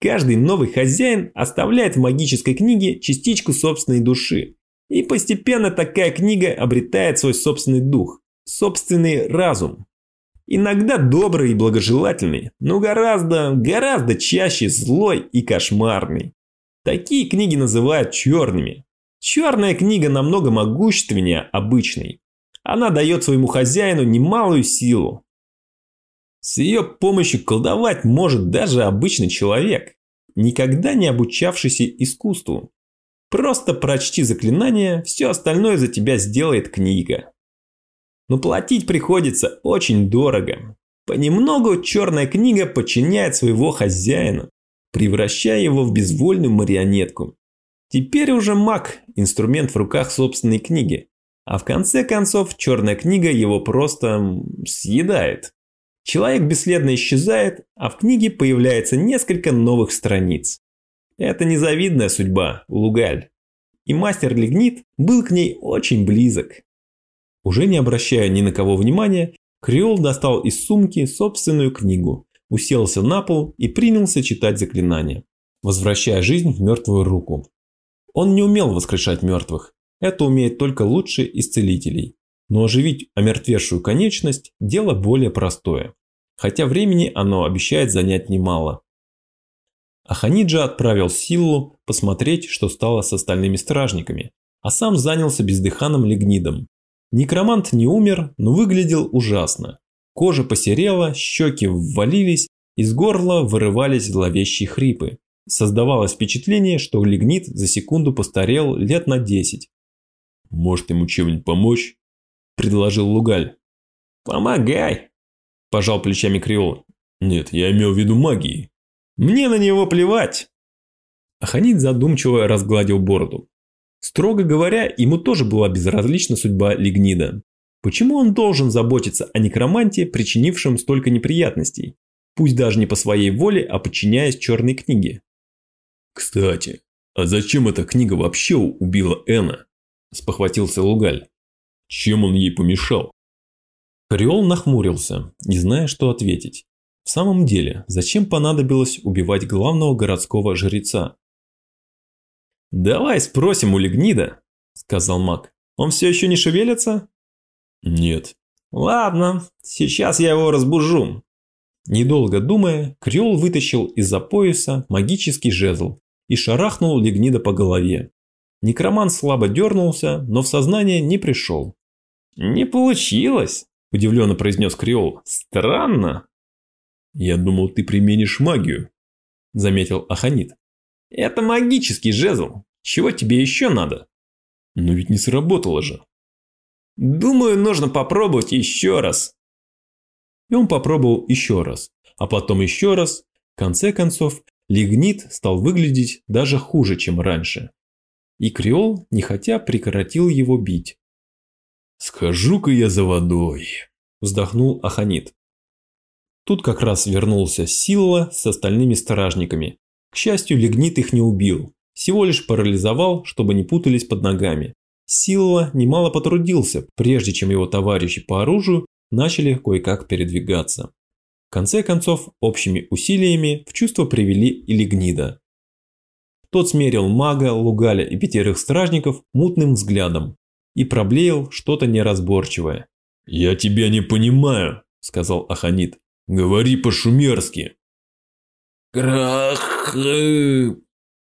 Каждый новый хозяин оставляет в магической книге частичку собственной души. И постепенно такая книга обретает свой собственный дух, собственный разум. Иногда добрый и благожелательный, но гораздо, гораздо чаще злой и кошмарный. Такие книги называют черными. Черная книга намного могущественнее обычной. Она дает своему хозяину немалую силу, с ее помощью колдовать может даже обычный человек, никогда не обучавшийся искусству. Просто прочти заклинание, все остальное за тебя сделает книга. Но платить приходится очень дорого. Понемногу черная книга подчиняет своего хозяина, превращая его в безвольную марионетку. Теперь уже маг – инструмент в руках собственной книги. А в конце концов черная книга его просто съедает. Человек бесследно исчезает, а в книге появляется несколько новых страниц. Это незавидная судьба, Лугаль. И мастер Лигнит был к ней очень близок. Уже не обращая ни на кого внимания, Креол достал из сумки собственную книгу, уселся на пол и принялся читать заклинания, возвращая жизнь в мертвую руку. Он не умел воскрешать мертвых, это умеет только лучший из целителей но оживить омертвевшую конечность – дело более простое, хотя времени оно обещает занять немало. Аханиджа отправил Силлу посмотреть, что стало с остальными стражниками, а сам занялся бездыханным лигнидом. Некромант не умер, но выглядел ужасно. Кожа посерела, щеки ввалились, из горла вырывались зловещие хрипы. Создавалось впечатление, что лигнит за секунду постарел лет на 10. «Может ему чем-нибудь помочь?» – предложил Лугаль. «Помогай!» – пожал плечами Криол. «Нет, я имел в виду магии». «Мне на него плевать!» Аханит задумчиво разгладил бороду. Строго говоря, ему тоже была безразлична судьба Лигнида. Почему он должен заботиться о некроманте, причинившем столько неприятностей? Пусть даже не по своей воле, а подчиняясь черной книге. «Кстати, а зачем эта книга вообще убила Эна?» – спохватился Лугаль. «Чем он ей помешал?» Криол нахмурился, не зная, что ответить. В самом деле, зачем понадобилось убивать главного городского жреца? «Давай спросим у Лигнида», – сказал маг. «Он все еще не шевелится?» «Нет». «Ладно, сейчас я его разбужу». Недолго думая, Криол вытащил из-за пояса магический жезл и шарахнул Лигнида по голове. Некроман слабо дернулся, но в сознание не пришел. «Не получилось», – удивленно произнес Криол. «Странно». «Я думал, ты применишь магию», – заметил Аханит. «Это магический жезл. Чего тебе еще надо?» «Но ведь не сработало же». «Думаю, нужно попробовать еще раз». И он попробовал еще раз, а потом еще раз. В конце концов, лигнит стал выглядеть даже хуже, чем раньше. И Креол, нехотя, прекратил его бить. «Схожу-ка я за водой», – вздохнул Аханит. Тут как раз вернулся Силла с остальными стражниками. К счастью, Лигнит их не убил, всего лишь парализовал, чтобы не путались под ногами. Силла немало потрудился, прежде чем его товарищи по оружию начали кое-как передвигаться. В конце концов, общими усилиями в чувство привели и Лигнида. Тот смерил мага, Лугаля и пятерых стражников мутным взглядом и проблеял что-то неразборчивое. «Я тебя не понимаю», – сказал Аханит. «Говори по-шумерски». «Крах!»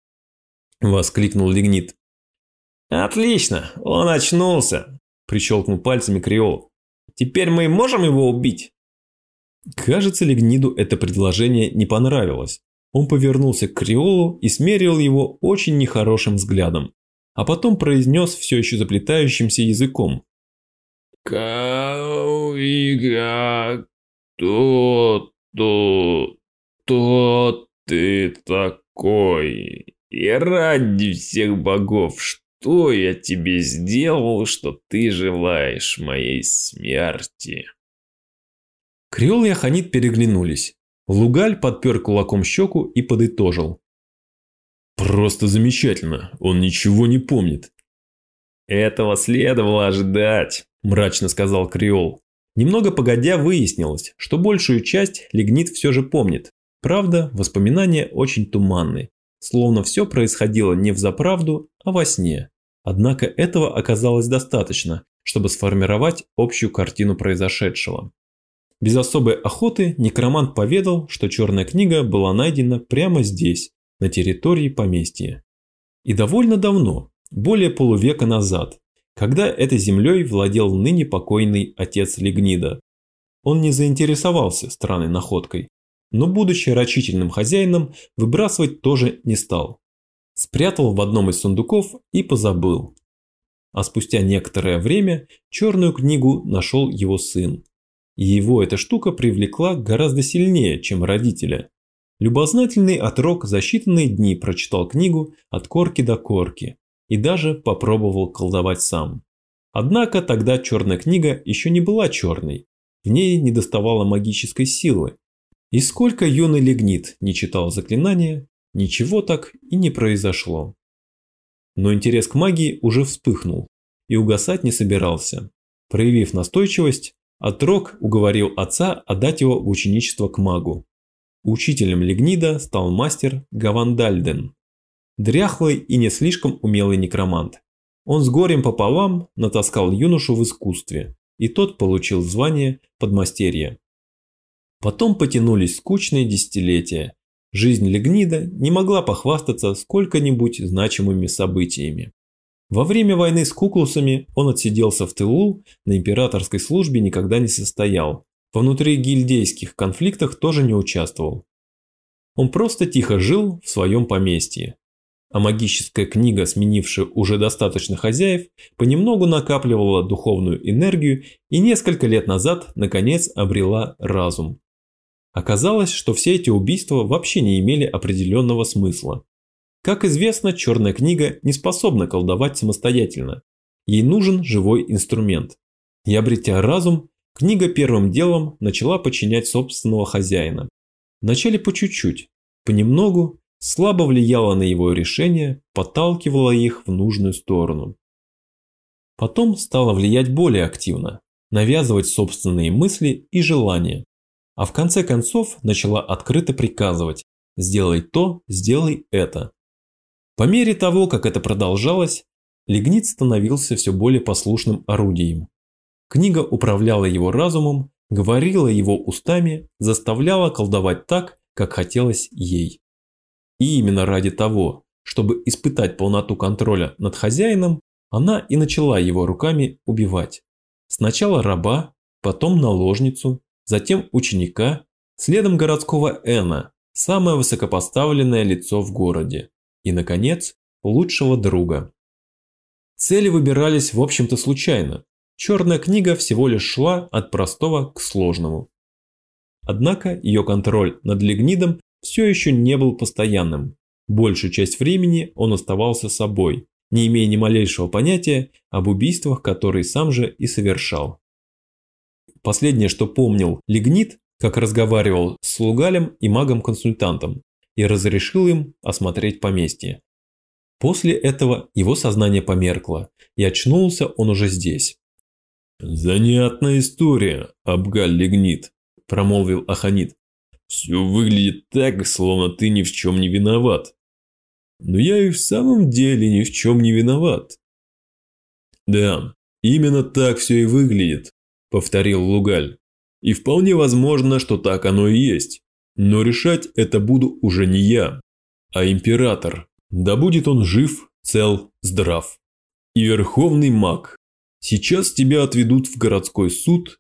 – воскликнул Лигнит. «Отлично, он очнулся», – прищелкнул пальцами Криолов. «Теперь мы можем его убить?» Кажется, Лигниду это предложение не понравилось. Он повернулся к Криолу и смерил его очень нехорошим взглядом, а потом произнес все еще заплетающимся языком. «Кауига, кто, кто, кто ты такой? И ради всех богов, что я тебе сделал, что ты желаешь моей смерти?» Криол и Аханит переглянулись. Лугаль подпер кулаком щеку и подытожил. «Просто замечательно, он ничего не помнит». «Этого следовало ожидать», – мрачно сказал Криол. Немного погодя выяснилось, что большую часть Лигнит все же помнит. Правда, воспоминания очень туманны, словно все происходило не в заправду, а во сне. Однако этого оказалось достаточно, чтобы сформировать общую картину произошедшего. Без особой охоты некромант поведал, что черная книга была найдена прямо здесь, на территории поместья. И довольно давно, более полувека назад, когда этой землей владел ныне покойный отец Лигнида. Он не заинтересовался странной находкой, но будучи рачительным хозяином, выбрасывать тоже не стал. Спрятал в одном из сундуков и позабыл. А спустя некоторое время черную книгу нашел его сын. И его эта штука привлекла гораздо сильнее, чем родителя. Любознательный отрок за считанные дни прочитал книгу от корки до корки и даже попробовал колдовать сам. Однако тогда черная книга еще не была черной, в ней не доставало магической силы. И сколько юный лигнит не читал заклинания, ничего так и не произошло. Но интерес к магии уже вспыхнул и угасать не собирался. Проявив настойчивость, Отрок уговорил отца отдать его в ученичество к магу. Учителем Лигнида стал мастер Гавандальден. Дряхлый и не слишком умелый некромант. Он с горем пополам натаскал юношу в искусстве, и тот получил звание подмастерья. Потом потянулись скучные десятилетия. Жизнь Лигнида не могла похвастаться сколько-нибудь значимыми событиями. Во время войны с куклусами он отсиделся в тылу, на императорской службе никогда не состоял. Во внутригильдейских конфликтах тоже не участвовал. Он просто тихо жил в своем поместье. а магическая книга, сменившая уже достаточно хозяев, понемногу накапливала духовную энергию и несколько лет назад, наконец, обрела разум. Оказалось, что все эти убийства вообще не имели определенного смысла. Как известно, черная книга не способна колдовать самостоятельно. Ей нужен живой инструмент. И обретя разум, книга первым делом начала подчинять собственного хозяина. Вначале по чуть-чуть, понемногу, слабо влияла на его решения, подталкивала их в нужную сторону. Потом стала влиять более активно, навязывать собственные мысли и желания. А в конце концов начала открыто приказывать «сделай то, сделай это». По мере того, как это продолжалось, Лигнит становился все более послушным орудием. Книга управляла его разумом, говорила его устами, заставляла колдовать так, как хотелось ей. И именно ради того, чтобы испытать полноту контроля над хозяином, она и начала его руками убивать. Сначала раба, потом наложницу, затем ученика, следом городского Эна, самое высокопоставленное лицо в городе, и, наконец, лучшего друга. Цели выбирались, в общем-то, случайно. Черная книга всего лишь шла от простого к сложному. Однако ее контроль над лигнидом все еще не был постоянным. Большую часть времени он оставался собой, не имея ни малейшего понятия об убийствах, которые сам же и совершал. Последнее, что помнил Лигнит, как разговаривал с Лугалем и магом-консультантом и разрешил им осмотреть поместье. После этого его сознание померкло, и очнулся он уже здесь. «Занятная история, Абгаль Лигнит», – промолвил Аханит. Все выглядит так, словно ты ни в чем не виноват. Но я и в самом деле ни в чем не виноват. Да, именно так все и выглядит, повторил Лугаль. И вполне возможно, что так оно и есть. Но решать это буду уже не я, а император. Да будет он жив, цел, здрав. И верховный маг. Сейчас тебя отведут в городской суд,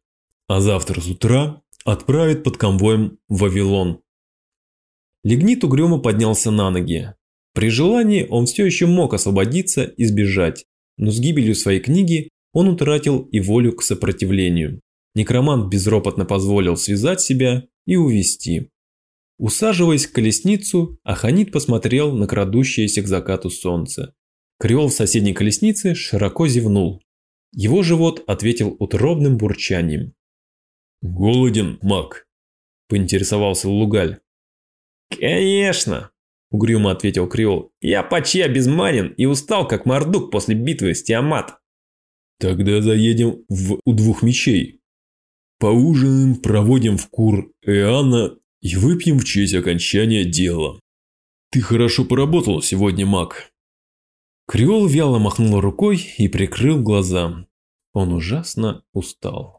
а завтра с утра Отправит под конвоем в Вавилон. Лигнит угрюмо поднялся на ноги. При желании он все еще мог освободиться и сбежать, но с гибелью своей книги он утратил и волю к сопротивлению. Некромант безропотно позволил связать себя и увести. Усаживаясь в колесницу, Аханит посмотрел на крадущееся к закату солнце. Креол в соседней колеснице широко зевнул. Его живот ответил утробным бурчанием. «Голоден, маг?» – поинтересовался Лугаль. «Конечно!» – угрюмо ответил Криол. «Я почти обезманен и устал, как мордук после битвы с Тиамат». «Тогда заедем в «У двух мечей». Поужинаем, проводим в кур Эана и выпьем в честь окончания дела. Ты хорошо поработал сегодня, маг». Криол вяло махнул рукой и прикрыл глаза. Он ужасно устал.